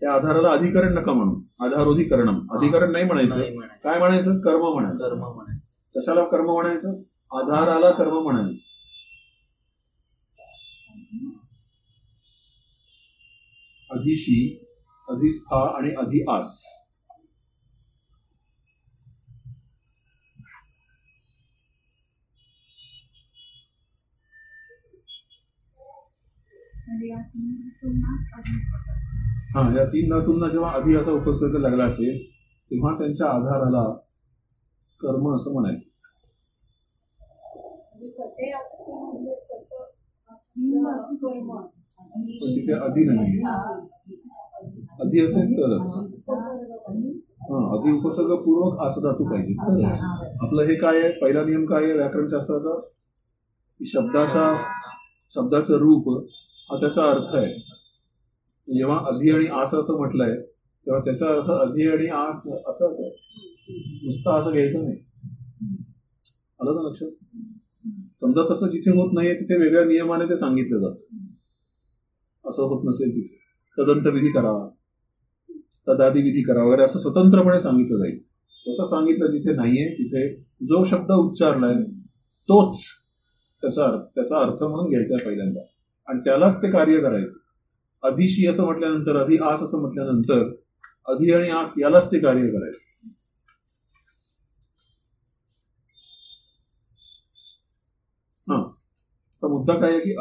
त्या आधाराला अधिकरण नका म्हणू. आधारोधिकरणम अधिकरण नाही म्हणायचं. नाही म्हणायचं. काय म्हणायचं? कर्म म्हणायचं. कर्म म्हणायचं. कशाला कर्म म्हणायचं? आधाराला कर्म म्हणायचं. अधिशी अधिष्ठा आणि अधि आस म्हणजे या तीन ऋतूंनाच अधिक असं हा या तीन धातूंना जेव्हा आधी असा उपसर्ग लागला असेल तेव्हा त्यांच्या आधाराला कर्म असं म्हणायचं. म्हणजे म्हणजे कर्म पण तिथे आधी नाही आधी असेल तरच. हा आधी उपसर्गपूर्वक असं धातू पाहिजे. तरच आपलं हे काय आहे? पहिला नियम काय आहे? व्याकरणशास्त्राचा शब्दाचा शब्दाचं रूप हा त्याचा अर्थ आहे. जेव्हा आधी आणि आस असं म्हटलंय तेव्हा त्याचा अर्थ अधि आणि आस असाच आहे. नुसता असं घ्यायचं नाही. आलं ना लक्षात? समजा तसं जिथे होत नाहीये तिथे वेगळ्या नियमाने ते सांगितलं जातं. असं होत नसेल तिथे. तदंत विधी करा तदादी विधी करा वगैरे असं स्वतंत्रपणे सांगितलं जाईल. तसं सांगितलं जिथे नाहीये तिथे जो शब्द उच्चारलाय तोच त्याचा त्याचा अर्थ म्हणून घ्यायचा आहे पहिल्यांदा. आणि त्यालाच ते कार्य करायचं. अधिशी असं म्हटल्यानंतर अधि आस असं म्हटल्यानंतर अधि आणि आस यालाच ते कार्य करायचं. हा. तर मुद्दा काय आहे की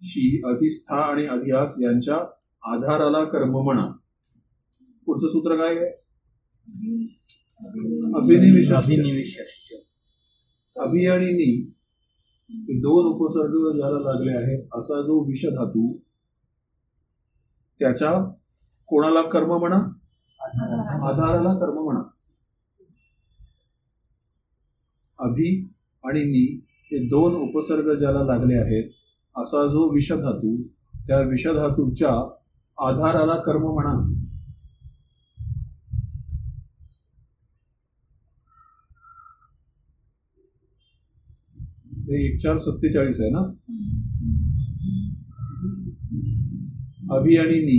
अधिशी अधिष्ठा आणि अधिआस यांच्या आधाराला कर्म म्हणा. पुढचं सूत्र काय आहे? अभिनिविष्ट अभि आणि नि हे दोन उपसर्ग ज्याला लागले आहेत असा जो विष धातू त्याच्या कोणाला कर्म म्हणा? आधाराला कर्म म्हणा. अभि आणि नि हे दोन उपसर्ग ज्याला लागले आहेत असा जो विषधातू त्या विषधातूच्या आधाराला कर्म म्हणा. हे एक चार सत्तेचाळीस आहे ना? अभि आणि नि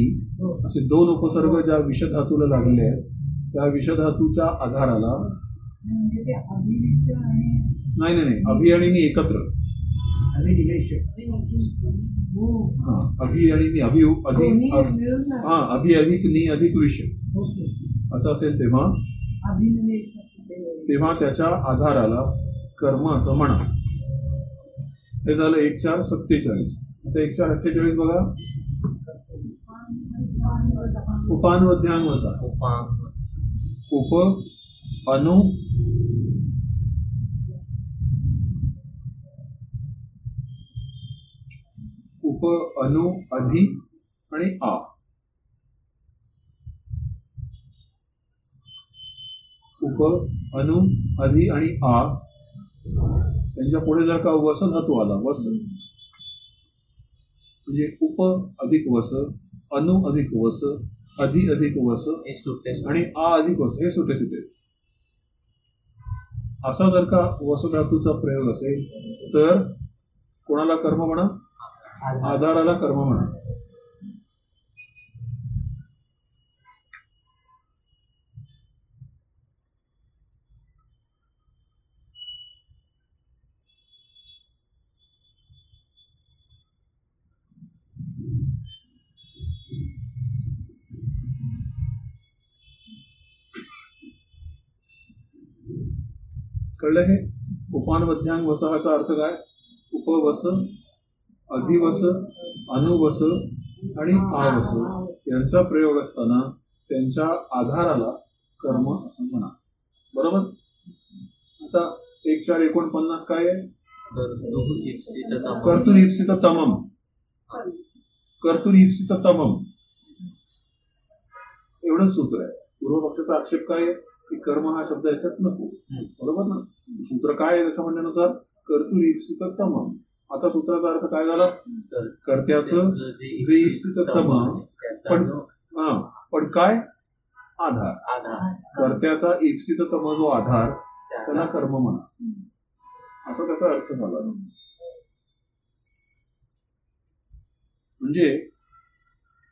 असे दोन उपसर्ग ज्या विषधातूला लागले आहेत त्या विषधातूच्या आधाराला म्हणजे ते नाही नाही नाही. अभि आणि नि एकत्र. अभि आणि नि अभि हा अभि अधिक नि अधिक विष असं असेल तेव्हा तेव्हा त्याच्या आधाराला कर्म असं म्हणा. हे झालं एक चार सत्तेचाळीस. आता एक चार अठ्ठेचाळीस बघा. उपानवध्यान वसा उपांग उप अनु उप अनु अधि आणि आ. उप अनु अधि आणि आ. त्यांच्या पुढे जर का वस धातू आला वस. म्हणजे उप अधिक वस अनु अधिक वस अधि अधिक वस हे सुट्टे आणि आ अधिक वस हे सुटे सुटे. असा जर का वस धातूचा प्रयोग असेल तर कोणाला कर्म म्हणा. आधाराला कर्म म्हणा. कळलं हे? उपान मध्यांग वसाहाचा अर्थ काय? उपवस अधिवस अनुवस आणि आवस यांचा प्रयोग असताना त्यांच्या आधाराला कर्म असं म्हणा बरोबर? आता एक चार एकोणपन्नास काय आहे? कर्तुः इप्सित तमः. कर्तुरीप्सित तमम. तमम. एवढंच सूत्र आहे. पूर्वपक्षाचा आक्षेप काय आहे? की कर्म हा शब्द याच्यात नको. बरोबर ना? सूत्र काय आहे त्याच्या म्हणण्यानुसार? कर्तुरीप्सित तमम. आता सूत्राचा अर्थ काय झाला? कर्त्याचं जे पण- हा पण काय? आधार. आधार. कर्त्याचा इप्सित सम जो आधार त्याला कर्म म्हणा. असा त्याचा अर्थ झाला. म्हणजे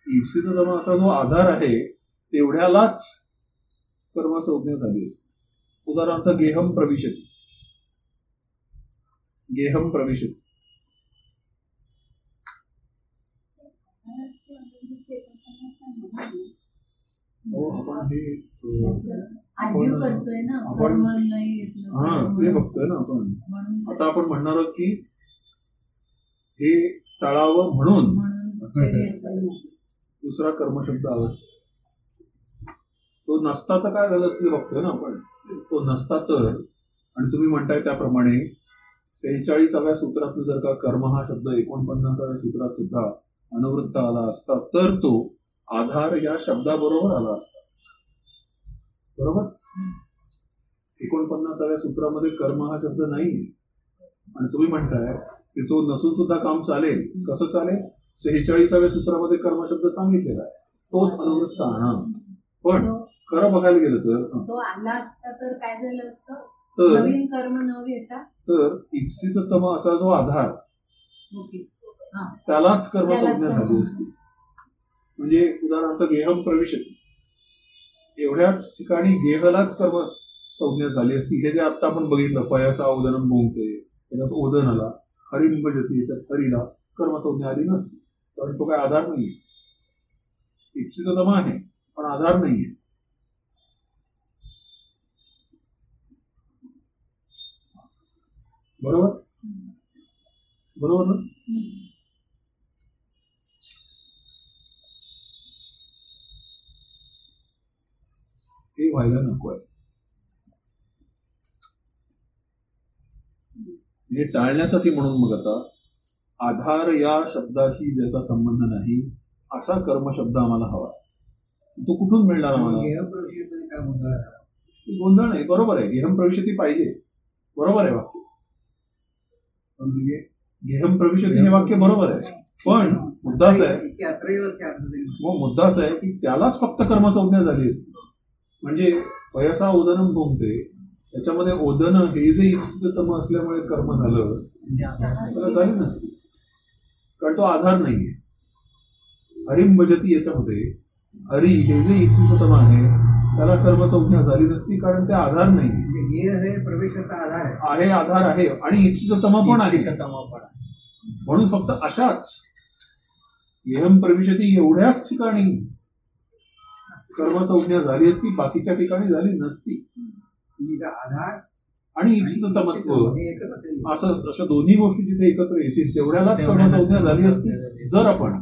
इप्सित सम असा जो आधार आहे तेवढ्यालाच कर्म संज्ञा झाली असते. उदाहरणार्थ गेहम प्रविशती. गेहम प्रविशती. आपण हे आपण- हा ते बघतोय ना आपण. आता आपण म्हणणार आहोत की हे टाळावं म्हणून. दुसरा कर्मशब्द आवश्यक. तो नसता तर काय झालं असं बघतोय ना आपण. तो नसता तर आणि तुम्ही म्हणताय त्याप्रमाणे सेहेचाळीसाव्या सूत्रात जर का कर्म हा शब्द एकोणपन्नासाव्या सूत्रात सुद्धा अनुवृत्त आला असता तर तो आधार या शब्दाबरोबर आला असता. बरोबर? एकोणपन्नासाव्या सूत्रामध्ये कर्म हा शब्द नाही. आणि तुम्ही म्हणताय की तो नसून सुद्धा काम चालेल. कसं चालेल? सेहेचाळीसाव्या सूत्रामध्ये कर्म शब्द सांगितलेला आहे. तोच अनुवृत्त आणा पण खरं बघायला गेलं तर तो आला असता तर काय झालं असतं? तर नवीन कर्म न घेता? तर इप्सित तम असा जो आधार ओके. त्यालाच कर्म त्यालाच संज्ञा कर्म. झाली असती. म्हणजे उदाहरणार्थ गेहम प्रवेश एवढ्याच ठिकाणी गेहलाच कर्म संज्ञा झाली असती. हे जे आता आपण बघितलं पयसा उदनम भोंगते त्याच्यात ओदन आला हरिंब जती याच्यात हरीला कर्मसंज्ञा आली नसती. कारण तो काय आधार नाहीये. इप्सित जमा आहे पण आधार नाहीये. बरोबर? बरोबर ना? हे व्हायला नको आहे हे टाळण्यासाठी म्हणून मग आता आधार या शब्दाशी ज्याचा संबंध नाही असा कर्मशब्द आम्हाला हवा. तो कुठून मिळणार आम्हाला? गोंधळ नाही बरोबर आहे. गेहम प्रविशती पाहिजे. बरोबर आहे वाक्य. पण म्हणजे गेहम प्रविशती हे वाक्य बरोबर आहे. पण मुद्दा असा आहे मग मुद्दा असा आहे की त्यालाच फक्त कर्मसंज्ञा झाली असती. म्हणजे वयसा उदनम भोंगते त्याच्यामध्ये ओदन हे जे इष्टतम असल्यामुळे कर्म झालं त्याला झाली नसती. कारण तो आधार नाहीये. हरिम भजती याच्यामध्ये. हरी हे जे इप्सिततम आहे त्याला कर्मसंज्ञा झाली नसती कारण ते आधार नाही म्हणजे हे प्रवेशाचा आधार आहे. आहे आधार आहे आणि इप्सिततम पण आहे. म्हणून फक्त अशाच. येहम प्रविशती एवढ्याच ठिकाणी कर्मसंज्ञा झाली असती बाकीच्या ठिकाणी झाली नसती. आधार आणि असेल. असं अशा दोन्ही गोष्टी जिथे एकत्र येतील तेवढ्यालाच कर्मसंज्ञा झाली असती. जर आपण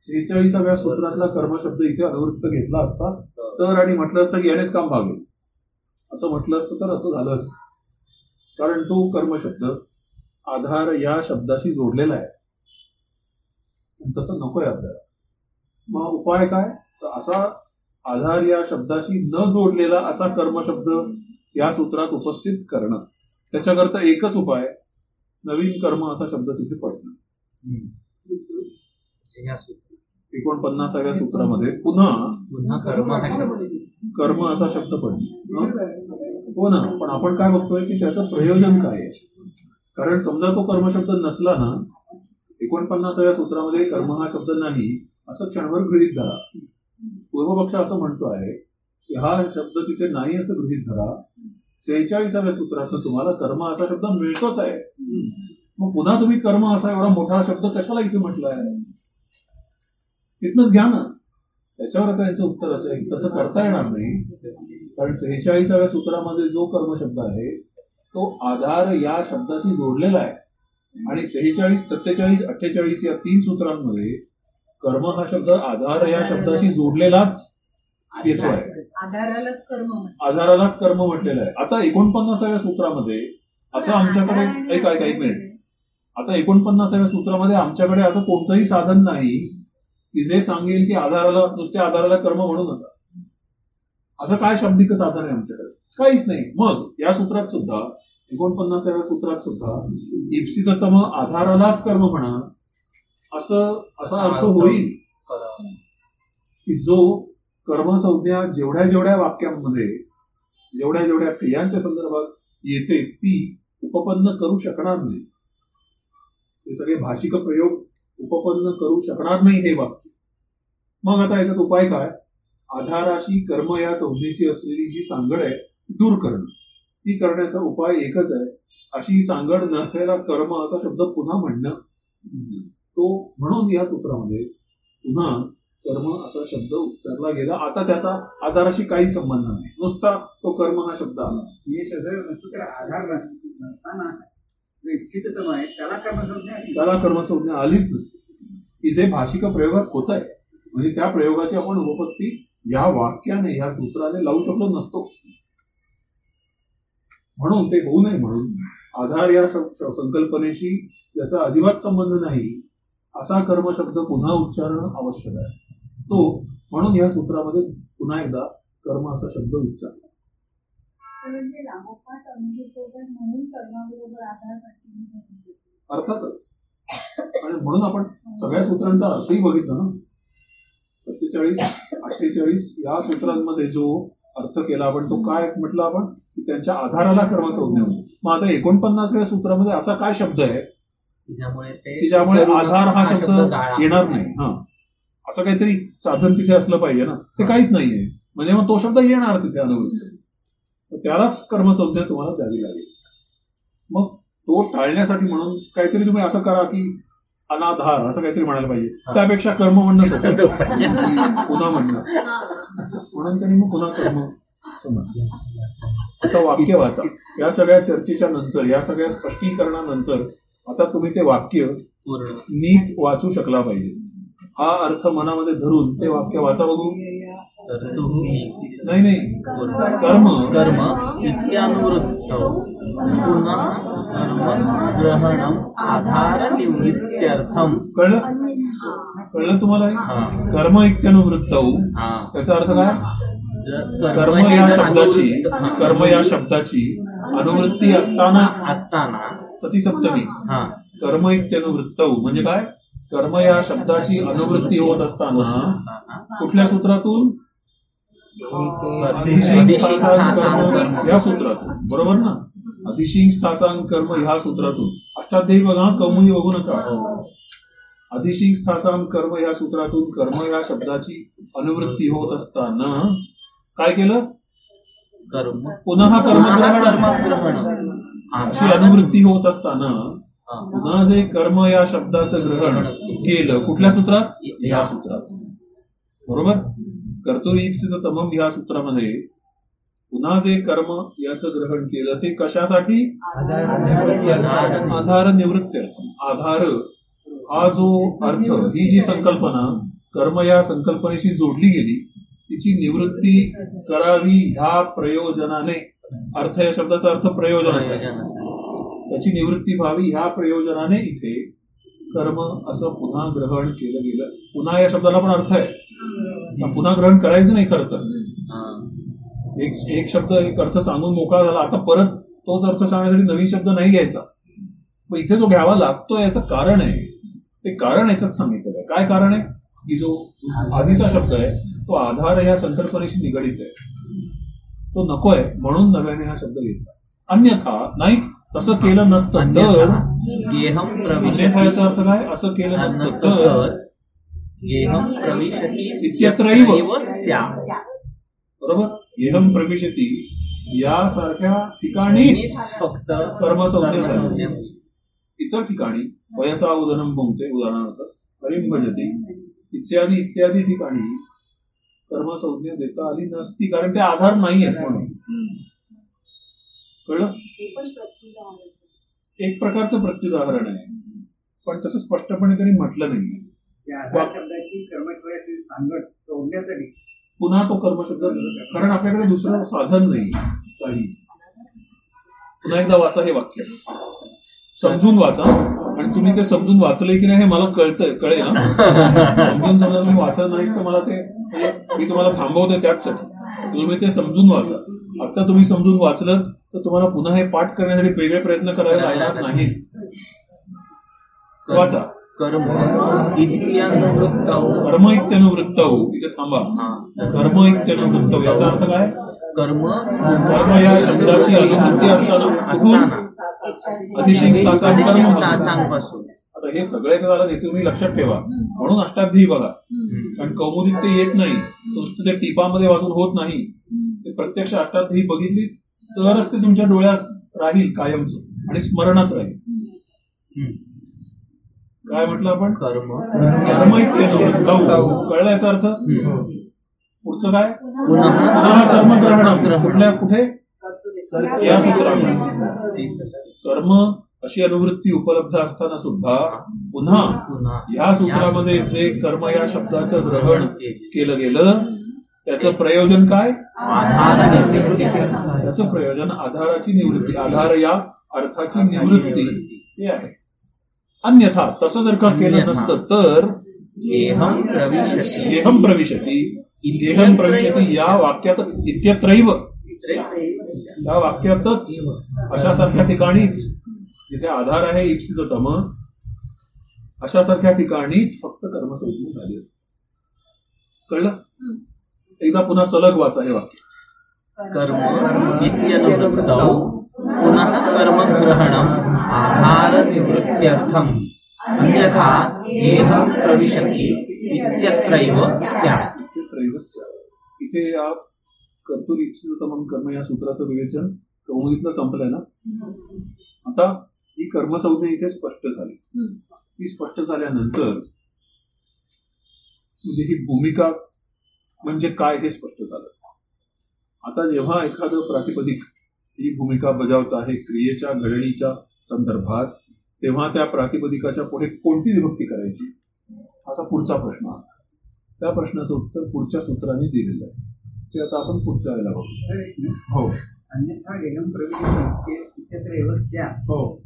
सेहेचाळीसाव्या सूत्रातला कर्मशब्द इथे अनुवृत्त घेतला असता तर. आणि म्हटलं असतं की यानेच काम भागेल. असं म्हटलं असतं तर असं झालं असतं. कारण तो कर्मशब्द आधार या शब्दाशी जोडलेला आहे. तसं नकोय आपल्याला. मग उपाय काय? तर असा आधार या शब्दाशी न जोडलेला असा कर्मशब्द या सूत्रात उपस्थित करणं. त्याच्याकरता एकच उपाय नवीन कर्म असा शब्द तिथे पडणं एकोणपन्नासाव्या सूत्रामध्ये पुन्हा पुन्हा कर्म कर्म असा शब्द पडतो हं? हो ना. पण आपण काय बघतोय की त्याचं प्रयोजन काय आहे? कारण समजा तो कर्मशब्द नसला ना एकोणपन्नासाव्या सूत्रामध्ये कर्म हा शब्द नाही असं क्षणभर गृहित धरा. पूर्वपक्ष असं म्हणतो आहे की हा शब्द तिथे नाही असं गृहित धरा. सेहेचाळीसाव्या सूत्रात तुम्हाला कर्म असा शब्द मिळतोच आहे. मग पुन्हा तुम्ही कर्म असा एवढा मोठा शब्द कशाला इथे म्हटला आहे तिथनंच घ्या ना. त्याच्यावर आता यांचं उत्तर असं आहे. तसं करता येणार नाही. कारण सेहेचाळीसाव्या सूत्रामध्ये जो कर्मशब्द आहे तो आधार या शब्दाशी जोडलेला आहे. आणि सेहेचाळीस सत्तेचाळीस अठ्ठेचाळीस या तीन सूत्रांमध्ये कर्म हा शब्द आधार या शब्दाशी जोडलेलाच येतो आहे आधारालाच कर्म. आधारालाच कर्म म्हटलेलं आहे. आता एकोणपन्नासाव्या सूत्रामध्ये असं आमच्याकडे एक एक एक मिनिट. आता एकोणपन्नासाव्या सूत्रामध्ये आमच्याकडे असं कोणतंही साधन नाही की जे सांगेल की आधाराला नुसत्या आधाराला कर्म म्हणू नका. असं काय शाब्दिक साधन आहे आमच्याकडे? काहीच नाही. मग या सूत्रात सुद्धा एकोणपन्नासाव्या सूत्रात सुद्धा इप्सिततम आधारालाच कर्म म्हणा असं असा अर्थ होईल. की जो कर्मसंज्ञा जेवढ्या जेवढ्या वाक्यांमध्ये जेवढ्या जेवढ्या क्रियांच्या संदर्भात येते ती उपपन्न करू शकणार नाही. हे सगळे भाषिक प्रयोग उपपन्न करू शकणार नाही हे वाक्य. मग आता याच्यात उपाय काय? आधाराशी कर्म या संज्ञेची असलेली जी सांगड आहे ती दूर करणं. ती करण्याचा उपाय एकच आहे. अशी सांगड नसलेला कर्म असा शब्द पुन्हा म्हणणं. तो म्हणून या सूत्रामध्ये पुन्हा कर्म असा शब्द उच्चारला गेला. आता त्याचा आधाराशी काही संबंध नाही. नुसता तो कर्म हा शब्द आला. तर आधार नसताना आहे त्याला कर्मसंज्ञा. त्याला कर्मसंज्ञा आलीच नसते. की जे भाषिक प्रयोगात होत आहे म्हणजे त्या प्रयोगाची आपण उपपत्ती या वाक्याने या सूत्राने लावू शकलो नसतो. म्हणून ते होऊ नये म्हणून आधार या संकल्पनेशी त्याचा अजिबात संबंध नाही. असा कर्मशब्द पुन्हा उच्चारणं आवश्यक आहे. तो म्हणून या सूत्रामध्ये पुन्हा एकदा कर्म असा शब्द उच्चारला. अर्थातच. आणि म्हणून आपण सगळ्या सूत्रांचा अर्थही बघितला ना. सत्तेचाळीस अठ्ठेचाळीस या सूत्रांमध्ये जो अर्थ केला आपण तो काय म्हटलं आपण? की त्यांच्या आधाराला कर्मसंज्ञा होती. मग आता एकोणपन्नासव्या सूत्रामध्ये असा काय शब्द आहे? की ज्यामुळे ते करून आधार हा शब्द. येणार नाही. हा. असं काहीतरी साधन तिथे असलं पाहिजे ना. ते काहीच नाहीये. म्हणजे मग तो शब्द येणार तिथे अनुभव. त्यालाच कर्मसंज्ञा तुम्हाला द्यावी लागेल. मग तो टाळण्यासाठी म्हणून काहीतरी तुम्ही असं करा की अनाधार असं काहीतरी म्हणायला पाहिजे. त्यापेक्षा कर्म म्हणणं. पुन्हा म्हणणं. म्हणून त्यांनी मग पुन्हा कर्म. आता वाक्य वाचा. या सगळ्या चर्चेच्या नंतर या सगळ्या स्पष्टीकरणानंतर आता तुम्ही ते वाक्य नीट वाचू शकला पाहिजे. हा अर्थ मनामध्ये धरून ते वाक्य वाचा बघू. नाही नाही. कर्म. कर्म इत्यानुवृत्त. ग्रहणम आधार निवृत्त्यर्थम कळलं? कळलं तुम्हाला? हा. कर्म इत्यानुवृत्त. हा. त्याचा अर्थ काय? कर्म या शब्दाची. कर्म या शब्दाची अनुवृत्ती असताना. असताना. सती सप्तमी हा. कर्म इत्यानुवृत्त म्हणजे काय? कर्म या शब्दाची अनुवृत्ती होत असताना. कुठल्या सूत्रातून? या सूत्रातून. बरोबर ना? अधिशिंग स्थासांग कर्म ह्या सूत्रातून. अष्टाध्यायी बघा कौमुदी बघू नका. अधिशिंग स्थासांग कर्म ह्या सूत्रातून कर्म या शब्दाची अनुवृत्ती होत असताना काय केलं? कर्म. पुन्हा कर्म पुन्हा कर्म ग्रहण आधार अनुवृत्ती होत असताना. पुन्हा जे कर्म या शब्दाचं ग्रहण केलं कुठल्या सूत्रात? या सूत्रात. बरोबर? कर्तुरीप्सित समम या सूत्रामध्ये पुन्हा जे कर्म याचं ग्रहण केलं ते कशासाठी? आधार आधार निवृत्ती आधार हा जो अर्थ ही जी संकल्पना कर्म या संकल्पनेशी जोडली गेली तिची निवृत्ती करावी ह्या प्रयोजनाने. अर्थ या शब्दाचा अर्थ प्रयोजन. त्याची निवृत्ती व्हावी ह्या प्रयोजनाने इथे कर्म असं पुन्हा ग्रहण केलं गेलं. पुन्हा या शब्दाला पण अर्थ आहे. पण पुन्हा ग्रहण करायचं नाही खरं तर. एक एक शब्द एक अर्थ सांगून मोकळा झाला. आता परत तोच अर्थ सांगण्यासाठी नवीन शब्द नाही घ्यायचा. मग इथे जो घ्यावा लागतो याचं कारण आहे. ते कारण याच्यात सांगितलेलं आहे. काय कारण आहे? की जो आधीचा शब्द आहे तो आधार या संकल्पनेशी निगडित आहे. तो नको आहे म्हणून नव्याने हा शब्द घेतला अन्यथा नाही तसं केलं नसतं तर गेहम याचा अर्थ काय असं केलं नसतं तर गेहम प्रविशती स्यात्. बरोबर येहम प्रविशती यासारख्या ठिकाणी फक्त कर्मसंज्ञा. इतर ठिकाणी वयसा उदनम भोंगते उदाहरणार्थ हरिम भजती इत्यादी इत्यादी ठिकाणी कर्मसंज्ञा देता आली नसती कारण ते आधार नाही आहेत म्हणून. कळलं? एक प्रकारचं प्रत्युदाहरण आहे. पण तसं स्पष्टपणे त्यांनी म्हटलं नाही. शब्दाची सांगड तोडण्यासाठी पुन्हा तो कर्मशब्द कारण आपल्याकडे दुसरं साधन नाही काही. पुन्हा एकदा वाचा हे वाक्य. समजून वाचा. आणि तुम्ही ते समजून वाचलंय की नाही हे मला कळतंय कळेल ना समजून समजा तुम्ही वाचलं नाही तर मला ते मी तुम्हाला थांबवतोय त्याचसाठी. तुम्ही ते समजून वाचा. आता तुम्ही समजून वाचलं तर तुम्हाला पुन्हा हे पाठ करण्यासाठी वेगळे प्रयत्न करायला लागणार नाही. वाचा. कर्म इत्यनुवृत्तौ। कर्म इत्यनुवृत्त इथे थांबा. हा. कर्म इत्यनुवृत्त याचा अर्थ काय? कर्म कर्म या शब्दाची अनुवृत्ती असताना अतिशय आता हे सगळ्याच झालं हे तुम्ही लक्षात ठेवा. म्हणून अष्टाध्यायी बघा. कारण कौमुदीत ते येत नाही. नुसतं ते टिपामध्ये वाचून होत नाही. ते प्रत्यक्ष अष्टाध्यायी बघितली तरच ते तुमच्या डोळ्यात राहील कायमच आणि स्मरणात राहील. काय म्हटलं आपण? कर्म. कर्म. कळलं याचा अर्थ? पुढचं काय? पुन्हा पुन्हा कर्मग्रहण कुठल्या? कुठे? या. कर्म अशी अनुवृत्ती उपलब्ध असताना सुद्धा पुन्हा पुन्हा या सूत्रामध्ये जे कर्म या शब्दाचं ग्रहण केलं. गेलं त्याचं प्रयोजन काय? आधार निवृत्ती. त्याचं प्रयोजन आधाराची निवृत्ती आधार या अर्थाची निवृत्ती. हे आहे. अन्यथा तसं जर का केलं. नसतं तर गेहम प्रविशती. गेहम प्रविशती. गेहम प्रविशती या वाक्यात इत्यत्रैव या वाक्यातच अशासारख्या ठिकाणीच जिथे आधार आहे इप्सित तम अशासारख्या ठिकाणीच फक्त कर्मसंज्ञा झाली असते. कळलं? एकदा पुन्हा सलग वाचा हे वाक्य. कर्म इत्यनुवृत्तौ पुनः कर्मग्रहणम् आहारनिवृत्त्यर्थम्। अन्यथा गेहं प्रविशति इत्यत्रैव स्यात्। इथे त्रैवस्य इथे या कर्तुर इप्सितमम कर्म या सूत्राचं विवेचन कौमुदीतलं संपलंय ना? आता ही कर्मसंज्ञा इथे स्पष्ट झाली. ती स्पष्ट झाल्यानंतर म्हणजे ही भूमिका म्हणजे काय हे स्पष्ट झालं. आता जेव्हा एखादं प्रातिपदिक ही भूमिका बजावत आहे क्रियेच्या घडणीच्या संदर्भात तेव्हा त्या प्रातिपदिकाच्या पुढे कोणती विभक्ती करायची? असा पुढचा प्रश्न आहे. त्या प्रश्नाचं उत्तर पुढच्या सूत्राने दिलेलं आहे. ते आता आपण पुढच्या वेळेला बघू. हो. अन्यथा हो.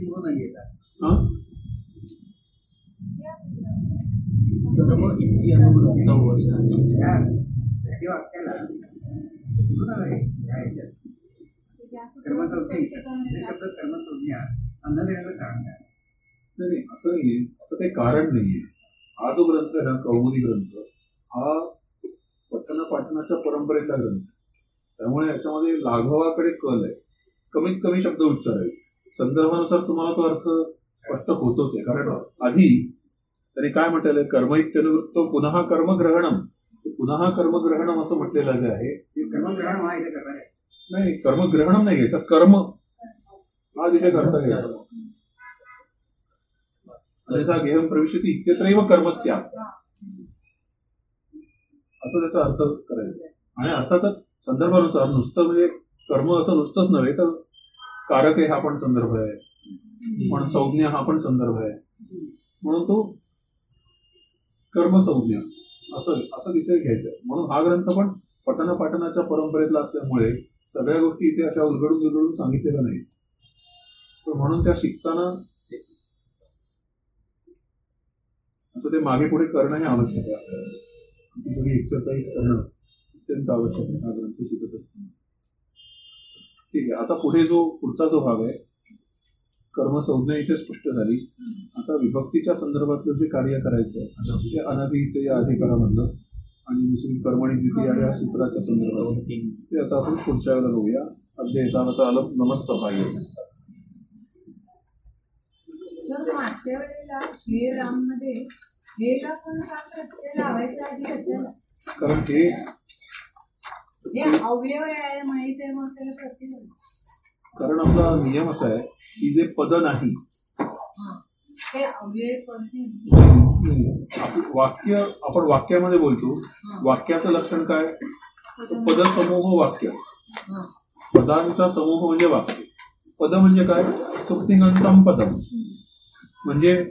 पूर्ण नाही हा नाही कर्मसंज्ञा अन्न देण्याचं कारण काय नाही नाही, असं नाहीये असं काही कारण नाहीये हा जो ग्रंथ आहे ना कौमुदी ग्रंथ हा पठन पाठनाच्या परंपरेचा ग्रंथ त्यामुळे याच्यामध्ये लाघवाकडे कल आहे कमीत कमी शब्द उच्चारायचे संदर्भानुसार तुम्हाला तो अर्थ स्पष्ट होतोच आहे कारण आधी त्यांनी काय म्हटलेलं आहे? कर्मइत्यनुवृत्त पुन्हा कर्मग्रहणम. ते पुन्हा कर्मग्रहणम असं म्हटलेलं जे आहे. ते कर्मग्रहण नाही कर्मग्रहणम नाही घ्यायचा. कर्म. हा तिथे करता घ्यायचा. अन्यथा गेहम प्रविशती इत्यत्रैव कर्मस्या असं त्याचा अर्थ करायचा. आणि अर्थातच संदर्भानुसार नुसतं म्हणजे कर्म असं नुसतंच नव्हे तर कारक आहे हा पण संदर्भ आहे. पण संज्ञा हा पण संदर्भ आहे. म्हणून तो कर्मसंज्ञा. असं असं विषय घ्यायचा. म्हणून हा ग्रंथ पण पठन पाठनाच्या परंपरेतला असल्यामुळे सगळ्या गोष्टी इथे अशा उलगडून उलगडून सांगितलेल्या नाहीत. तर म्हणून त्या शिकताना असं ते मागे पुढे करणं हे आवश्यक आहे. आपल्याला. ती सगळी एक्सरसाइज करणं अत्यंत आवश्यक आहे. हा ग्रंथ शिकत असताना. ठीक आहे. आता पुढे जो पुढचा जो भाग आहे कर्मसंज्ञा इथे स्पष्ट झाली. आता विभक्तीच्या संदर्भातलं जे कार्य करायचं आहे ते अनाभिचे या अधिकारामधलं आणि दुसरी कर्मणी द्वितीय या सूत्राच्या संदर्भात ते आता आपण पुढच्या वेळेला बघूया. अध्याय येताना आलं मागच्या वेळेला हे पण लावायचा आधी कशाला कारण हे अवयव आहे माहीत आहे मग त्याला लावायचा. कारण आपला नियम असा आहे की जे पद नाही पद वाक्य आपण वाक्यामध्ये बोलतो. वाक्याचं लक्षण काय? पदसमूह वाक्य. हा. पदांचा समूह म्हणजे वाक्य. पद म्हणजे काय? सुप्तिंगंतम पदम. म्हणजे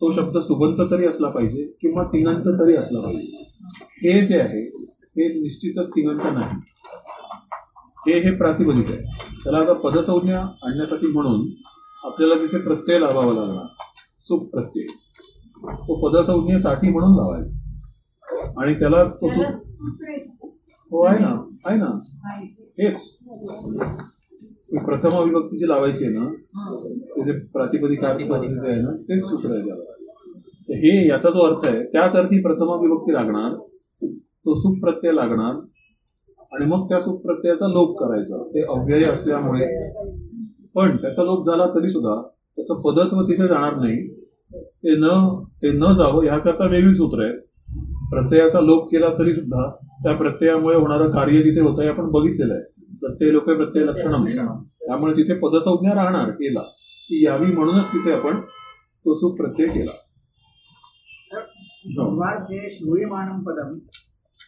तो शब्द सुबंत तरी असला पाहिजे किंवा तिंगंत तरी असला पाहिजे. हे जे आहे हे निश्चितच तिंगंत नाही. हे हे प्रातिपदिक आहे. त्याला आता पदसंज्ञा आणण्यासाठी म्हणून आपल्याला तिथे प्रत्यय लावावा लागणार सुप प्रत्यय तो पदसंज्ञेसाठी म्हणून लावायचा आणि त्याला तो? हो आहे ना आहे ना. हेच प्रथम अविभक्ती जी लावायची आहे ना. ते जे प्रातिपदिकार्थी जे आहे ना तेच सूत्र आहे त्याला हे याचा जो अर्थ आहे त्याच अर्थी प्रथम विभक्ती लागणार तो सुख प्रत्यय लागणार आणि मग त्या सुख प्रत्ययाचा लोप करायचा. ते अव्यय असल्यामुळे. पण त्याचा लोप झाला तरी सुद्धा त्याचं पदत्व तिथे जाणार नाही. ते न ते न जावं याकरता वेगळी सूत्र आहे. प्रत्ययाचा लोप केला तरी सुद्धा त्या प्रत्ययामुळे होणारं कार्य जिथे होतं हे आपण बघितलेलं आहे. प्रत्यय लोक प्रत्यय लक्षणम त्यामुळे तिथे पदसंज्ञा राहणार केला. की यावी म्हणूनच तिथे आपण तो सुख प्रत्यय केला जे पदम